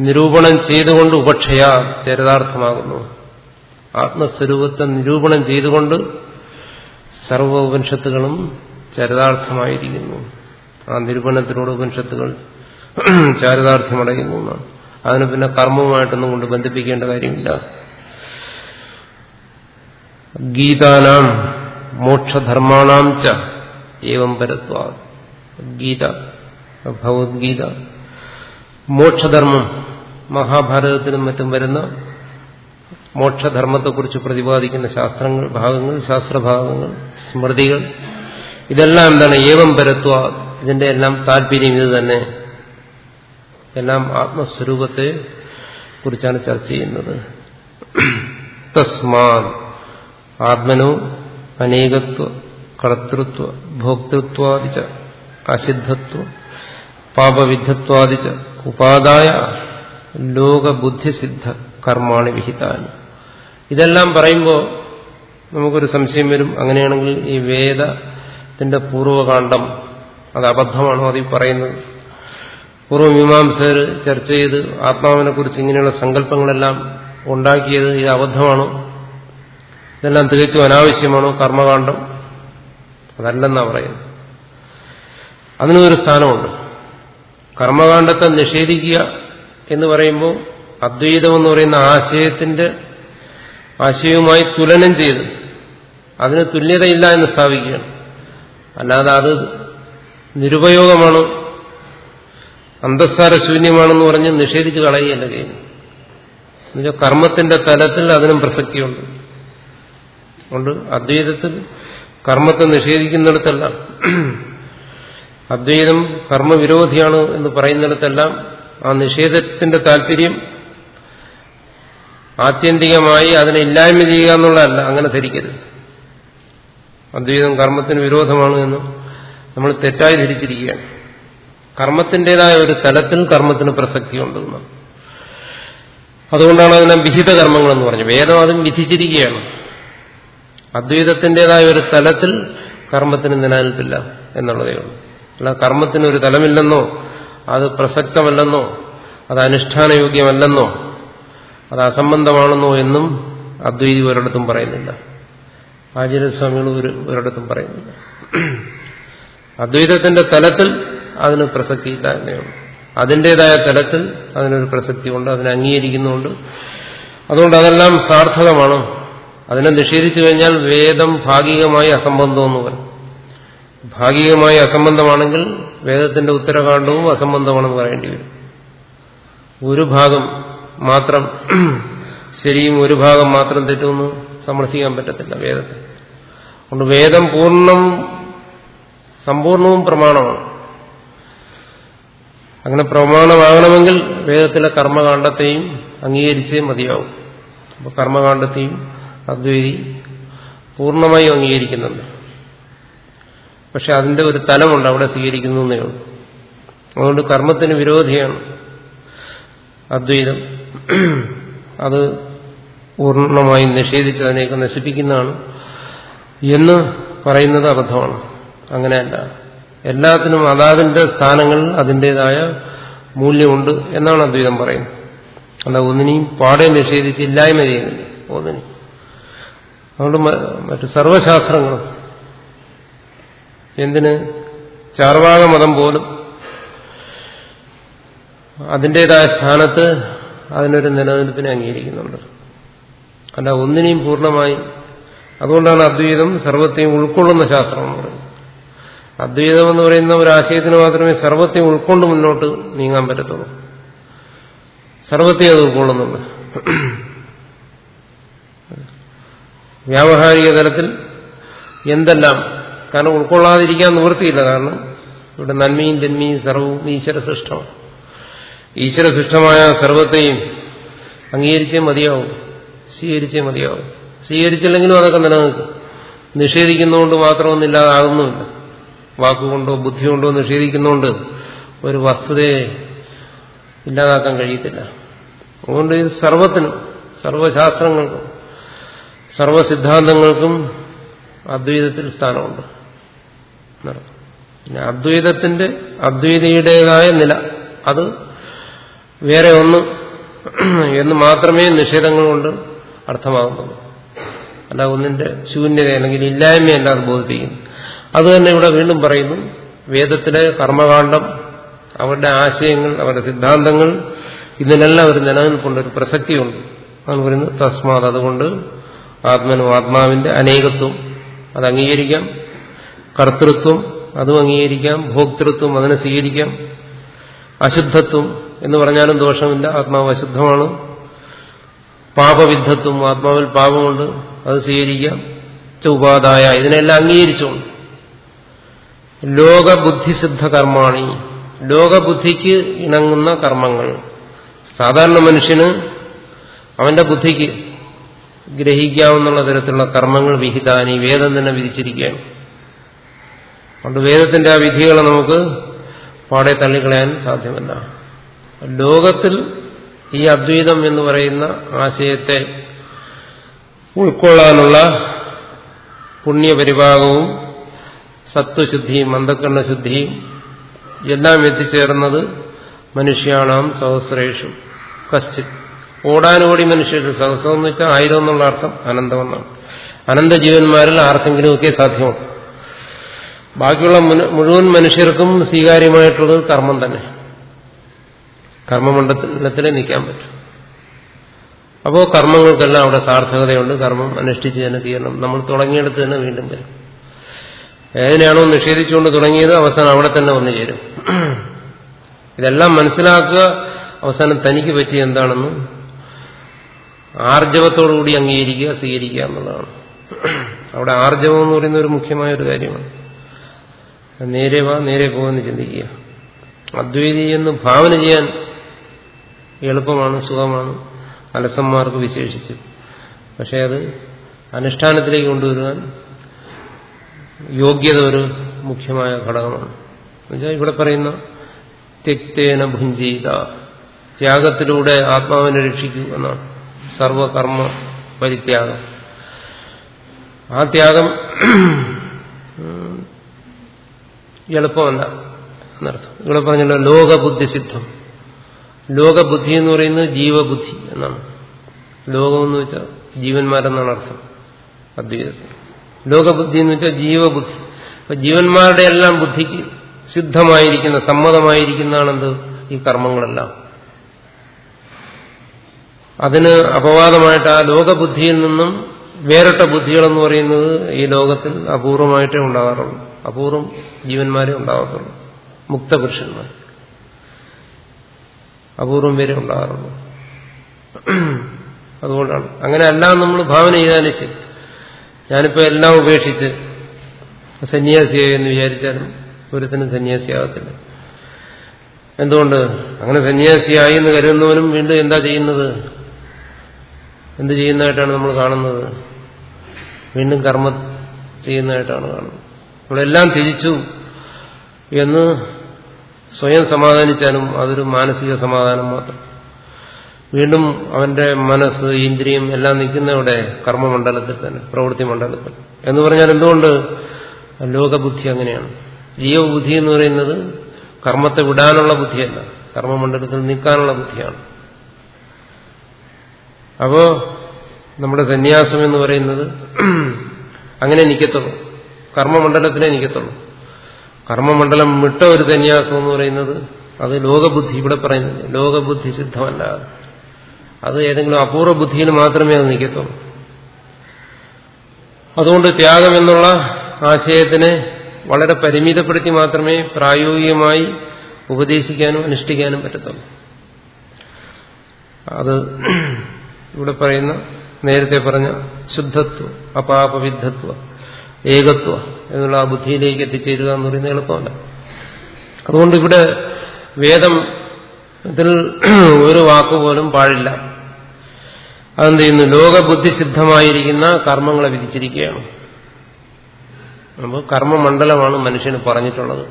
[SPEAKER 1] നിരൂപണം ചെയ്തുകൊണ്ട് ഉപക്ഷയ ചരിതാർത്ഥമാകുന്നു. ആത്മസ്വരൂപത്തെ നിരൂപണം ചെയ്തുകൊണ്ട് സർവ ഉപനിഷത്തുകളും ചരിതാർത്ഥമായിരിക്കുന്നു. ആ നിരൂപണത്തിലൂടെ ഉപനിഷത്തുകൾ ചാരിതാർത്ഥ്യമടയുന്നു അതിന് പിന്നെ കർമ്മവുമായിട്ടൊന്നും കൊണ്ട് ബന്ധിപ്പിക്കേണ്ട കാര്യമില്ല. ഗീതാനാം മോക്ഷധർമാണാം ച ഏവം പരത്വ ഗീത ഭഗവത്ഗീത മോക്ഷധർമ്മം മഹാഭാരതത്തിനും മറ്റും വരുന്ന മോക്ഷധർമ്മത്തെക്കുറിച്ച് പ്രതിപാദിക്കുന്ന ശാസ്ത്രങ്ങൾ ഭാഗങ്ങൾ ശാസ്ത്രഭാഗങ്ങൾ സ്മൃതികൾ ഇതെല്ലാം എന്താണ്? ഏവം പരത്വ ഇതിന്റെ എല്ലാം താല്പര്യം ഇത് തന്നെ. എല്ലാം ആത്മസ്വരൂപത്തെ കുറിച്ചാണ് ചർച്ച ചെയ്യുന്നത്. തസ്മാൻ ആത്മനോ അനേകത്വ കർത്തൃത്വ ഭോക്തൃത്വാദിച്ച അസിദ്ധത്വ പാപവിദ്ധത്വാദിച്ച ഉപാദായ ലോകബുദ്ധിസിദ്ധ കർമാണി വിഹിതാനി. ഇതെല്ലാം പറയുമ്പോൾ നമുക്കൊരു സംശയം വരും. അങ്ങനെയാണെങ്കിൽ ഈ വേദത്തിന്റെ പൂർവകാന്ഡം അത് അബദ്ധമാണോ അതിൽ പറയുന്നത്? പൂർവമീമാംസകർ ചർച്ച ചെയ്ത് ആത്മാവിനെ കുറിച്ച് ഇങ്ങനെയുള്ള സങ്കല്പങ്ങളെല്ലാം ഉണ്ടാക്കിയത് ഇത് അബദ്ധമാണോ? ഇതെല്ലാം തികച്ചും അനാവശ്യമാണോ കർമ്മകാന്ഡം? അതല്ലെന്നാ പറയുന്നത്. അതിനും ഒരു സ്ഥാനമുണ്ട്. കർമ്മകാന്ഡത്തെ നിഷേധിക്കുക എന്ന് പറയുമ്പോൾ അദ്വൈതം എന്ന് പറയുന്ന ആശയത്തിന്റെ ആശയവുമായി തുലനം ചെയ്ത് അതിന് തുല്യതയില്ല എന്ന് സ്ഥാപിക്കുകയാണ്. അല്ലാതെ അത് നിരുപയോഗമാണ് അന്തസ്സാര ശൂന്യമാണെന്ന് പറഞ്ഞ് നിഷേധിച്ച് കളയുകയല്ല കർമ്മത്തിന്റെ തലത്തിൽ അതിനും പ്രസക്തിയുണ്ട്. അതുകൊണ്ട് അദ്വൈതത്തിൽ കർമ്മത്തെ നിഷേധിക്കുന്നിടത്തെല്ലാം അദ്വൈതം കർമ്മവിരോധിയാണ് എന്ന് പറയുന്നിടത്തെല്ലാം ആ നിഷേധത്തിന്റെ താല്പര്യം ആത്യന്തികമായി അതിനെ ഇല്ലായ്മ ചെയ്യുക എന്നുള്ളതല്ല അങ്ങനെ ധരിക്കരുത്. അദ്വൈതം കർമ്മത്തിന് വിരോധമാണ് എന്ന് നമ്മൾ തെറ്റായി ധരിച്ചിരിക്കുകയാണ്. കർമ്മത്തിന്റെതായ ഒരു തലത്തിൽ കർമ്മത്തിന് പ്രസക്തിയുണ്ട് അതുകൊണ്ടാണ് അതിനെ വിഹിത കർമ്മങ്ങളെന്ന് പറഞ്ഞു വേദം അതും വിധിച്ചിരിക്കുകയാണ്. അദ്വൈതത്തിന്റെതായ ഒരു തലത്തിൽ കർമ്മത്തിന് നിലനിൽപ്പില്ല എന്നുള്ളതേ ഉള്ളൂ. അല്ല കർമ്മത്തിന് ഒരു തലമില്ലെന്നോ അത് പ്രസക്തമല്ലെന്നോ അത് അനുഷ്ഠാനയോഗ്യമല്ലെന്നോ അത് അസംബന്ധമാണെന്നോ എന്നും അദ്വൈതി ഒരിടത്തും പറയുന്നില്ല. ആചാര്യസ്വാമികൾ ഒരു ഒരിടത്തും പറയുന്നില്ല. അദ്വൈതത്തിന്റെ തലത്തിൽ അതിന് പ്രസക്തിയില്ല എന്നേ ഉള്ളൂ. അതിന്റെതായ തലത്തിൽ അതിനൊരു പ്രസക്തിയുണ്ട് അതിനെ അംഗീകരിക്കുന്നുണ്ട്. അതുകൊണ്ട് അതെല്ലാം സാർത്ഥകമാണ്. അതിനെ നിഷേധിച്ചു കഴിഞ്ഞാൽ വേദം ഭാഗികമായി അസംബന്ധമെന്ന് പറയും. ഭാഗികമായി അസംബന്ധമാണെങ്കിൽ വേദത്തിന്റെ ഉത്തരകാണ്ഡവും അസംബന്ധമാണെന്ന് പറയേണ്ടി വരും. ഒരു ഭാഗം മാത്രം <clears throat> ശരിയും ഒരു ഭാഗം മാത്രം തെറ്റുമെന്ന് സമർത്ഥിക്കാൻ പറ്റത്തില്ല വേദത്തെ. അതുകൊണ്ട് വേദം പൂർണം സമ്പൂർണവും പ്രമാണമാണ്. അങ്ങനെ പ്രമാണമാകണമെങ്കിൽ വേദത്തിലെ കർമ്മകാണ്ഡത്തെയും അംഗീകരിച്ചേ മതിയാവും. അപ്പോൾ കർമ്മകാണ്ഡത്തെയും അദ്വൈതി പൂർണമായും അംഗീകരിക്കുന്നുണ്ട്. പക്ഷെ അതിന്റെ ഒരു തലമുണ്ട് അവിടെ സ്വീകരിക്കുന്നു എന്നേ ഉള്ളൂ. അതുകൊണ്ട് കർമ്മത്തിന് വിരോധിയാണ് അദ്വൈതം. അത് പൂർണമായും നിഷേധിച്ച് അതിനെയൊക്കെ നശിപ്പിക്കുന്നതാണ് എന്ന് പറയുന്നത് അബദ്ധമാണ്. അങ്ങനെയല്ല. എല്ലാത്തിനും അതാതിന്റെ സ്ഥാനങ്ങളിൽ അതിന്റെതായ മൂല്യമുണ്ട് എന്നാണ് അദ്വൈതം പറയുന്നത്. അല്ല ഒന്നിനെയും പാടെ നിഷേധിച്ച് ഇല്ലായ്മ ചെയ്യുന്നില്ല. ഒന്നിനും. അതുകൊണ്ട് മറ്റു സർവശാസ്ത്രങ്ങളും. എന്തിന്? ചാർവാക മതം പോലും. അതിന്റെതായ സ്ഥാനത്ത് അതിനൊരു നിലനിൽപ്പിനെ അംഗീകരിക്കുന്നുണ്ട്. അല്ല ഒന്നിനെയും പൂർണമായി. അതുകൊണ്ടാണ് അദ്വൈതം സർവത്തെയും ഉൾക്കൊള്ളുന്ന ശാസ്ത്രം എന്ന് പറയുന്നത്. അദ്വൈതം എന്ന് പറയുന്ന ഒരു ആശയത്തിന് മാത്രമേ സർവത്തെയും ഉൾക്കൊണ്ട് മുന്നോട്ട് നീങ്ങാൻ പറ്റത്തുള്ളൂ. സർവത്തെയും അത് ഉൾക്കൊള്ളുന്നുണ്ട്. വ്യാവഹാരിക തലത്തിൽ എന്തെല്ലാം? കാരണം ഉൾക്കൊള്ളാതിരിക്കാൻ നിവൃത്തിയില്ല. കാരണം ഇവിടെ നന്മയും തിന്മയും സർവവും ഈശ്വര സൃഷ്ടമാണ് ഈശ്വര സൃഷ്ടമായ സർവത്തെയും അംഗീകരിച്ചേ മതിയാവും. സ്വീകരിച്ചേ മതിയാവും. സ്വീകരിച്ചില്ലെങ്കിലും അതൊക്കെ നിലനിൽക്കും. നിഷേധിക്കുന്നതുകൊണ്ട് മാത്രമൊന്നും ഇല്ലാതാകുന്നുമില്ല. വാക്കുകൊണ്ടോ ബുദ്ധി കൊണ്ടോ നിഷേധിക്കുന്നതുകൊണ്ട് ഒരു വസ്തുതയെ ഇല്ലാതാക്കാൻ കഴിയത്തില്ല. അതുകൊണ്ട് സർവത്തിനും സർവശാസ്ത്രങ്ങൾക്കും സർവസിദ്ധാന്തങ്ങൾക്കും അദ്വൈതത്തിൽ സ്ഥാനമുണ്ട്. പിന്നെ അദ്വൈതത്തിന്റെ അദ്വൈതയുടേതായ നില. അത് വേറെ ഒന്ന് എന്ന് മാത്രമേ നിഷേധങ്ങൾ കൊണ്ട് അർത്ഥമാകുന്നുള്ളൂ അല്ല ഒന്നിന്റെ ശൂന്യത അല്ലെങ്കിൽ ഇല്ലായ്മയല്ല അത് ബോധിപ്പിക്കുന്നു. അത് തന്നെ ഇവിടെ വീണ്ടും പറയുന്നു വേദത്തിലെ കർമ്മകാന്ഡം അവരുടെ ആശയങ്ങൾ അവരുടെ സിദ്ധാന്തങ്ങൾ ഇതിനെല്ലാം ഒരു നിലനിൽപ്പുണ്ട് ഒരു പ്രസക്തിയുണ്ട്. അതാണ് പറയുന്നത് തസ്മാത് അതുകൊണ്ട് ആത്മനും ആത്മാവിന്റെ അനേകത്വം. അത് അംഗീകരിക്കാം. കർത്തൃത്വം അതും അംഗീകരിക്കാം. ഭോക്തൃത്വം അതിനെ സ്വീകരിക്കാം. അശുദ്ധത്വം എന്ന് പറഞ്ഞാലും ദോഷമില്ല. ആത്മാവ് അശുദ്ധമാണ്. പാപവിദ്ധത്വം ആത്മാവിൽ പാപമുണ്ട്. അത് സ്വീകരിക്കാം. ഉപാധായ ഇതിനെല്ലാം അംഗീകരിച്ചുകൊണ്ട്. ലോകബുദ്ധിസിദ്ധ കർമാണി. ലോകബുദ്ധിക്ക് ഇണങ്ങുന്ന കർമ്മങ്ങൾ. സാധാരണ മനുഷ്യന് അവന്റെ ബുദ്ധിക്ക് ഗ്രഹിക്കാവുന്ന തരത്തിലുള്ള കർമ്മങ്ങൾ വിഹിതാനി വേദം തന്നെ വിധിച്ചിരിക്കുകയാണ്. അതുകൊണ്ട് വേദത്തിന്റെ ആ വിധികളെ നമുക്ക് പാടെ തള്ളിക്കളയാൻ സാധ്യമല്ല. ലോകത്തിൽ ഈ അദ്വൈതം എന്ന് പറയുന്ന ആശയത്തെ ഉൾക്കൊള്ളാനുള്ള പുണ്യപരിഭാഗവും സത്വശുദ്ധിയും അന്ധകരണശുദ്ധിയും എല്ലാം എത്തിച്ചേർന്നത് മനുഷ്യാണാം സഹസ്രേഷും. കശ്ചിത്. ഓടാനോടി മനുഷ്യർ സഹസ്രം എന്ന് വെച്ചാൽ ആയിരം എന്നുള്ള അർത്ഥം അനന്തമെന്നാണ്. അനന്ത ജീവന്മാരിൽ ആർക്കെങ്കിലുമൊക്കെ സാധ്യമാണ്. ബാക്കിയുള്ള മുഴുവൻ മനുഷ്യർക്കും സ്വീകാര്യമായിട്ടുള്ളത് കർമ്മം തന്നെ. കർമ്മമണ്ഡലത്തിൽ നിൽക്കാൻ പറ്റും. അപ്പോൾ കർമ്മങ്ങൾക്കെല്ലാം അവിടെ സാർത്ഥകതയുണ്ട്. കർമ്മം അനുഷ്ഠിച്ച് തന്നെ തീരണം. നമ്മൾ തുടങ്ങിയെടുത്ത് തന്നെ വീണ്ടും വരും. ഏതിനാണോ നിഷേധിച്ചുകൊണ്ട് തുടങ്ങിയത് അവസാനം അവിടെ തന്നെ വന്നു ചേരും. ഇതെല്ലാം മനസ്സിലാക്കുക അവസാനം തനിക്ക് പറ്റിയ എന്താണെന്ന് ആർജവത്തോടുകൂടി അംഗീകരിക്കുക സ്വീകരിക്കുക എന്നുള്ളതാണ്. അവിടെ ആർജവം എന്ന് പറയുന്ന ഒരു മുഖ്യമായ ഒരു കാര്യമാണ്. നേരെ വാ നേരെ പോകുമെന്ന് ചിന്തിക്കുക. അദ്വൈതി എന്ന് ഭാവന ചെയ്യാൻ എളുപ്പമാണ് സുഖമാണ്. അലസന്മാർക്ക് വിശേഷിച്ച്. പക്ഷെ അത് അനുഷ്ഠാനത്തിലേക്ക് കൊണ്ടുവരുവാൻ യോഗ്യത ഒരു മുഖ്യമായ ഘടകമാണ്. എന്നുവെച്ചാൽ ഇവിടെ പറയുന്ന തെക്തേന ഭുഞ്ചീത ത്യാഗത്തിലൂടെ ആത്മാവിനെ രക്ഷിക്കൂ എന്നാണ്. സർവകർമ്മ പരിത്യാഗം. ആ ത്യാഗം എളുപ്പമല്ല എന്നർത്ഥം. നിങ്ങൾ പറഞ്ഞല്ലോ ലോകബുദ്ധി സിദ്ധം. ലോകബുദ്ധി എന്ന് പറയുന്നത് ജീവബുദ്ധി എന്നാണ്. ലോകമെന്ന് വെച്ചാൽ ജീവന്മാരെന്നാണ് അർത്ഥം. അദ്വൈതത്തിൽ. ലോകബുദ്ധി എന്ന് വെച്ചാൽ ജീവബുദ്ധി. അപ്പൊ ജീവന്മാരുടെ എല്ലാം ബുദ്ധിക്ക് സിദ്ധമായിരിക്കുന്ന സമ്മതമായിരിക്കുന്നതാണെന്ത്? ഈ കർമ്മങ്ങളെല്ലാം. അതിന് അപവാദമായിട്ട് ആ ലോകബുദ്ധിയിൽ നിന്നും വേറിട്ട ബുദ്ധികളെന്ന് പറയുന്നത് ഈ ലോകത്തിൽ അപൂർവമായിട്ടേ ഉണ്ടാകാറുള്ളൂ. അപൂർവം ജീവന്മാരെ ഉണ്ടാകത്തുള്ളൂ മുക്തപുരുഷന്മാർ. അപൂർവം പേരെ ഉണ്ടാകാറുള്ളൂ. അതുകൊണ്ടാണ്. അങ്ങനെ എല്ലാം നമ്മൾ ഭാവന ചെയ്താലും ശരി. ഞാനിപ്പോൾ എല്ലാം ഉപേക്ഷിച്ച് സന്യാസിയായി എന്ന് വിചാരിച്ചാലും ഒരുത്തിനും സന്യാസിയാകത്തില്ല എന്തുകൊണ്ട്? അങ്ങനെ സന്യാസിയായി എന്ന് കരുതുന്നവനും വീണ്ടും എന്താ ചെയ്യുന്നത്? എന്ത് ചെയ്യുന്നതായിട്ടാണ് നമ്മൾ കാണുന്നത്? വീണ്ടും കർമ്മ ചെയ്യുന്നതായിട്ടാണ് കാണുന്നത്. നമ്മളെല്ലാം തിരിച്ചു എന്ന് സ്വയം സമാധാനിച്ചാലും അതൊരു മാനസിക സമാധാനം മാത്രം. വീണ്ടും അവന്റെ മനസ്സ് ഇന്ദ്രിയം എല്ലാം നിൽക്കുന്നവിടെ കർമ്മമണ്ഡലത്തിൽ തന്നെ പ്രവൃത്തി മണ്ഡലത്തിൽ. എന്ന് പറഞ്ഞാൽ എന്തുകൊണ്ട്? ലോകബുദ്ധി അങ്ങനെയാണ്. ജീവബുദ്ധി എന്ന് പറയുന്നത് കർമ്മത്തെ വിടാനുള്ള ബുദ്ധിയല്ല. കർമ്മമണ്ഡലത്തിൽ നിൽക്കാനുള്ള ബുദ്ധിയാണ്. അപ്പോ നമ്മുടെ സന്യാസം എന്ന് പറയുന്നത് അങ്ങനെ നിൽക്കത്തുള്ളൂ കർമ്മമണ്ഡലത്തിനെ നിൽക്കത്തുള്ളൂ കർമ്മമണ്ഡലം വിട്ട ഒരു സന്യാസം എന്ന് പറയുന്നത് അത് ലോകബുദ്ധി ഇവിടെ പറയുന്നത് ലോകബുദ്ധി സിദ്ധമല്ല. അത് ഏതെങ്കിലും അപൂർവ ബുദ്ധിയിൽ മാത്രമേ അത് നിൽക്കത്തുള്ളൂ അതുകൊണ്ട് ത്യാഗം എന്നുള്ള ആശയത്തിനെ വളരെ പരിമിതപ്പെടുത്തി മാത്രമേ പ്രായോഗികമായി ഉപദേശിക്കാനും അനുഷ്ഠിക്കാനും പറ്റത്തുള്ളൂ. അത് ഇവിടെ പറയുന്ന നേരത്തെ പറഞ്ഞ ശുദ്ധത്വം അപാപവിദ്ധത്വ ഏകത്വ എന്നുള്ള ആ ബുദ്ധിയിലേക്ക് എത്തിച്ചേരുക എന്ന് പറയുന്നത് എളുപ്പമല്ല. അതുകൊണ്ട് ഇവിടെ വേദം ഇതിൽ ഒരു വാക്കുപോലും പാടില്ല അതെന്ത് ചെയ്യുന്നു? ലോകബുദ്ധിസിദ്ധമായിരിക്കുന്ന കർമ്മങ്ങളെ വിധിച്ചിരിക്കുകയാണ്. അപ്പോൾ കർമ്മമണ്ഡലമാണ് മനുഷ്യന് പറഞ്ഞിട്ടുള്ളത്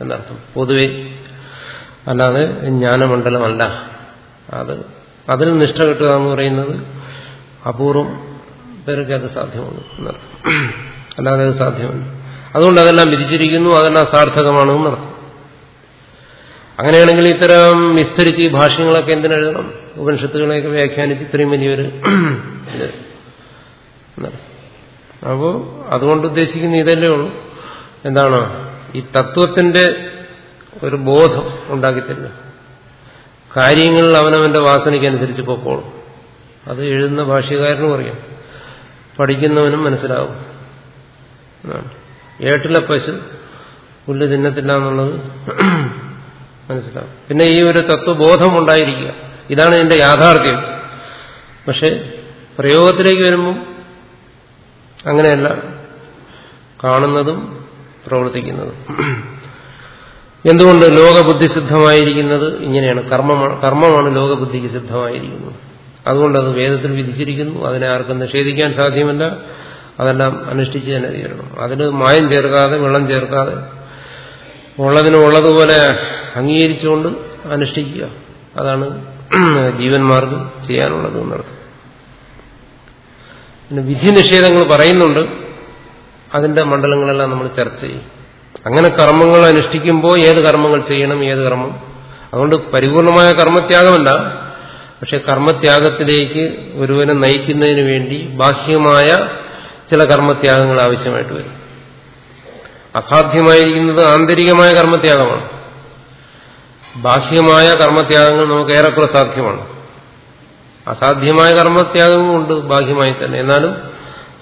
[SPEAKER 1] എന്നർത്ഥം. പൊതുവെ അല്ലാതെ ജ്ഞാനമണ്ഡലമല്ല. അത് അതിൽ നിഷ്ഠ കിട്ടുക എന്ന് പറയുന്നത് അപൂർവം പേർക്ക് അത് സാധ്യമാണ്. അല്ലാതെ അത് സാധ്യമല്ല. അതുകൊണ്ട് അതെല്ലാം വിധിച്ചിരിക്കുന്നു അതെല്ലാം സാർത്ഥകമാണ് എന്നർത്ഥം അങ്ങനെയാണെങ്കിൽ ഇത്തരം വിസ്തരിച്ച് ഈ ഭാഷ്യങ്ങളൊക്കെ എന്തിനെഴുതണം ഉപനിഷത്തുകളെയൊക്കെ വ്യാഖ്യാനിച്ച് ഇത്രയും വലിയൊരു അപ്പോ അപ്പോൾ അതുകൊണ്ട് ഉദ്ദേശിക്കുന്ന ഇതല്ലേ ഉള്ളൂ. എന്താണ്? ഈ തത്വത്തിന്റെ ഒരു ബോധം ഉണ്ടാക്കിത്തരില്ല കാര്യങ്ങളിൽ അവനവന്റെ വാസനയ്ക്കനുസരിച്ച് പൊക്കോളും അത് എഴുതുന്ന ഭാഷ്യകാരനും അറിയാം. പഠിക്കുന്നവനും മനസ്സിലാവും. ഏട്ടിലെ പശു പുല്ല് തിന്നത്തില്ല എന്നുള്ളത് മനസ്സിലാവും. പിന്നെ ഈ ഒരു തത്വബോധം ഉണ്ടായിരിക്കുക ഇതാണ് ഇതിന്റെ യാഥാർത്ഥ്യം. പക്ഷെ പ്രയോഗത്തിലേക്ക് വരുമ്പം അങ്ങനെയല്ല. കാണുന്നതും പ്രവർത്തിക്കുന്നതും. എന്തുകൊണ്ട് ലോകബുദ്ധി സിദ്ധമായിരിക്കുന്നത്? ഇങ്ങനെയാണ്. കർമ്മമാണ് കർമ്മമാണ് ലോകബുദ്ധിക്ക് സിദ്ധമായിരിക്കുന്നത്. അതുകൊണ്ടത് വേദത്തിൽ വിധിച്ചിരിക്കുന്നു. അതിനെ ആർക്കും നിഷേധിക്കാൻ സാധ്യമല്ല. അതെല്ലാം അനുഷ്ഠിച്ച് തന്നെ തീരണം. അതിന് മായം ചേർക്കാതെ വെള്ളം ചേർക്കാതെ ഉള്ളതിന് ഉള്ളതുപോലെ അംഗീകരിച്ചുകൊണ്ട് അനുഷ്ഠിക്കുക. അതാണ് ജീവന്മാർക്ക് ചെയ്യാനുള്ളത് എന്നർത്ഥം. പിന്നെ വിധി നിഷേധങ്ങൾ പറയുന്നുണ്ട്. അതിന്റെ മണ്ഡലങ്ങളെല്ലാം നമ്മൾ ചർച്ച ചെയ്യും. അങ്ങനെ കർമ്മങ്ങൾ അനുഷ്ഠിക്കുമ്പോൾ ഏത് കർമ്മങ്ങൾ ചെയ്യണം ഏത് കർമ്മം? അതുകൊണ്ട് പരിപൂർണമായ കർമ്മത്യാഗമല്ല. പക്ഷെ കർമ്മത്യാഗത്തിലേക്ക് ഒരുവനെ നയിക്കുന്നതിന് വേണ്ടി ബാഹ്യമായ ചില കർമ്മത്യാഗങ്ങൾ ആവശ്യമായിട്ട് വരും. അസാധ്യമായിരിക്കുന്നത് ആന്തരികമായ കർമ്മത്യാഗമാണ്. ബാഹ്യമായ കർമ്മത്യാഗങ്ങൾ നമുക്ക് ഏറെക്കുറെ സാധ്യമാണ്. അസാധ്യമായ കർമ്മത്യാഗവും ഉണ്ട് ബാഹ്യമായി തന്നെ. എന്നാലും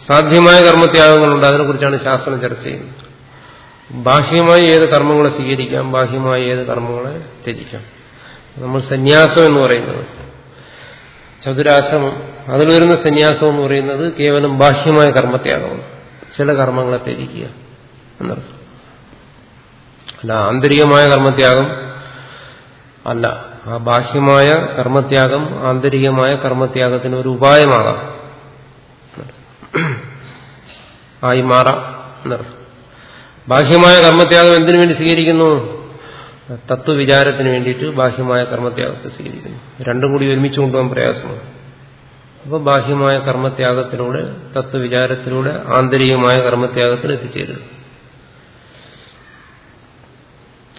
[SPEAKER 1] സാധ്യമായ കർമ്മത്യാഗങ്ങളുണ്ട്. അതിനെക്കുറിച്ചാണ് ശാസ്ത്രം ചർച്ച ചെയ്യുന്നത്. ബാഹ്യമായി ഏത് കർമ്മങ്ങളെ സ്വീകരിക്കാം ബാഹ്യമായി ഏത് കർമ്മങ്ങളെ ത്യജിക്കാം. നമ്മൾ സന്യാസം എന്ന് പറയുന്നത്. ചതുരാശ്രമം അതിൽ വരുന്ന സന്യാസം എന്ന് പറയുന്നത് കേവലം ബാഹ്യമായ കർമ്മത്യാഗമാണ്. ചില കർമ്മങ്ങളെ ത്യജിക്കുക എന്നർത്ഥം. അല്ല ആന്തരികമായ കർമ്മത്യാഗം അല്ല. ആ ബാഹ്യമായ കർമ്മത്യാഗം ആന്തരികമായ കർമ്മത്യാഗത്തിന് ഒരു ഉപായമാകാം. ആയി മാറാം എന്നർത്ഥം. ബാഹ്യമായ കർമ്മത്യാഗം എന്തിനു വേണ്ടി സ്വീകരിക്കുന്നു? തത്വവിചാരത്തിന് വേണ്ടിയിട്ട് ബാഹ്യമായ കർമ്മത്യാഗത്തെ സ്വീകരിക്കുന്നു. രണ്ടും കൂടി ഒരുമിച്ച് കൊണ്ടുപോകാൻ പ്രയാസമാണ്. അപ്പോൾ ബാഹ്യമായ കർമ്മത്യാഗത്തിലൂടെ തത്വവിചാരത്തിലൂടെ ആന്തരികമായ കർമ്മത്യാഗത്തിൽ എത്തിച്ചേരുന്നത്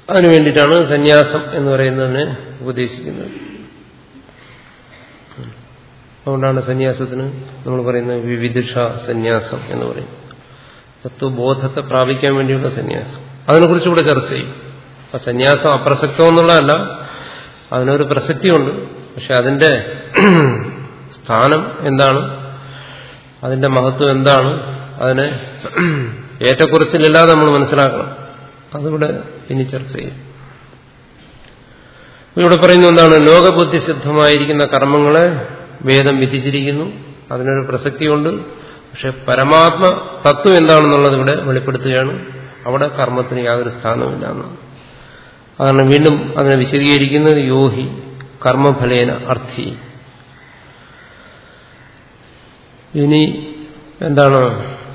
[SPEAKER 1] അതിനു വേണ്ടിയിട്ടാണ് സന്യാസം എന്ന് പറയുന്നതിനെ ഉപദേശിക്കുന്നത്. അതുകൊണ്ടാണ് സന്യാസത്തിന് നമ്മൾ പറയുന്നത് വിവിധിഷ സന്യാസം എന്ന് പറയും തത്വബോധത്തെ പ്രാപിക്കാൻ വേണ്ടിയുള്ള സന്യാസം. അതിനെക്കുറിച്ച് ഇവിടെ ചർച്ച ചെയ്യും. അപ്പൊ സന്യാസം അപ്രസക്തം എന്നുള്ളതല്ല അതിനൊരു പ്രസക്തിയുണ്ട്. പക്ഷെ അതിന്റെ സ്ഥാനം എന്താണ്? അതിന്റെ മഹത്വം എന്താണ്? അതിനെ ഏറ്റക്കുറച്ചിലില്ലാതെ നമ്മൾ മനസ്സിലാക്കണം. അതിവിടെ ഇനി ചർച്ച ചെയ്യും. ഇവിടെ പറയുന്ന എന്താണ്? ലോകബുദ്ധി സിദ്ധമായിരിക്കുന്ന കർമ്മങ്ങളെ വേദം വിധിച്ചിരിക്കുന്നു. അതിനൊരു പ്രസക്തിയുണ്ട്. പക്ഷെ പരമാത്മ തത്വം എന്താണെന്നുള്ളത് ഇവിടെ വെളിപ്പെടുത്തുകയാണ്. അവിടെ കർമ്മത്തിന് യാതൊരു സ്ഥാനവുമില്ല അതാണ് വീണ്ടും അതിനെ വിശദീകരിക്കുന്നത് യോഹി കർമ്മഫലേന അർത്ഥി. ഇനി എന്താണ്?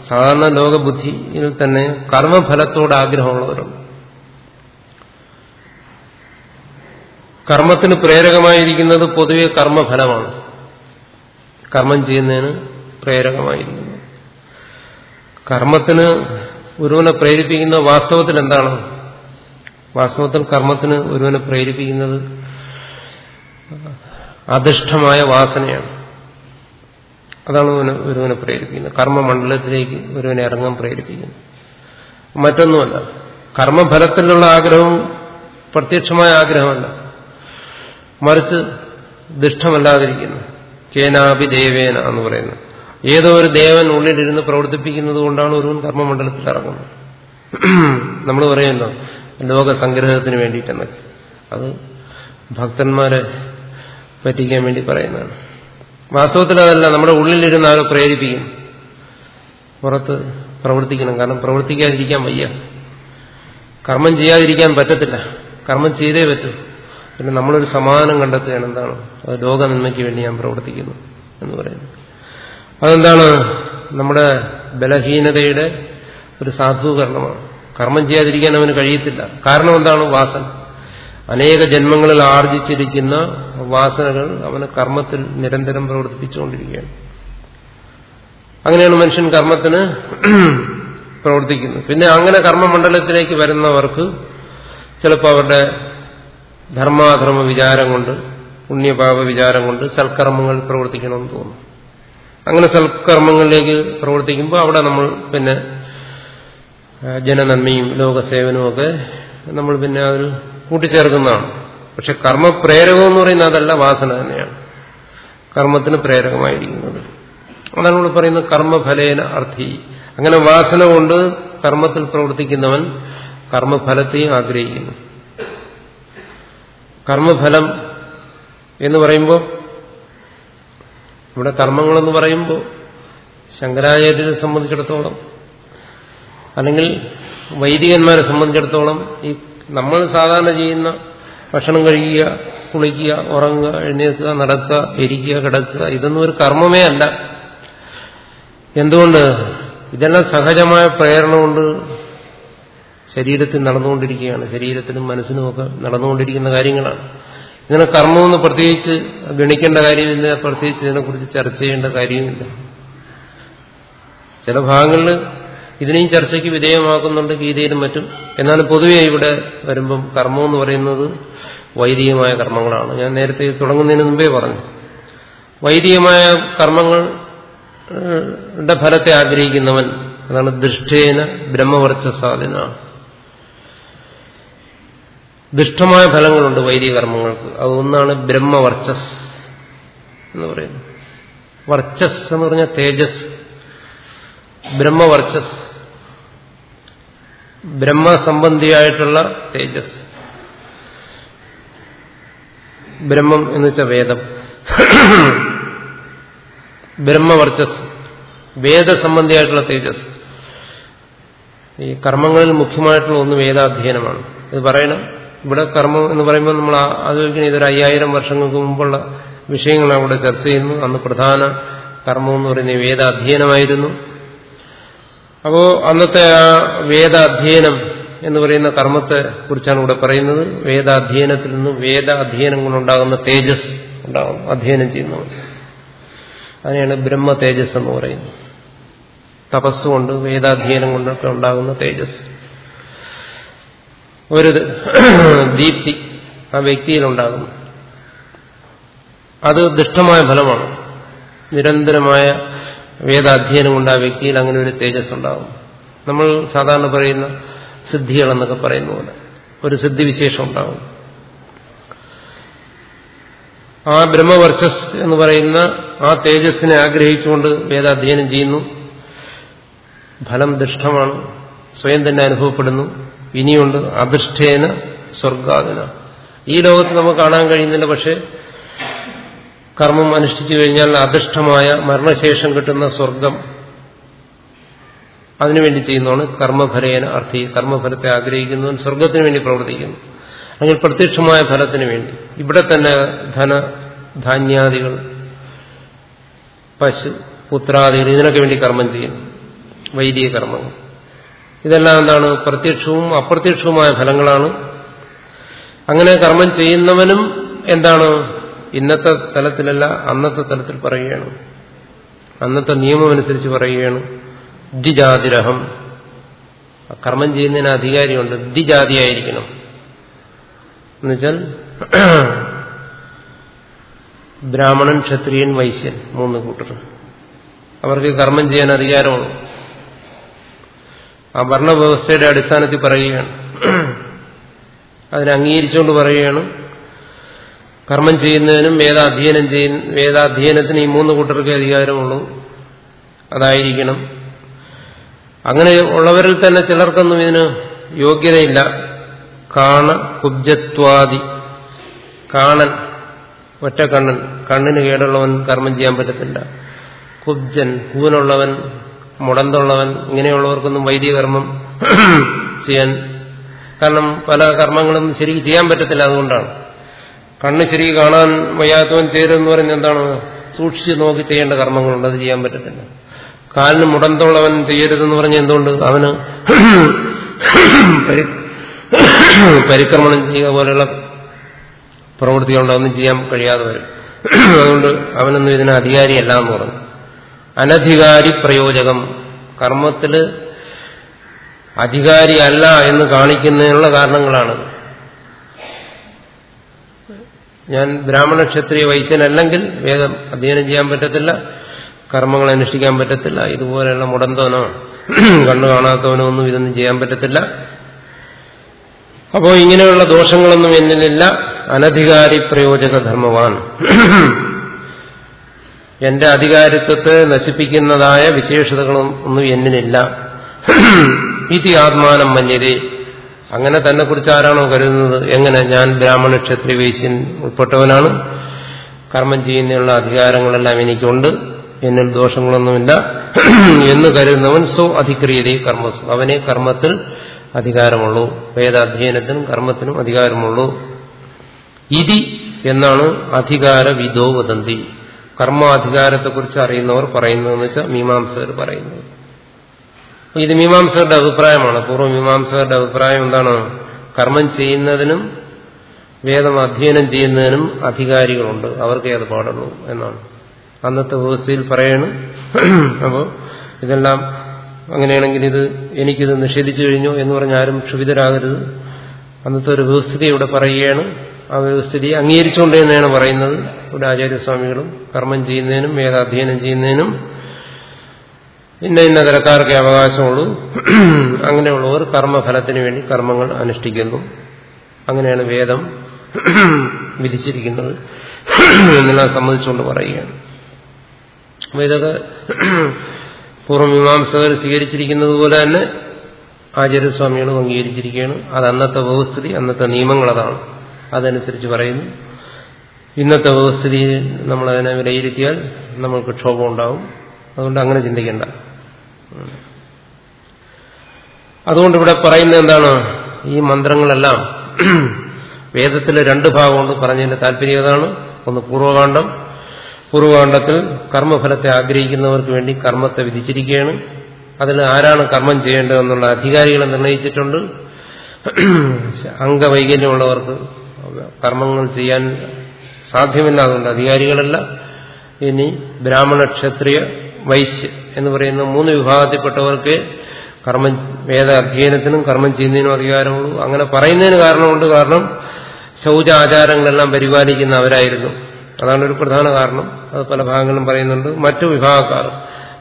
[SPEAKER 1] സാധാരണ ലോകബുദ്ധിയിൽ തന്നെ കർമ്മഫലത്തോട് ആഗ്രഹമുള്ളവരുണ്ട് കർമ്മത്തിന് പ്രേരകമായിരിക്കുന്നത് പൊതുവെ കർമ്മഫലമാണ്. കർമ്മം ചെയ്യുന്നതിന് പ്രേരകമായിരിക്കുന്നത് കർമ്മത്തിന് ഒരുവനെ പ്രേരിപ്പിക്കുന്ന വാസ്തവത്തിൽ എന്താണ്? വാസ്തവത്തിൽ കർമ്മത്തിന് ഒരുവനെ പ്രേരിപ്പിക്കുന്നത് അധിഷ്ഠമായ വാസനയാണ്. അതാണ് ഒരുവനെ പ്രേരിപ്പിക്കുന്നത്. കർമ്മമണ്ഡലത്തിലേക്ക് ഒരുവനെ ഇറങ്ങാൻ പ്രേരിപ്പിക്കുന്നു. മറ്റൊന്നുമല്ല കർമ്മഫലത്തിലുള്ള ആഗ്രഹവും പ്രത്യക്ഷമായ ആഗ്രഹമല്ല. മറിച്ച് ദുഷ്ടമല്ലാതിരിക്കുന്നു കേനാഭി ദേവേന എന്ന് പറയുന്നത് ഏതോ ഒരു ദേവൻ ഉള്ളിലിരുന്ന് പ്രവർത്തിപ്പിക്കുന്നത് കൊണ്ടാണ് ഒരു കർമ്മമണ്ഡലത്തിൽ ഇറങ്ങുന്നത്. നമ്മൾ പറയുമല്ലോ ലോകസംഗ്രഹത്തിന് വേണ്ടിയിട്ടെന്നൊക്കെ. അത് ഭക്തന്മാരെ പറ്റിക്കാൻ വേണ്ടി പറയുന്നതാണ്. വാസ്തവത്തിൽ അതല്ല നമ്മുടെ ഉള്ളിലിരുന്ന് ആരോ പ്രേരിപ്പിക്കും. പുറത്ത് പ്രവർത്തിക്കണം കാരണം പ്രവർത്തിക്കാതിരിക്കാൻ വയ്യ. കർമ്മം ചെയ്യാതിരിക്കാൻ പറ്റത്തില്ല. കർമ്മം ചെയ്തേ പറ്റൂ. പിന്നെ നമ്മളൊരു സമാധാനം കണ്ടെത്തുകയാണ് എന്താണ്? അത് ലോകനന്മയ്ക്ക് വേണ്ടി ഞാൻ പ്രവർത്തിക്കുന്നു എന്ന് പറയുന്നു. അതെന്താണ്? നമ്മുടെ ബലഹീനതയുടെ ഒരു സാധൂകരണമാണ്. കർമ്മം ചെയ്യാതിരിക്കാൻ അവന് കഴിയത്തില്ല. കാരണം എന്താണ്? വാസന. അനേക ജന്മങ്ങളിൽ ആർജിച്ചിരിക്കുന്ന വാസനകൾ അവന് കർമ്മത്തിൽ നിരന്തരം പ്രവർത്തിപ്പിച്ചുകൊണ്ടിരിക്കുകയാണ്. അങ്ങനെയാണ് മനുഷ്യൻ കർമ്മത്തിന് പ്രവർത്തിക്കുന്നത്. പിന്നെ അങ്ങനെ കർമ്മമണ്ഡലത്തിലേക്ക് വരുന്നവർക്ക് ചിലപ്പോൾ അവരുടെ ധർമാധർമ്മ വിചാരം കൊണ്ട് പുണ്യപാപ വിചാരം കൊണ്ട് സൽക്കർമ്മങ്ങൾ പ്രവർത്തിക്കണമെന്ന് തോന്നും. അങ്ങനെ സൽക്കർമ്മങ്ങളിലേക്ക് പ്രവർത്തിക്കുമ്പോൾ അവിടെ നമ്മൾ പിന്നെ ജനനന്മയും ലോകസേവനവും ഒക്കെ നമ്മൾ പിന്നെ അതിൽ കൂട്ടിച്ചേർക്കുന്നതാണ്. പക്ഷെ കർമ്മപ്രേരകം എന്ന് പറയുന്നത് അതല്ല വാസന തന്നെയാണ്. കർമ്മത്തിന് പ്രേരകമായിരിക്കുന്നത്. അതാണ് നമ്മൾ പറയുന്നത് കർമ്മഫലേന അർത്ഥി. അങ്ങനെ വാസന കൊണ്ട് കർമ്മത്തിൽ പ്രവർത്തിക്കുന്നവൻ കർമ്മഫലത്തെയും ആഗ്രഹിക്കുന്നു. കർമ്മഫലം എന്ന് പറയുമ്പോൾ ഇവിടെ കർമ്മങ്ങളെന്ന് പറയുമ്പോൾ ശങ്കരാചാര്യരെ സംബന്ധിച്ചിടത്തോളം അല്ലെങ്കിൽ വൈദികന്മാരെ സംബന്ധിച്ചിടത്തോളം ഈ നമ്മൾ സാധാരണ ചെയ്യുന്ന ഭക്ഷണം കഴിക്കുക കുളിക്കുക ഉറങ്ങുക എഴുന്നേൽക്കുക നടക്കുക ഇരിക്കുക കിടക്കുക ഇതൊന്നും ഒരു കർമ്മമേ അല്ല. എന്തുകൊണ്ട്? ഇതെല്ലാം സഹജമായ പ്രേരണ കൊണ്ട് ശരീരത്തിൽ നടന്നുകൊണ്ടിരിക്കുകയാണ്. ശരീരത്തിനും മനസ്സിനുമൊക്കെ നടന്നുകൊണ്ടിരിക്കുന്ന കാര്യങ്ങളാണ്. ഇതിനെ കർമ്മമെന്ന് പ്രത്യേകിച്ച് ഗണിക്കേണ്ട കാര്യമില്ല പ്രത്യേകിച്ച് ഇതിനെക്കുറിച്ച് ചർച്ച ചെയ്യേണ്ട കാര്യമില്ല. ചില ഭാഗങ്ങളിൽ ഇതിനെയും ചർച്ചയ്ക്ക് വിധേയമാക്കുന്നുണ്ട് ഗീതയിലും മറ്റും. എന്നാലും പൊതുവെ ഇവിടെ വരുമ്പം കർമ്മം എന്ന് പറയുന്നത് വൈദികമായ കർമ്മങ്ങളാണ്. ഞാൻ നേരത്തെ തുടങ്ങുന്നതിന് മുമ്പേ പറഞ്ഞു. വൈദികമായ കർമ്മങ്ങളുടെ ഫലത്തെ ആഗ്രഹിക്കുന്നവൻ അതാണ് ദൃഷ്ടേന ബ്രഹ്മവർച്ചസാധന ദുഷ്ടമായ ഫലങ്ങളുണ്ട് വൈദിക കർമ്മങ്ങൾക്ക് അതൊന്നാണ് ബ്രഹ്മവർച്ചസ് എന്ന് പറയുന്നത്. വർച്ചസ് എന്ന് പറഞ്ഞാൽ തേജസ്. ബ്രഹ്മവർച്ചസ്. ബ്രഹ്മസംബന്ധിയായിട്ടുള്ള തേജസ്. ബ്രഹ്മം എന്ന് വെച്ചാൽ വേദം. ബ്രഹ്മവർച്ചസ്. വേദസംബന്ധിയായിട്ടുള്ള തേജസ്. ഈ കർമ്മങ്ങളിൽ മുഖ്യമായിട്ടുള്ള ഒന്ന് വേദാധ്യയനമാണ്. ഇത് പറയണം ഇവിടെ കർമ്മം എന്ന് പറയുമ്പോൾ നമ്മൾ ആലോചിക്കുന്നത് ഇതൊരു അയ്യായിരം വർഷങ്ങൾക്ക് മുമ്പുള്ള വിഷയങ്ങളാണ് ഇവിടെ ചർച്ച ചെയ്യുന്നു അന്ന് പ്രധാന കർമ്മം എന്ന് പറയുന്നത് വേദാധ്യയനമായിരുന്നു. അപ്പോ അന്നത്തെ ആ വേദാധ്യയനം എന്ന് പറയുന്ന കർമ്മത്തെ കുറിച്ചാണ് ഇവിടെ പറയുന്നത്. വേദാധ്യയനത്തിൽ നിന്ന് വേദ അധ്യയനം കൊണ്ടുണ്ടാകുന്ന തേജസ് ഉണ്ടാകും. അധ്യയനം ചെയ്യുന്നവർ അതിനെയാണ് ബ്രഹ്മ തേജസ് എന്ന് പറയുന്നത്. തപസ്സുകൊണ്ട് വേദാധ്യയനം കൊണ്ടൊക്കെ ഉണ്ടാകുന്ന തേജസ്. ഒരു <clears throat> ദീപ്തി ആ വ്യക്തിയിലുണ്ടാകുന്നു. അത് ദുഷ്ടമായ ഫലമാണ്. നിരന്തരമായ വേദാധ്യയനം കൊണ്ട് ആ വ്യക്തിയിൽ അങ്ങനെ ഒരു തേജസ് ഉണ്ടാകും നമ്മൾ സാധാരണ പറയുന്ന സിദ്ധികളെന്നൊക്കെ പറയുന്ന പോലെ ഒരു സിദ്ധിവിശേഷം ഉണ്ടാകും ആ ബ്രഹ്മവർഷസ് എന്ന് പറയുന്ന ആ തേജസ്സിനെ ആഗ്രഹിച്ചുകൊണ്ട് വേദാധ്യയനം ചെയ്യുന്നു. ഫലം ദുഷ്ടമാണ്. സ്വയം തന്നെ അനുഭവപ്പെടുന്നു. ഇനിയുണ്ട് അധിഷ്ഠേന സ്വർഗാദിന. ഈ ലോകത്ത് നമുക്ക് കാണാൻ കഴിയുന്നില്ല പക്ഷെ കർമ്മം അനുഷ്ഠിച്ചു കഴിഞ്ഞാൽ അധിഷ്ഠമായ മരണശേഷം കിട്ടുന്ന സ്വർഗം അതിനുവേണ്ടി ചെയ്യുന്നതാണ് കർമ്മഫലേന അർത്ഥി. കർമ്മഫലത്തെ ആഗ്രഹിക്കുന്നവൻ സ്വർഗത്തിന് വേണ്ടി പ്രവർത്തിക്കുന്നു. അല്ലെങ്കിൽ പ്രത്യക്ഷമായ ഫലത്തിന് വേണ്ടി. ഇവിടെ തന്നെ ധന ധാന്യാദികൾ പശു പുത്രാദികൾ ഇതിനൊക്കെ വേണ്ടി കർമ്മം ചെയ്യുന്നു. വൈദിക കർമ്മങ്ങൾ. ഇതെല്ലാം എന്താണ്? പ്രത്യക്ഷവും അപ്രത്യക്ഷവുമായ ഫലങ്ങളാണ്. അങ്ങനെ കർമ്മം ചെയ്യുന്നവനും എന്താണ്? ഇന്നത്തെ തലത്തിലല്ല അന്നത്തെ തലത്തിൽ പറയുകയാണ്. അന്നത്തെ നിയമം അനുസരിച്ച് പറയുകയാണ്. ദ്വിജാതിരഹം. കർമ്മം ചെയ്യുന്നതിന് അധികാരിയുണ്ട്. ദ്വിജാതിയായിരിക്കണം. എന്നുവെച്ചാൽ ബ്രാഹ്മണൻ ക്ഷത്രിയൻ വൈശ്യൻ മൂന്ന് കൂട്ടർ. അവർക്ക് കർമ്മം ചെയ്യാൻ അധികാരമുള്ളൂ. ആ ഭരണവ്യവസ്ഥയുടെ അടിസ്ഥാനത്തിൽ പറയുകയാണ്. അതിനെ അംഗീകരിച്ചുകൊണ്ട് പറയുകയാണ്. കർമ്മം ചെയ്യുന്നതിനും വേദാധ്യയനം ചെയ്യുന്ന വേദാധ്യയനത്തിന് ഈ മൂന്ന് കൂട്ടർക്ക് അധികാരമുള്ളൂ. അതായിരിക്കണം. അങ്ങനെ ഉള്ളവരിൽ തന്നെ ചിലർക്കൊന്നും ഇതിന് യോഗ്യതയില്ല. കാണ കുബ്ജത്വാദി. കാണൻ ഒറ്റ കണ്ണൻ കണ്ണിന് കേടുള്ളവൻ കർമ്മം ചെയ്യാൻ പറ്റത്തില്ല. കുബ്ജൻ കൂനുള്ളവൻ മുടന്തുള്ളവൻ ഇങ്ങനെയുള്ളവർക്കൊന്നും വൈദിക കർമ്മം ചെയ്യാൻ കാരണം പല കർമ്മങ്ങളും ശരിക്ക് ചെയ്യാൻ പറ്റത്തില്ല അതുകൊണ്ടാണ്. കണ്ണ് ശരി കാണാൻ വയ്യാത്തവൻ ചെയ്തെന്ന് പറയുന്നത് എന്താണ്? സൂക്ഷിച്ച് നോക്കി ചെയ്യേണ്ട കർമ്മങ്ങളുണ്ട് അത് ചെയ്യാൻ പറ്റത്തില്ല. കാലിന് മുടന്തുള്ളവൻ ചെയ്യരുതെന്ന് പറഞ്ഞ എന്തുകൊണ്ട്? അവന് പരിക്രമണം ചെയ്യുക പോലെയുള്ള പ്രവൃത്തികളുണ്ട് അതൊന്നും ചെയ്യാൻ കഴിയാതെ വരും. അതുകൊണ്ട് അവനൊന്നും ഇതിന് അധികാരിയല്ല എന്ന് പറഞ്ഞു. അനധികാരി പ്രയോജകം കർമ്മത്തിൽ അധികാരിയല്ല എന്ന് കാണിക്കുന്നതിനുള്ള കാരണങ്ങളാണ്. ഞാൻ ബ്രാഹ്മണ ക്ഷത്രിയ വൈശ്യനല്ലെങ്കിൽ വേദം അധ്യയനം ചെയ്യാൻ പറ്റത്തില്ല കർമ്മങ്ങൾ അനുഷ്ഠിക്കാൻ പറ്റത്തില്ല ഇതുപോലെയുള്ള മുടന്തവനോ കണ്ണു കാണാത്തവനോ ഒന്നും ഇതൊന്നും ചെയ്യാൻ പറ്റത്തില്ല. അപ്പോൾ ഇങ്ങനെയുള്ള ദോഷങ്ങളൊന്നും എന്നിലില്ല. അനധികാരി പ്രയോജക ധർമ്മവാൻ എന്റെ അധികാരിത്വത്തെ നശിപ്പിക്കുന്നതായ വിശേഷതകളും ഒന്നും എന്നിനില്ല. ഇതി ആത്മാനം മഞ്ഞരി അങ്ങനെ തന്നെ കുറിച്ച് ആരാണോ കരുതുന്നത്? എങ്ങനെ? ഞാൻ ബ്രാഹ്മണ ക്ഷത്രി വൈശ്യൻ ഉൾപ്പെട്ടവനാണ്. കർമ്മം ചെയ്യുന്നതിനുള്ള അധികാരങ്ങളെല്ലാം എനിക്കുണ്ട്. എന്നിൽ ദോഷങ്ങളൊന്നുമില്ല. എന്ന് കരുതുന്നവൻ സോ അധിക്രിയതേ കർമ്മസു അവനെ കർമ്മത്തിൽ അധികാരമുള്ളൂ. വേദാധ്യയനത്തിനും കർമ്മത്തിനും അധികാരമുള്ളൂ. ഇതി എന്നാണ് അധികാര വിധോ വദന്തി. കർമാധികാരത്തെക്കുറിച്ച് അറിയുന്നവർ പറയുന്നതെന്ന് വെച്ചാൽ മീമാംസകർ പറയുന്നത്. ഇത് മീമാംസകരുടെ അഭിപ്രായമാണ്. പൂർവ മീമാംസകരുടെ അഭിപ്രായം എന്താണ്? കർമ്മം ചെയ്യുന്നതിനും വേദം അധ്യയനം ചെയ്യുന്നതിനും അധികാരികളുണ്ട്. അവർക്കേ അത് പാടുള്ളൂ എന്നാണ്. അന്നത്തെ വ്യവസ്ഥയിൽ പറയണം. അപ്പോൾ ഇതെല്ലാം അങ്ങനെയാണെങ്കിൽ ഇത് എനിക്കിത് നിഷേധിച്ചു കഴിഞ്ഞു എന്ന് പറഞ്ഞ് ആരും ക്ഷുഭിതരാകരുത്. അന്നത്തെ ഒരു വ്യവസ്ഥിതി ഇവിടെ പറയുകയാണ്. ആ വ്യവസ്ഥിതിയെ അംഗീകരിച്ചുകൊണ്ട് തന്നെയാണ് പറയുന്നത്. ഇവിടെ ആചാര്യസ്വാമികളും കർമ്മം ചെയ്യുന്നതിനും വേദാധ്യയനം ചെയ്യുന്നതിനും ഇന്ന ഇന്ന തരക്കാർക്കേ അവകാശമുള്ളൂ. അങ്ങനെയുള്ളവർ കർമ്മഫലത്തിന് വേണ്ടി കർമ്മങ്ങൾ അനുഷ്ഠിക്കുന്നു. അങ്ങനെയാണ് വേദം വിധിച്ചിരിക്കുന്നത് എന്നെല്ലാം സംബന്ധിച്ചുകൊണ്ട് പറയുകയാണ്. അപ്പൊ ഇതൊക്കെ പൂർവമീമാംസകർ സ്വീകരിച്ചിരിക്കുന്നത് പോലെ തന്നെ ആചാര്യസ്വാമികളും അംഗീകരിച്ചിരിക്കുകയാണ്. അത് അന്നത്തെ വ്യവസ്ഥിതി അന്നത്തെ നിയമങ്ങൾ അതാണ് അതനുസരിച്ച് പറയുന്നു. ഇന്നത്തെ വ്യവസ്ഥിതിയിൽ നമ്മളതിനെ വിലയിരുത്തിയാൽ നമ്മൾക്ക് ക്ഷോഭം ഉണ്ടാവും. അതുകൊണ്ട് അങ്ങനെ ചിന്തിക്കേണ്ട. അതുകൊണ്ട് ഇവിടെ പറയുന്നത് എന്താണ്? ഈ മന്ത്രങ്ങളെല്ലാം <clears throat> വേദത്തിലെ രണ്ട് ഭാഗമുണ്ട് പറഞ്ഞതിന്റെ താല്പര്യം ഏതാണ്? ഒന്ന് പൂർവകാന്ഡം പൂർവകാന്ഡത്തിൽ കർമ്മഫലത്തെ ആഗ്രഹിക്കുന്നവർക്ക് വേണ്ടി കർമ്മത്തെ വിധിച്ചിരിക്കുകയാണ്. അതിൽ ആരാണ് കർമ്മം ചെയ്യേണ്ടതെന്നുള്ള അധികാരികളെ നിർണയിച്ചിട്ടുണ്ട്. <clears throat> അംഗവൈകല്യമുള്ളവർക്ക് കർമ്മങ്ങൾ ചെയ്യാൻ സാധ്യമല്ലാതുകൊണ്ട് അധികാരികളല്ല. ഇനി ബ്രാഹ്മണ ക്ഷത്രിയ വൈശ്യ എന്ന് പറയുന്ന മൂന്ന് വിഭാഗത്തിൽപ്പെട്ടവർക്ക് കർമ്മം വേദ അധ്യയനത്തിനും കർമ്മം ചെയ്യുന്നതിനും അധികാരമുള്ളൂ. അങ്ങനെ പറയുന്നതിന് കാരണമുണ്ട്. കാരണം ശൗചാചാരങ്ങളെല്ലാം പരിപാലിക്കുന്ന അവരായിരുന്നു അതാണ് ഒരു പ്രധാന കാരണം. അത് പല ഭാഗങ്ങളും പറയുന്നുണ്ട്. മറ്റു വിഭാഗക്കാർ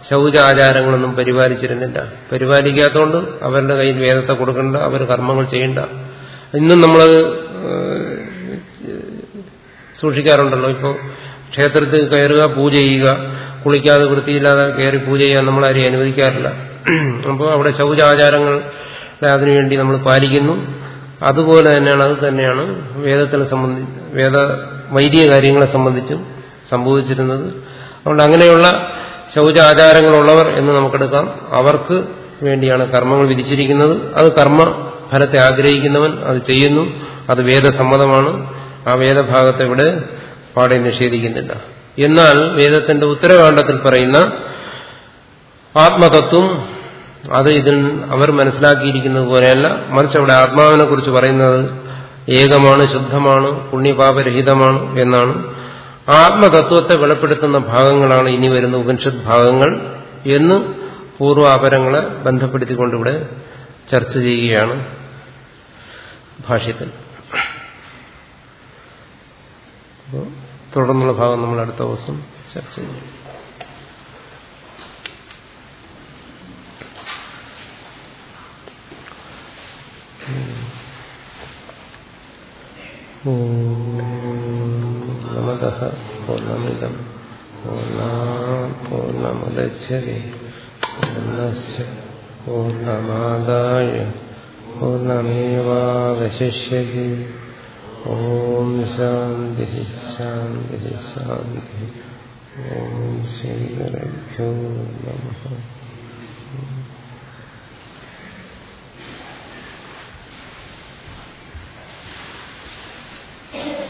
[SPEAKER 1] ശൗചാചാരങ്ങളൊന്നും പരിപാലിച്ചിരുന്നില്ല. പരിപാലിക്കാത്തതുകൊണ്ട് അവരുടെ കയ്യിൽ വേദത്തെ കൊടുക്കണ്ട അവർ കർമ്മങ്ങൾ ചെയ്യണ്ട. ഇന്നും നമ്മളത് സൂക്ഷിക്കാറുണ്ടല്ലോ. ഇപ്പോൾ ക്ഷേത്രത്തിൽ കയറുക പൂജ ചെയ്യുക കുളിക്കാതെ വൃത്തിയില്ലാതെ കയറി പൂജ ചെയ്യാൻ നമ്മളാരെയും അനുവദിക്കാറില്ല. അപ്പോൾ അവിടെ ശൗചാചാരങ്ങൾ അതിനുവേണ്ടി നമ്മൾ പാലിക്കുന്നു. അതുപോലെ തന്നെയാണ് അത് തന്നെയാണ് വേദത്തിനെ സംബന്ധി വേദ വൈദിക കാര്യങ്ങളെ സംബന്ധിച്ചും സംഭവിച്ചിരുന്നത്. അതുകൊണ്ട് അങ്ങനെയുള്ള ശൗചാചാരങ്ങളുള്ളവർ എന്ന് നമുക്കെടുക്കാം. അവർക്ക് വേണ്ടിയാണ് കർമ്മങ്ങൾ വിധിച്ചിരിക്കുന്നത്. അത് കർമ്മ ഫലത്തെ ആഗ്രഹിക്കുന്നവൻ അത് ചെയ്യുന്നു. അത് വേദസമ്മതമാണ്. ആ വേദഭാഗത്തെ ഇവിടെ പാടെ നിഷേധിക്കുന്നില്ല. എന്നാൽ വേദത്തിന്റെ ഉത്തരകാണ്ഡത്തിൽ പറയുന്ന ആത്മതത്വം അത് ഇതിൽ അവർ മനസ്സിലാക്കിയിരിക്കുന്നത് പോലെയല്ല. മറിച്ച് അവിടെ ആത്മാവിനെ കുറിച്ച് പറയുന്നത് ഏകമാണ് ശുദ്ധമാണ് പുണ്യപാപരഹിതമാണ് എന്നാണ്. ആത്മതത്വത്തെ വെളിപ്പെടുത്തുന്ന ഭാഗങ്ങളാണ് ഇനി വരുന്ന ഉപനിഷത്ത് ഭാഗങ്ങൾ എന്ന് പൂർവാപരങ്ങളെ ബന്ധപ്പെടുത്തിക്കൊണ്ടിവിടെ ചർച്ച ചെയ്യുകയാണ് ഭാഷ്യത്തിൽ. തുടർന്നുള്ള ഭാഗം നമ്മൾ അടുത്ത ദിവസം ചർച്ച ചെയ്യും. നമതഃ പൂർണമിതം പൂർണ പൂർണമുദച്ഛതി പൂർണസ്യ പൂർണമാദായ പൂർണമേവാവശിഷ്യതി ഓം ശാന്തി ശാന്തി ശാന്തി ഓം ശ്രീകരഭ്യോ നമ Thank